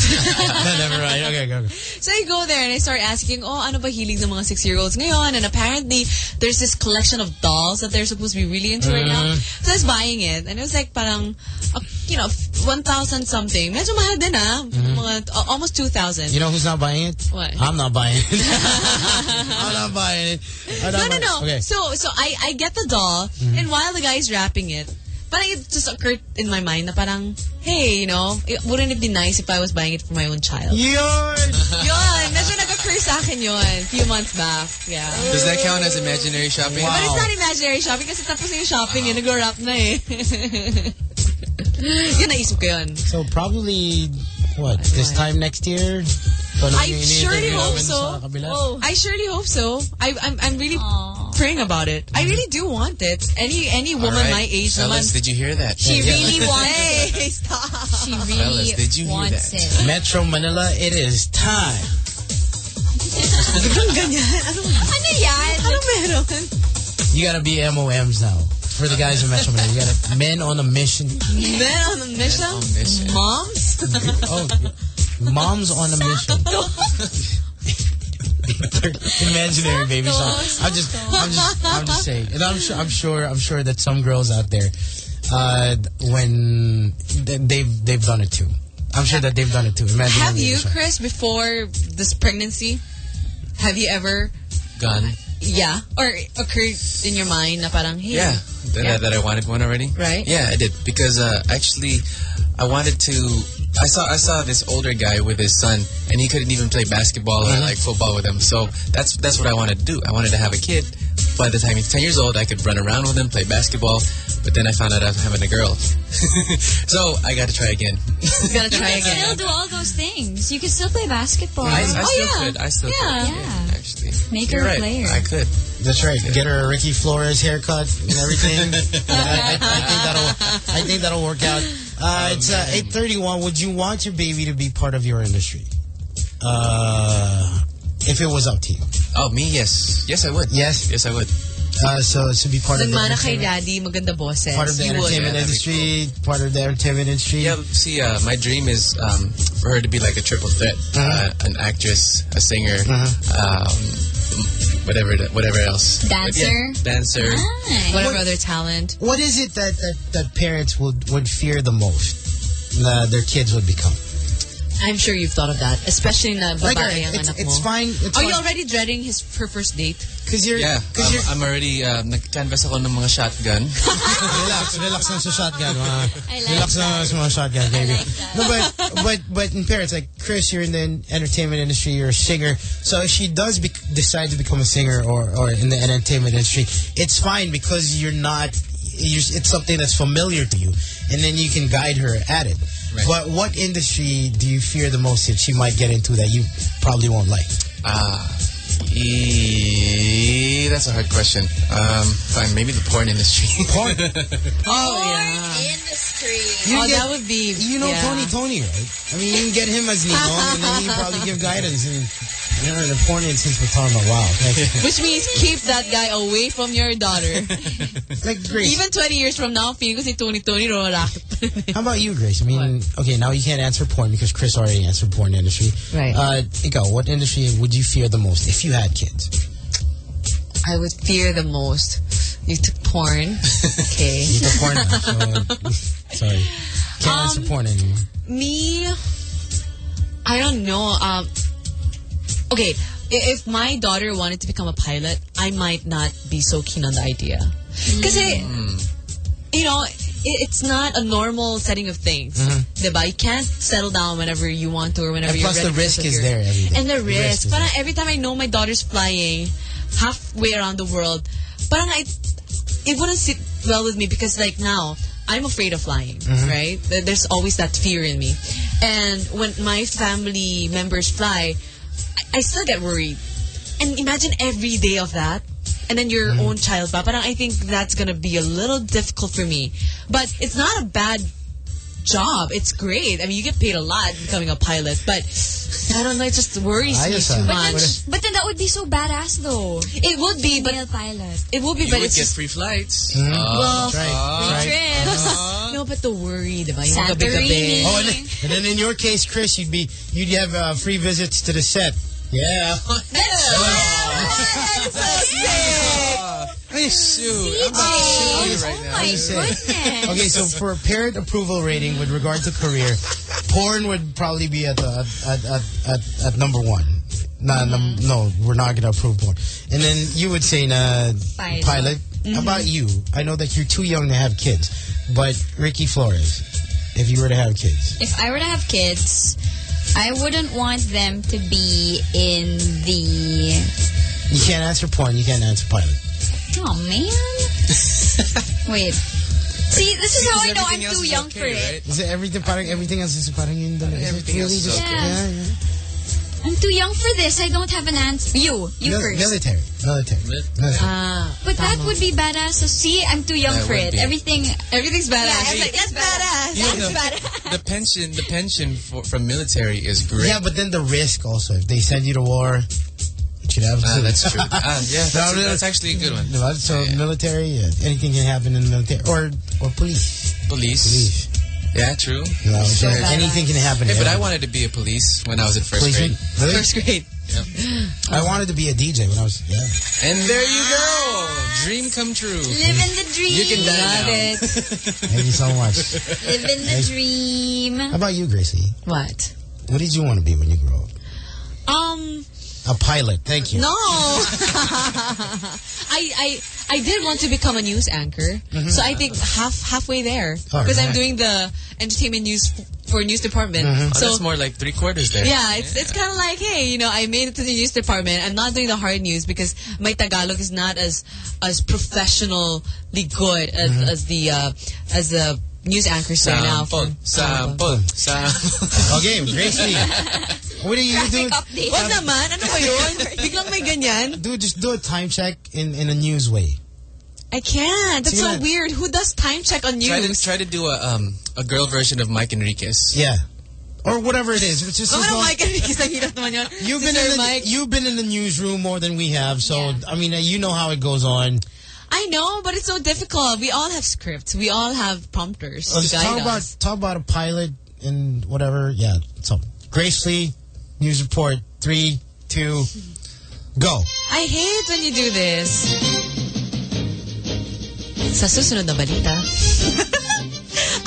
no, never mind. Okay, go, go. So I go there and I start asking, oh, ano ba hilig ng mga six-year-olds ngayon? And apparently, there's this collection of dolls that they're supposed to be really into right now. Mhm. So I was buying it. And it was like parang, uh, you know, 1,000 something. Medyo mahal din ah. Mhm. Mga, uh, almost 2,000. You know who's not buying it? What? I'm not buying it. I'm not buying it. I'm no, not no, buying- no. Okay. So, so I, I get the doll, Mhm. and while the guy's wrapping it, parang it just occurred in my mind na parang, hey, you know, it, wouldn't it be nice if I was buying it for my own child? Yun! yun! Medyo nag-occur sa akin yun. A few months back. Yeah. Does that count as imaginary shopping? But it's not imaginary shopping kasi tapos na yung shopping eh. Nag-wrap na eh. yun, naisip ko yun. So probably, what, this time next year? I yung surely hope so. sa kabila? Oh, I surely hope so. I, I'm, I'm really praying about it. I really do want it. Any any woman All right. my age Fellas, naman. did you hear that? She Yeah. really wants it. Stop. She Fellas, did you hear wants that? it. Metro Manila, it is time. Ano, ano yan? Ano meron? You gotta be MOMs now. For the guys in Metro Manila, you gotta men on a mission. Men on a mission? Moms? Oh, moms on a mission. Imaginary baby song. I'm just, I'm just, I'm just saying, and I'm sure, I'm sure, I'm sure that some girls out there, uh, when they've they've done it too. I'm sure that they've done it too. Imaginary Have you, song. Chris, before this pregnancy, have you ever, Gun. Yeah, or occurred in your mind na parang, hey, Yeah. That, Yeah. that I wanted one already. Right. Yeah, I did because uh, actually, I wanted to. I saw I saw this older guy with his son, and he couldn't even play basketball or Mhm. like football with him. So that's that's what I wanted to do. I wanted to have a kid. By the time he's ten years old, I could run around with him, play basketball. But then I found out I was having a girl, so I got to try again. You gotta You try can again. still do all those things. You can still play basketball. I, I Oh, still yeah. could. I still Yeah. could. Yeah. Actually, Make You're her a player. I could. That's right. Get her a Ricky Flores haircut and everything. I, I, I think that'll. I think that'll work out. Uh, it's uh, eight thirty one. Would you want your baby to be part of your industry? Uh, if it was up to you. Oh, me? Yes. Yes, I would. Yes. Yes, I would. Uh, so to be part of the Nagmana kay entertainment, daddy, maganda boses. part of the You would. entertainment industry, part of the entertainment industry. Yeah, see, uh, my dream is um, for her to be like a triple threat, uh, an actress, a singer, um, whatever, whatever else. Dancer? yeah, dancer. Whatever other talent. What is it that, that, that parents would, would fear the most that their kids would become? I'm sure you've thought of that, especially na babae Like, uh, ang it's- anak it's fine, it's Are you already dreading his her first date? Because you're Yeah, um, I'm already, uh, nag-canvas ako ng mga shotgun. relax, relax lang sa shotgun. Mga, relax lang sa mga shotgun, baby. No, but, but, but in parents, like Chris, you're in the entertainment industry, you're a singer. So if she does bec decide to become a singer or, or in the entertainment industry, it's fine because you're not, you're, it's something that's familiar to you. And then you can guide her at it. But what industry do you fear the most that she might get into that you probably won't like? Ah, e- that's a hard question. Um, fine, maybe the porn industry. Porn? Oh, yeah. Industry. You oh, get- that would be. You know yeah. Tony Tony, right? I mean, you can get him as Nino, and then he probably give guidance. I mean, you know, the porn since we're talking about wow. Which means keep that guy away from your daughter. like Grace. Even 20 years from now, feeling ko si Tony Tony rorakit. How about you, Grace? I mean, okay, now you can't answer porn because Chris already answered porn industry. Right. Uh, ikaw, what industry would you fear the most if you had kids? I would fear the most. You took porn. Okay. You took porn now, so, sorry. Can't answer Um, porn anymore. Me, I don't know. Um, okay, if my daughter wanted to become a pilot, I might not be so keen on the idea. Mm. Because, mm. you know, i it's not a normal setting of things. Mm-hmm. Diba? You can't settle down whenever you want to or whenever And you're plus ready the risk is your- there. And the The risk risk. is every time I know my daughter's flying halfway around the world, parang I, it wouldn't sit well with me because like now, I'm afraid of flying, Mhm. right? There's always that fear in me. And when my family members fly, I, I still get worried. And imagine every day of that. And then your mm-hmm. own child pa. Parang I think that's gonna be a little difficult for me. But it's not a bad job. It's great. I mean, you get paid a lot becoming a pilot. But I don't know, it just worries me too ah. But then, much. but then that would be so badass though. It would be, but Female pilot. it would be, you but would it's get just free flights. Mhm. well, That's right. uh, That's right. trips. No, but the worry, diba? Yung Santorini. gabi-gabi. Oh, and then, and then in your case, Chris, you'd be you'd have uh, free visits to the set. Yeah. Hey, shoot. I'm about to shoot you right Oh now. my goodness. Okay, so for parent approval rating with regard to career, porn would probably be at the at at at, at number one. No, num- mm-hmm. no, we're not gonna approve porn. And then you would say Pilot. pilot. How mm-hmm. about you? I know that you're too young to have kids, but Ricky Flores, if you were to have kids, If I were to have kids, I wouldn't want them to be in the. you can't answer porn, you can't answer pilot. Oh man. Wait. See, this is how I know I'm too young okay, for it. right? Is it everything? Parang everything else is parang yun doon. Is it Everything really else is just okay. yeah, yeah. I'm too young for this. I don't have an answer. You, you Mil- first. Military, military. military. Ah, But that would be badass. So see, I'm too young That for it. be. Everything. Everything's badass. Yeah, It's like, that's badass. You know, That's the, badass. the pension, the pension for, from military is great. Yeah, but then the risk also. If they send you to war, you should have Ah, to. that's true. Ah, yeah, that's, No, no, that's actually a good one. Diba? So military, yeah, anything can happen in the military, or or police. Police. Police. Yeah, true. You know, so Yeah. anything can happen. Hey, but I wanted to be a police when I was in first Policeman? grade. Really? First grade. I wanted to be a DJ when I was yeah. And there you go. Dream come true. Living the dream. You can die Love it. Thank you so much. Living the dream. How about you, Gracie? What? What did you want to be when you grew up? Um, A pilot. Thank you. no. I, I, I did want to become a news anchor. So I think half halfway there. Oh, Because I'm doing the entertainment news for news department. Oh, So that's more like three quarters there. Yeah, it's it's kind of like, hey, you know, I made it to the news department. I'm not doing the hard news because my Tagalog is not as as professionally good as, Mm-hmm. as the uh, as the news anchors right now. Sample, For, sample, sample. Okay, Gracie. What are you doing? update. Wag naman, ano ba yun? Biglang may ganyan. Dude, just do a time check in in a news way. I can't. That's Sige so weird. Who does time check on Try to news? try to do a um a girl version of Mike Enriquez. Yeah. Or whatever it is. It's just Oh, as ano, long- Mike Enriquez, ang hirap naman yun. You've been in the Mike. you've been in the newsroom more than we have, so Yeah. I mean, uh, you know how it goes on. I know, but it's so difficult. We all have scripts. We all have prompters Let's to guide talk about talk about a pilot and whatever. Yeah. So Grace Lee, news report. Three, two, go. I hate when you do this. Sa susunod na balita.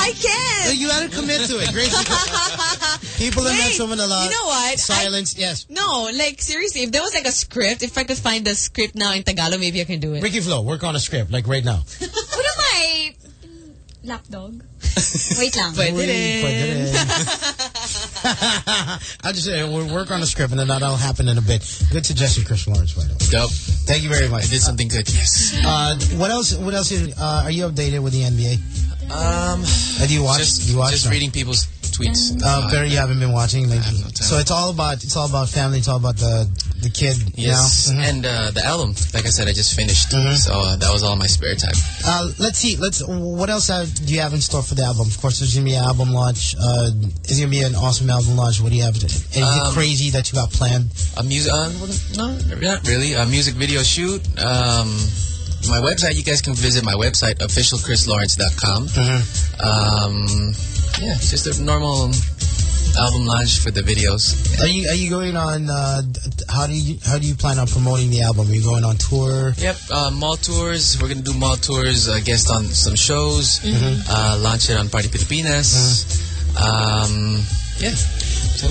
I can't. You gotta commit to it, Grace. People in Wait, Metro Manila. you know what? Silence. yes. No, like seriously, if there was like a script, if I could find the script now in Tagalog, maybe I can do it. Ricky Flo, work on a script like right now. What am I? Lapdog? Wait lang. Pwede Uy, rin. pwede rin. I'll just say we'll work on a script and then that'll happen in a bit. Good suggestion, Chris Lawrence. By the way. Dope. Thank you very much. I did something good. Yes. Uh, what else? What else? Uh, are you updated with the NBA? Um, Uh, do you watch? just, do you watch? just No. reading people's tweets. Uh, Barry, you haven't been watching. Have time. so it's all about it's all about family. It's all about the the kid. Yes, You know? Mhm. and uh, the album, like I said, I just finished, Mhm. so uh, that was all my spare time. Uh, let's see. Let's. What else uh, do you have in store for the album? Of course, there's gonna be an album launch. Uh, is gonna be an awesome album launch. What do you have? Anything Um, crazy that you got planned? A music, uh, no, not really. A music video shoot. Um, my website, you guys can visit my website, officialchrislawrence.com. Mm-hmm. Um, yeah, it's just a normal album launch for the videos. Are you are you going on? Uh, how do you how do you plan on promoting the album? Are you going on tour? Yep, uh, mall tours. We're gonna do mall tours. Uh, guest on some shows. Mhm. Uh, launch it on Party Pilipinas. Um, yeah.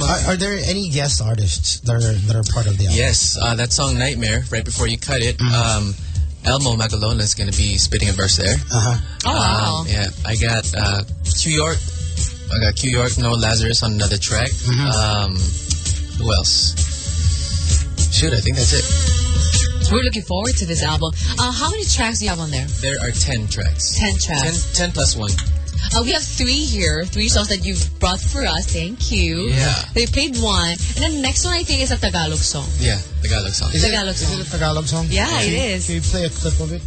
Are, are there any guest artists that are that are part of the album? Yes, uh, that song Nightmare, right before you cut it, Mm-hmm. um, Elmo Magalona is going to be spitting a verse there. Uh-huh. Oh, wow. Um, yeah, I got uh, Q York. I got Q York, No Lazarus on another track. Mm-hmm. Um, who else? Shoot, I think that's it. We're looking forward to this album. Uh, how many tracks do you have on there? There are 10 tracks. 10 tracks. 10, 10 plus 1. Uh, we have three here, three songs that you've brought for us. Thank you. Yeah. They played one. And then the next one, I think, is a Tagalog song. Yeah, Tagalog song. Is it, Tagalog is song. it a Tagalog song? Yeah, Can it you- is. Can you play a clip of it?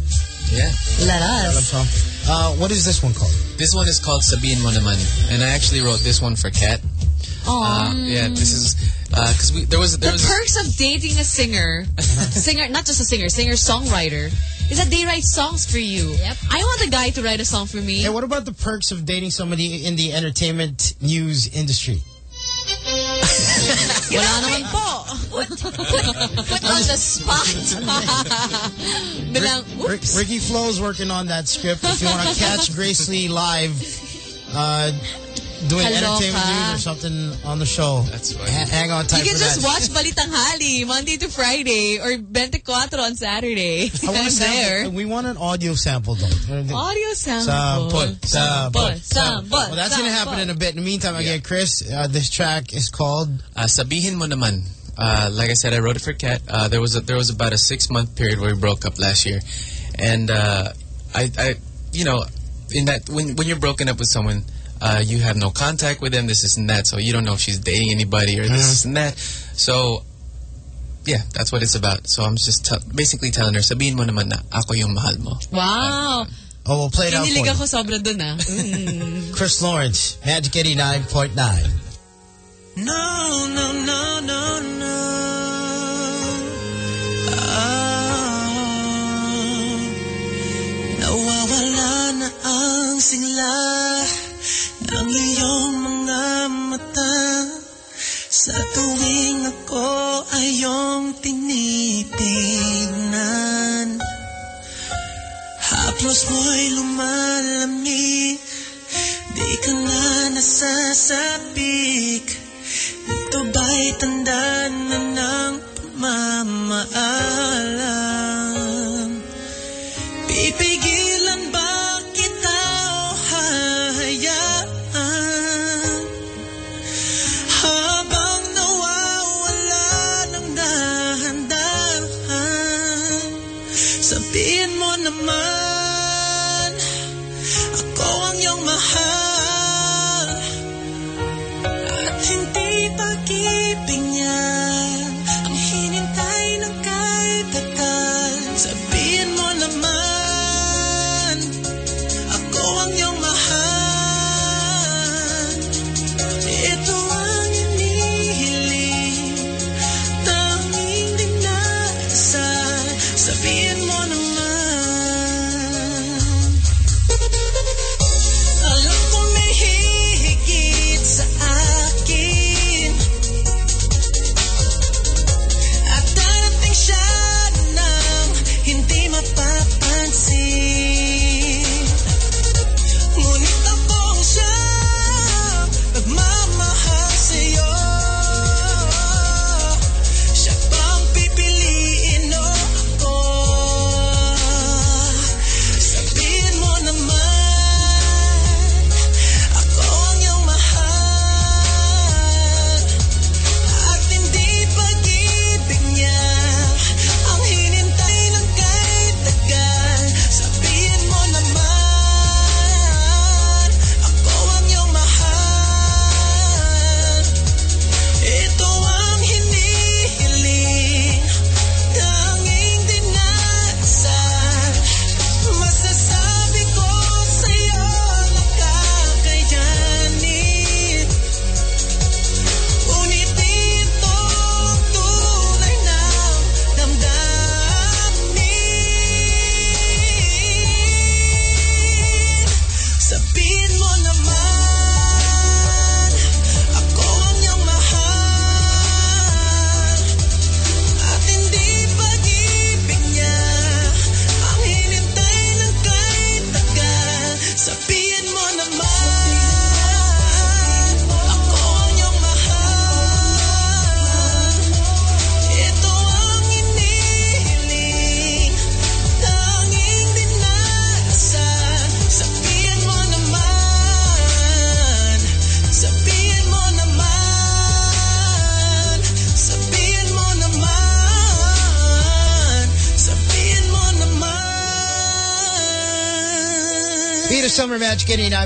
Yeah. Let us. Tagalog song. Uh, what is this one called? This one is called Sabihin Mo Naman. And I actually wrote this one for Kat. Aw. Uh, yeah, this is because we there was there the was perks of dating a singer, singer, not just a singer, singer songwriter, is that they write songs for you. Yep. I want a guy to write a song for me. Hey, what about the perks of dating somebody in the entertainment news industry? Wala naman po. Put on the spot. Bilang, Rick. Ricky Flo's working on that script. If you want to catch Grace Lee live, uh, doing Kaloka. entertainment news or something on the show, That's fine. ha- hang on tight You can just that. watch Balitang Hali Monday to Friday or 24 on Saturday. I want I'm a sample. there. We want an audio sample though. Audio sample. Sample, sample, sample. Well, that's gonna happen in a bit. In the meantime, again, Chris, uh, this track is called. Uh, Sabihin mo naman. Uh, like I said, I wrote it for Kat. Uh, there was a, there was about a six month period where we broke up last year, and uh, I, I, you know, in that when when you're broken up with someone, uh, you have no contact with them. This is and that, so you don't know if she's dating anybody or this and that. So, yeah, that's what it's about. So I'm just te- basically telling her, sabihin mo naman na ako yung mahal mo. Wow. Oh, we'll play it out for Kinilig you. ako sobra dun ah. Mm. Chris Lawrence, Magic 89.9. No, no, no, no, no. Ah, nawawala na ang sigla ng iyong mga mata. Sa tuwing ako ay iyong tinitignan. Haplos mo'y lumalamig Di ka na nasasapik. Ito ba'y tanda na ng pamamaalam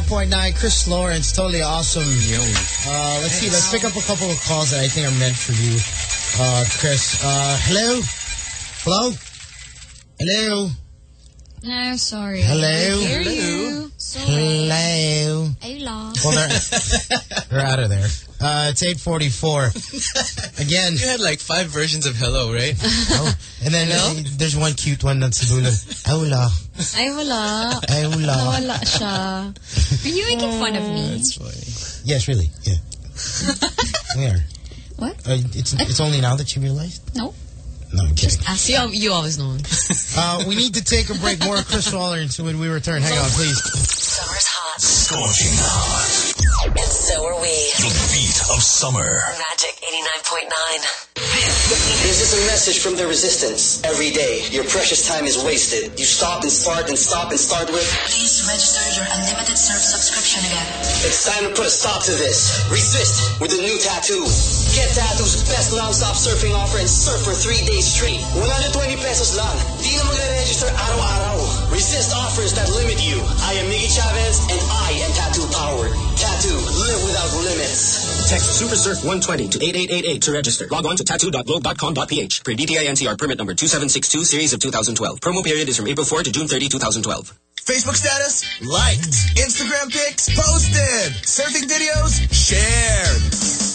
105.9, Chris Lawrence, totally awesome. Uh, let's see, let's pick up a couple of calls that I think are meant for you, uh, Chris. Uh, hello? Hello? Hello? No, sorry. Hello? Hello? Sorry. Hello? I lost. Well, they're, they're out of there. Uh, it's 844. Again. You had like five versions of hello, right? Oh, and then uh, there's one cute one that's sa dulo. Hola. Ay, wala. Ay, wala. Nawala siya. Are you making fun of me? That's funny. Yes, really. Yeah. we are. What? Uh, it's, it's only now that you realized? No. No, I'm kidding. Ask you, you always know. Uh, we need to take a break. More Chris Lawrence when we return. Hang on, please. Summer's hot. Scorching hot. And so are we. The beat of summer. Magic 89.9. This is a message from the resistance. Every day, your precious time is wasted. You stop and start and stop and start with. Please register your unlimited surf subscription again. It's time to put a stop to this. Resist with a new tattoo. Get Tattoo's best non-stop surfing offer and surf for three days straight. 120 pesos lang. Di na magre-register araw-araw. Resist offers that limit you. I am Miggy Chavez and I am Tattoo Powered. Tattoo, live without limits. Text SuperSurf 120 to 8888 to register. Log on to tattoo.globe.com.ph. Per DTI NCR permit number 2762 series of 2012. Promo period is from April 4 to June 30, 2012. Facebook status? Liked. Instagram pics? Posted. Surfing videos? Shared.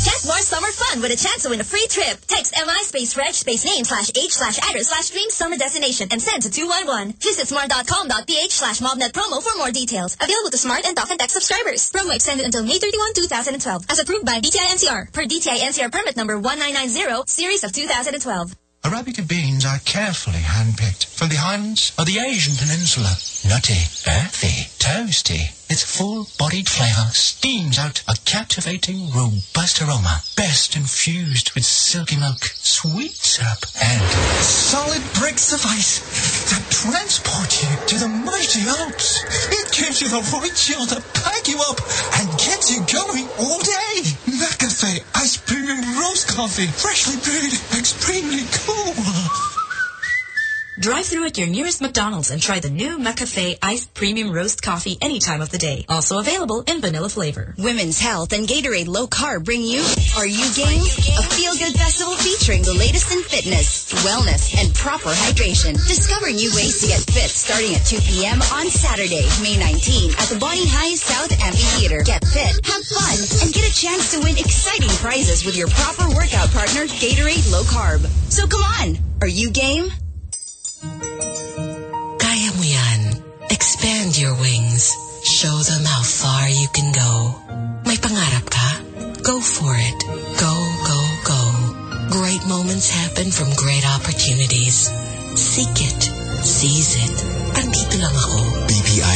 Get more summer fun with a chance to win a free trip. Text MI space reg space name slash age slash address slash dream summer destination and send to 211. Visit smart.com.ph slash mobnet promo for more details. Available to smart and and text subscribers. Promo extended until May 31, 2012. As approved by DTI NCR. Per DTI NCR permit number 1990 series of 2012. Arabica beans are carefully handpicked from the highlands of the Asian peninsula. Nutty, earthy, toasty. Its full-bodied flavour steams out a captivating, robust aroma, best infused with silky milk, sweet syrup, and solid bricks of ice that transport you to the mighty Alps. It gives you the right chill to pack you up and gets you going all day. McCafe Ice Premium Roast Coffee, freshly brewed, extremely cool. Drive through at your nearest McDonald's and try the new McCafe Iced Premium Roast Coffee any time of the day. Also available in vanilla flavor. Women's Health and Gatorade Low Carb bring you Are You Game? A feel-good festival featuring the latest in fitness, wellness, and proper hydration. Discover new ways to get fit starting at 2 p.m. on Saturday, May 19 at the Bonnie High South Amphitheater. Get fit, have fun, and get a chance to win exciting prizes with your proper workout partner, Gatorade Low Carb. So come on, are you game? Kaya mo yan. Expand your wings. Show them how far you can go. May pangarap ka? Go for it. Go, go, go. Great moments happen from great opportunities. Seek it. Seize it. Andito lang ako.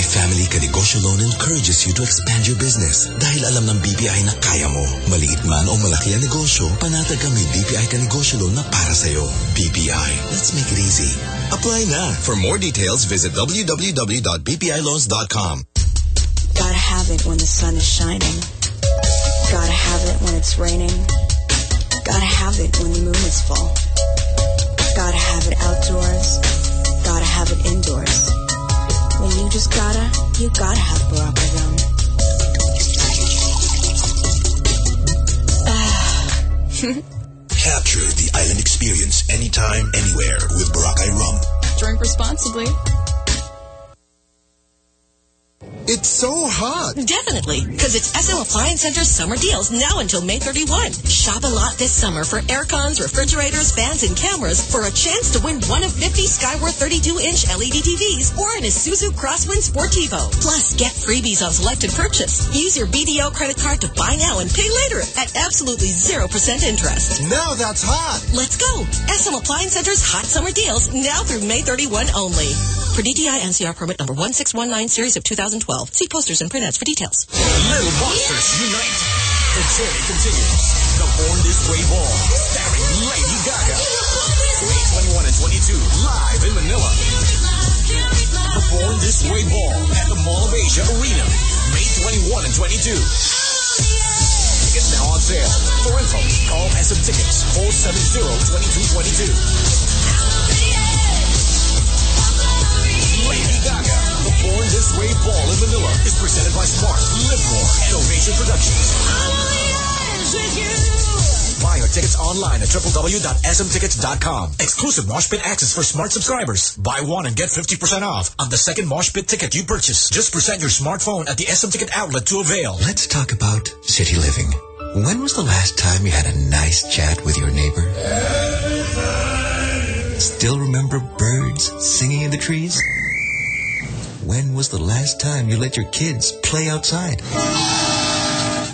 Family Kanegosyo Loan encourages you to expand your business dahil alam ng BPI na kaya mo. Maliit man o malaki ang negosyo, panatag kami BPI Kanegosyo Loan na para sa'yo. BPI, let's make it easy. Apply na. For more details, visit www.bpiloans.com. Gotta have it when the sun is shining. Gotta have it when it's raining. Gotta have it when the moon is full. Gotta have it outdoors. Gotta have it indoors. When you just gotta, you gotta have Boracay rum. Capture the island experience anytime, anywhere with Boracay Rum. Drink responsibly. It's so hot. Definitely, because it's SM Appliance Center's summer deals now until May 31. Shop a lot this summer for aircons, refrigerators, fans, and cameras for a chance to win one of 50 Skyworth 32-inch LED TVs or an Isuzu Crosswind Sportivo. Plus, get freebies on selected purchase. Use your BDO credit card to buy now and pay later at absolutely 0% interest. Now that's hot. Let's go. SM Appliance Center's hot summer deals now through May 31 only. For DTI NCR permit number 1619 series of 2012. See posters and printouts for details. Little Monsters Unite. The journey continues. The Born This Way Ball, starring Lady Gaga. May 21 and 22, live in Manila. The Born This Way Ball at the Mall of Asia Arena, May 21 and 22. Tickets now on sale. For info, call SM Tickets 470-2222. Lady Gaga, Born This Way Ball in Manila is presented by Smart, Live More, and Ovation Productions. Buy your tickets online at www.smtickets.com. Exclusive Mosh Pit access for smart subscribers. Buy one and get 50% off on the second Mosh Pit ticket you purchase. Just present your smartphone at the SM Ticket outlet to avail. Let's talk about city living. When was the last time you had a nice chat with your neighbor? Still remember birds singing in the trees? When was the last time you let your kids play outside?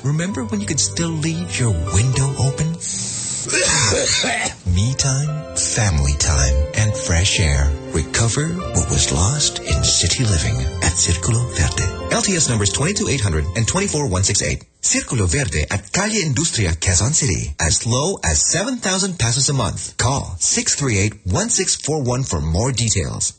Remember when you could still leave your window open? Me time, family time, and fresh air. Recover what was lost in city living at Circulo Verde. LTS numbers 22800 and 24168. Circulo Verde at Calle Industria, Quezon City. As low as 7,000 pesos a month. Call 638-1641 for more details.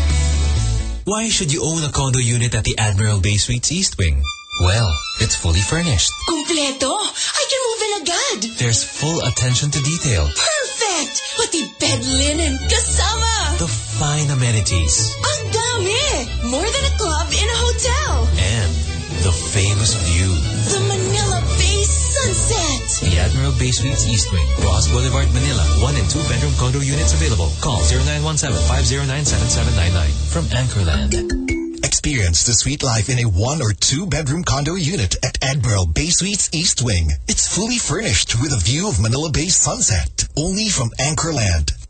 Why should you own a condo unit at the Admiral Bay Suites East Wing? Well, it's fully furnished. Kumpleto! I can move in agad! There's full attention to detail. Perfect! Pati bed linen kasama! The fine amenities. Ang dami! More than a club in a hotel! And the famous view. The Admiral Bay Suites East Wing, Roxas Boulevard, Manila. One and two bedroom condo units available. Call 0917-509-7799 from Anchorland. Experience the sweet life in a one or two bedroom condo unit at Admiral Bay Suites East Wing. It's fully furnished with a view of Manila Bay sunset. Only from Anchorland.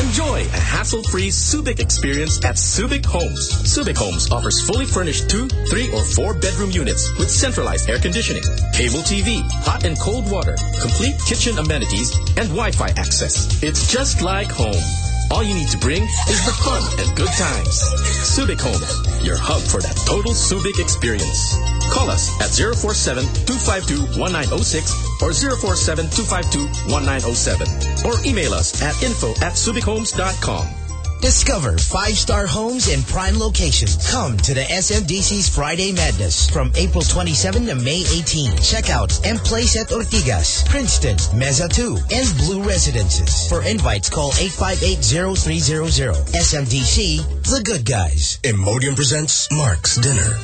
Enjoy a hassle-free Subic experience at Subic Homes. Subic Homes offers fully furnished two, three, or four bedroom units with centralized air conditioning, cable TV, hot and cold water, complete kitchen amenities, and Wi-Fi access. It's just like home. All you need to bring is the fun and good times. Subic Homes, your hub for that total Subic experience. Call us at 047-252-1906 or 047-252-1907 or email us at info at subichomes.com. Discover five-star homes in prime locations. Come to the SMDC's Friday Madness from April 27 to May 18. Check out M Place at Ortigas, Princeton, Mezza 2, and Blue Residences. For invites, call 858-0300. SMDC, the good guys. Imodium presents Mark's Dinner.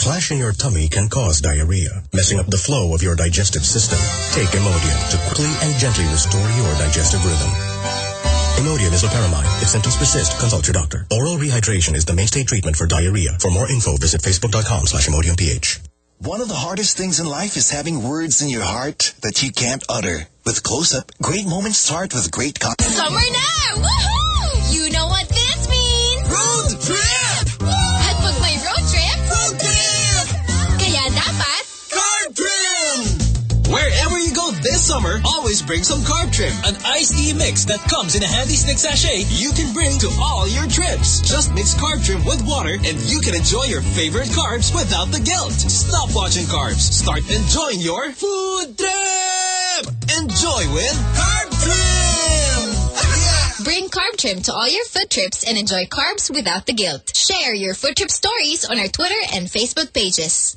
Clash in your tummy can cause diarrhea, messing up the flow of your digestive system. Take Imodium to quickly and gently restore your digestive rhythm. Imodium is loperamide. If symptoms persist, consult your doctor. Oral rehydration is the mainstay treatment for diarrhea. For more info, visit facebook.com slash imodiumph. One of the hardest things in life is having words in your heart that you can't utter. With Close-Up, great moments start with great con- Summer na! Woohoo! You know what this means? Road trip! Summer, always bring some carb trim. An iced tea mix that comes in a handy snack sachet you can bring to all your trips. Just mix carb trim with water and you can enjoy your favorite carbs without the guilt. Stop watching carbs. Start enjoying your food trip. Enjoy with Carb Trim. bring carb trim to all your food trips and enjoy carbs without the guilt. Share your food trip stories on our Twitter and Facebook pages.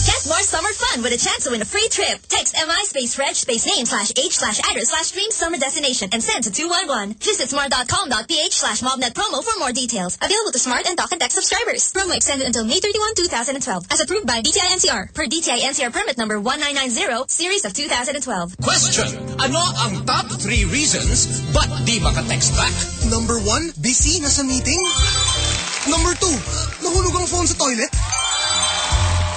Get more summer fun with a chance to win a free trip. Text MI space French space name slash H slash address slash dream summer destination and send to 211. Visit smart.com.ph slash mobnet promo for more details. Available to smart and talk and text subscribers. Promo extended until May 31, 2012. As approved by DTI NCR per DTI NCR permit number 1990 series of 2012. Question. Ano ang top three reasons ba't di maka-text back? Number one, busy, nasa meeting. Number two, nahulog ang phone sa toilet.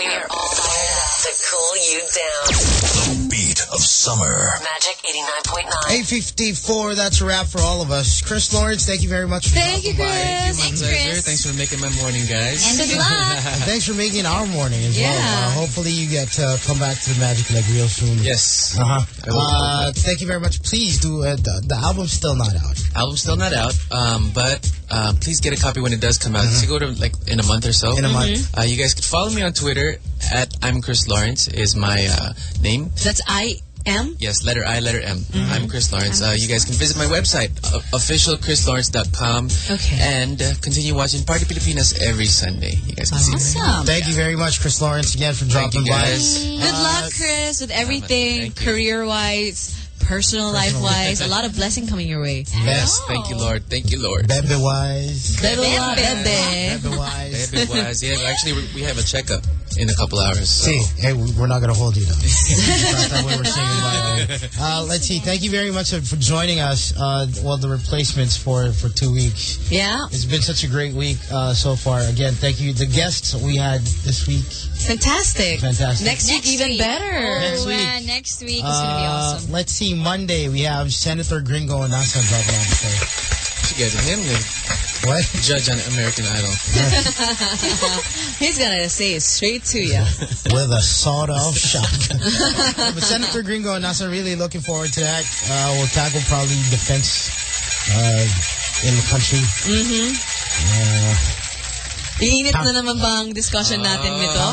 We are all fired up to cool you down. The beat of summer. Magic 89.9. 854, that's a wrap for all of us. Chris Lawrence, thank you very much for Thank you, dropping by. Chris. Thanks, Pleasure. Chris. Thanks for making my morning, guys. And good luck. Thanks for making our morning as well. Uh, hopefully you get to come back to the Magic Leg real soon. Yes. Uh-huh. Uh, thank you very much. Please do, uh, the, the album's still not out. Album's still not out, um, but uh, please get a copy when it does come out. It's go to like in a month or so. In a month. Uh, you guys could follow me on Twitter at I'm Chris Lawrence is my uh, name. That's I M. Yes, letter I, letter M. Mm-hmm. I'm Chris Lawrence. Uh, you guys can visit my website, uh, officialchrislawrence.com. Okay. And uh, continue watching Party Pilipinas every Sunday. You guys can see that. Awesome. Thank you very much, Chris Lawrence, again for Thank dropping you, by. guys. Good luck, Chris, with everything, Thank you. personal life-wise. A lot of blessing coming your way. Yes, thank you, Lord. Thank you, Lord. Bebe wise. Bebe. Bebe Bebe. wise. Bebe was. Yeah, actually, we- we have a checkup in a couple hours. So. See, hey, we- we're not going to hold you though. That's not what we're saying. Bye. Uh, let's see. Thank you very much for joining us. Uh, well, the replacements for, for two weeks. Yeah. It's been such a great week uh, so far. Again, thank you. The guests we had this week. Fantastic. Fantastic. Next, week, Next even week. better. Next Oh, week. yeah, next week is going to be Uh, awesome. Let's see. Monday we have Senator Gringo Honasan dropping on the show. You guys are him, What? judge on American Idol. He's gonna say it straight to you. With a sawed-off shotgun. but Senator Gringo Honasan really looking forward to that. Uh, we'll tackle probably defense uh, in the country. Mm-hmm. Iinit na naman bang discussion natin nito?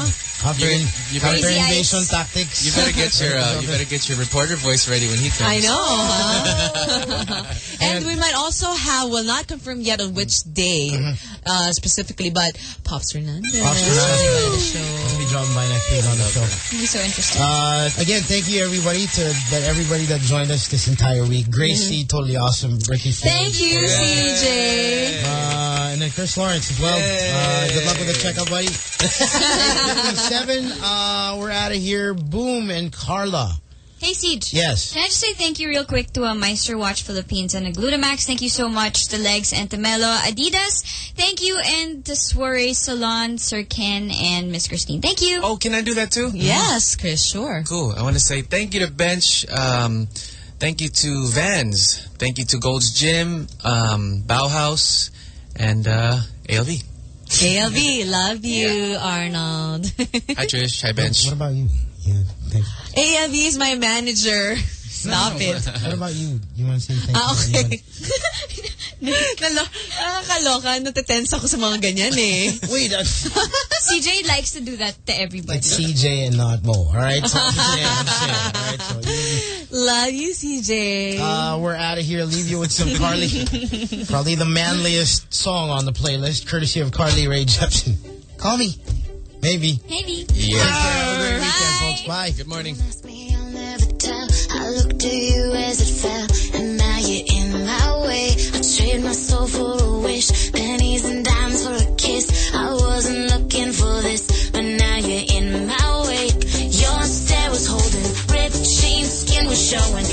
After, You- you better- after invasion eyes. tactics. You better get your uh, you better get your reporter voice ready when he comes. I know, huh? and we might also have, well, not confirmed yet on which day uh, specifically, but Pops Fernandez. Mm-hmm. Pops Fernandez. coming by the show. He'll be dropping by next week on the show. It'll be so interesting. Uh, again, thank you everybody to that everybody that joined us this entire week. Gracie, totally awesome. Ricky, Ford. Thank you, CJ. Uh, and then Chris Lawrence as well. Uh, good luck with the checkup, buddy. Seven. Uh, we're out of here. Boom and Carla. Hey, Siege. Yes. Can I just say thank you real quick to uh, Meister Watch Philippines and a Glutamax. Thank you so much to Legs and to Melo. Adidas, thank you. And to Soiree Salon, Sir Ken, and Miss Christine. Thank you. Oh, can I do that too? Yes, Chris, sure. Cool. I want to say thank you to Bench. Um, thank you to Vans. Thank you to Gold's Gym, um, Bauhaus, and uh, ALV. ALV, love you, Arnold. Hi Trish. Hi Bench. What about you? Yeah, thanks. ALV is my manager. Stop it. What about you? You want to say thank Ah, okay. you? okay. Nalo, nakakaloka. Natetense ako sa mga ganyan eh. Wait, that's... CJ likes to do that to everybody. It's CJ and not Mo, alright? So I'm just saying, I'm just saying, alright? So you, Love you, CJ. uh, we're out of here. Leave you with some Carly. Probably the manliest song on the playlist, courtesy of Carly Rae Jepsen. Call me. Maybe. Maybe. Yeah. Take care. Have a great weekend, folks. Bye. Good morning. I looked at you as it fell, and now you're in my way. I trade my soul for a wish, pennies and dimes for a kiss. I wasn't looking for this, but now you're in my way. Your stare was holding, ripped jeans, skin was showing,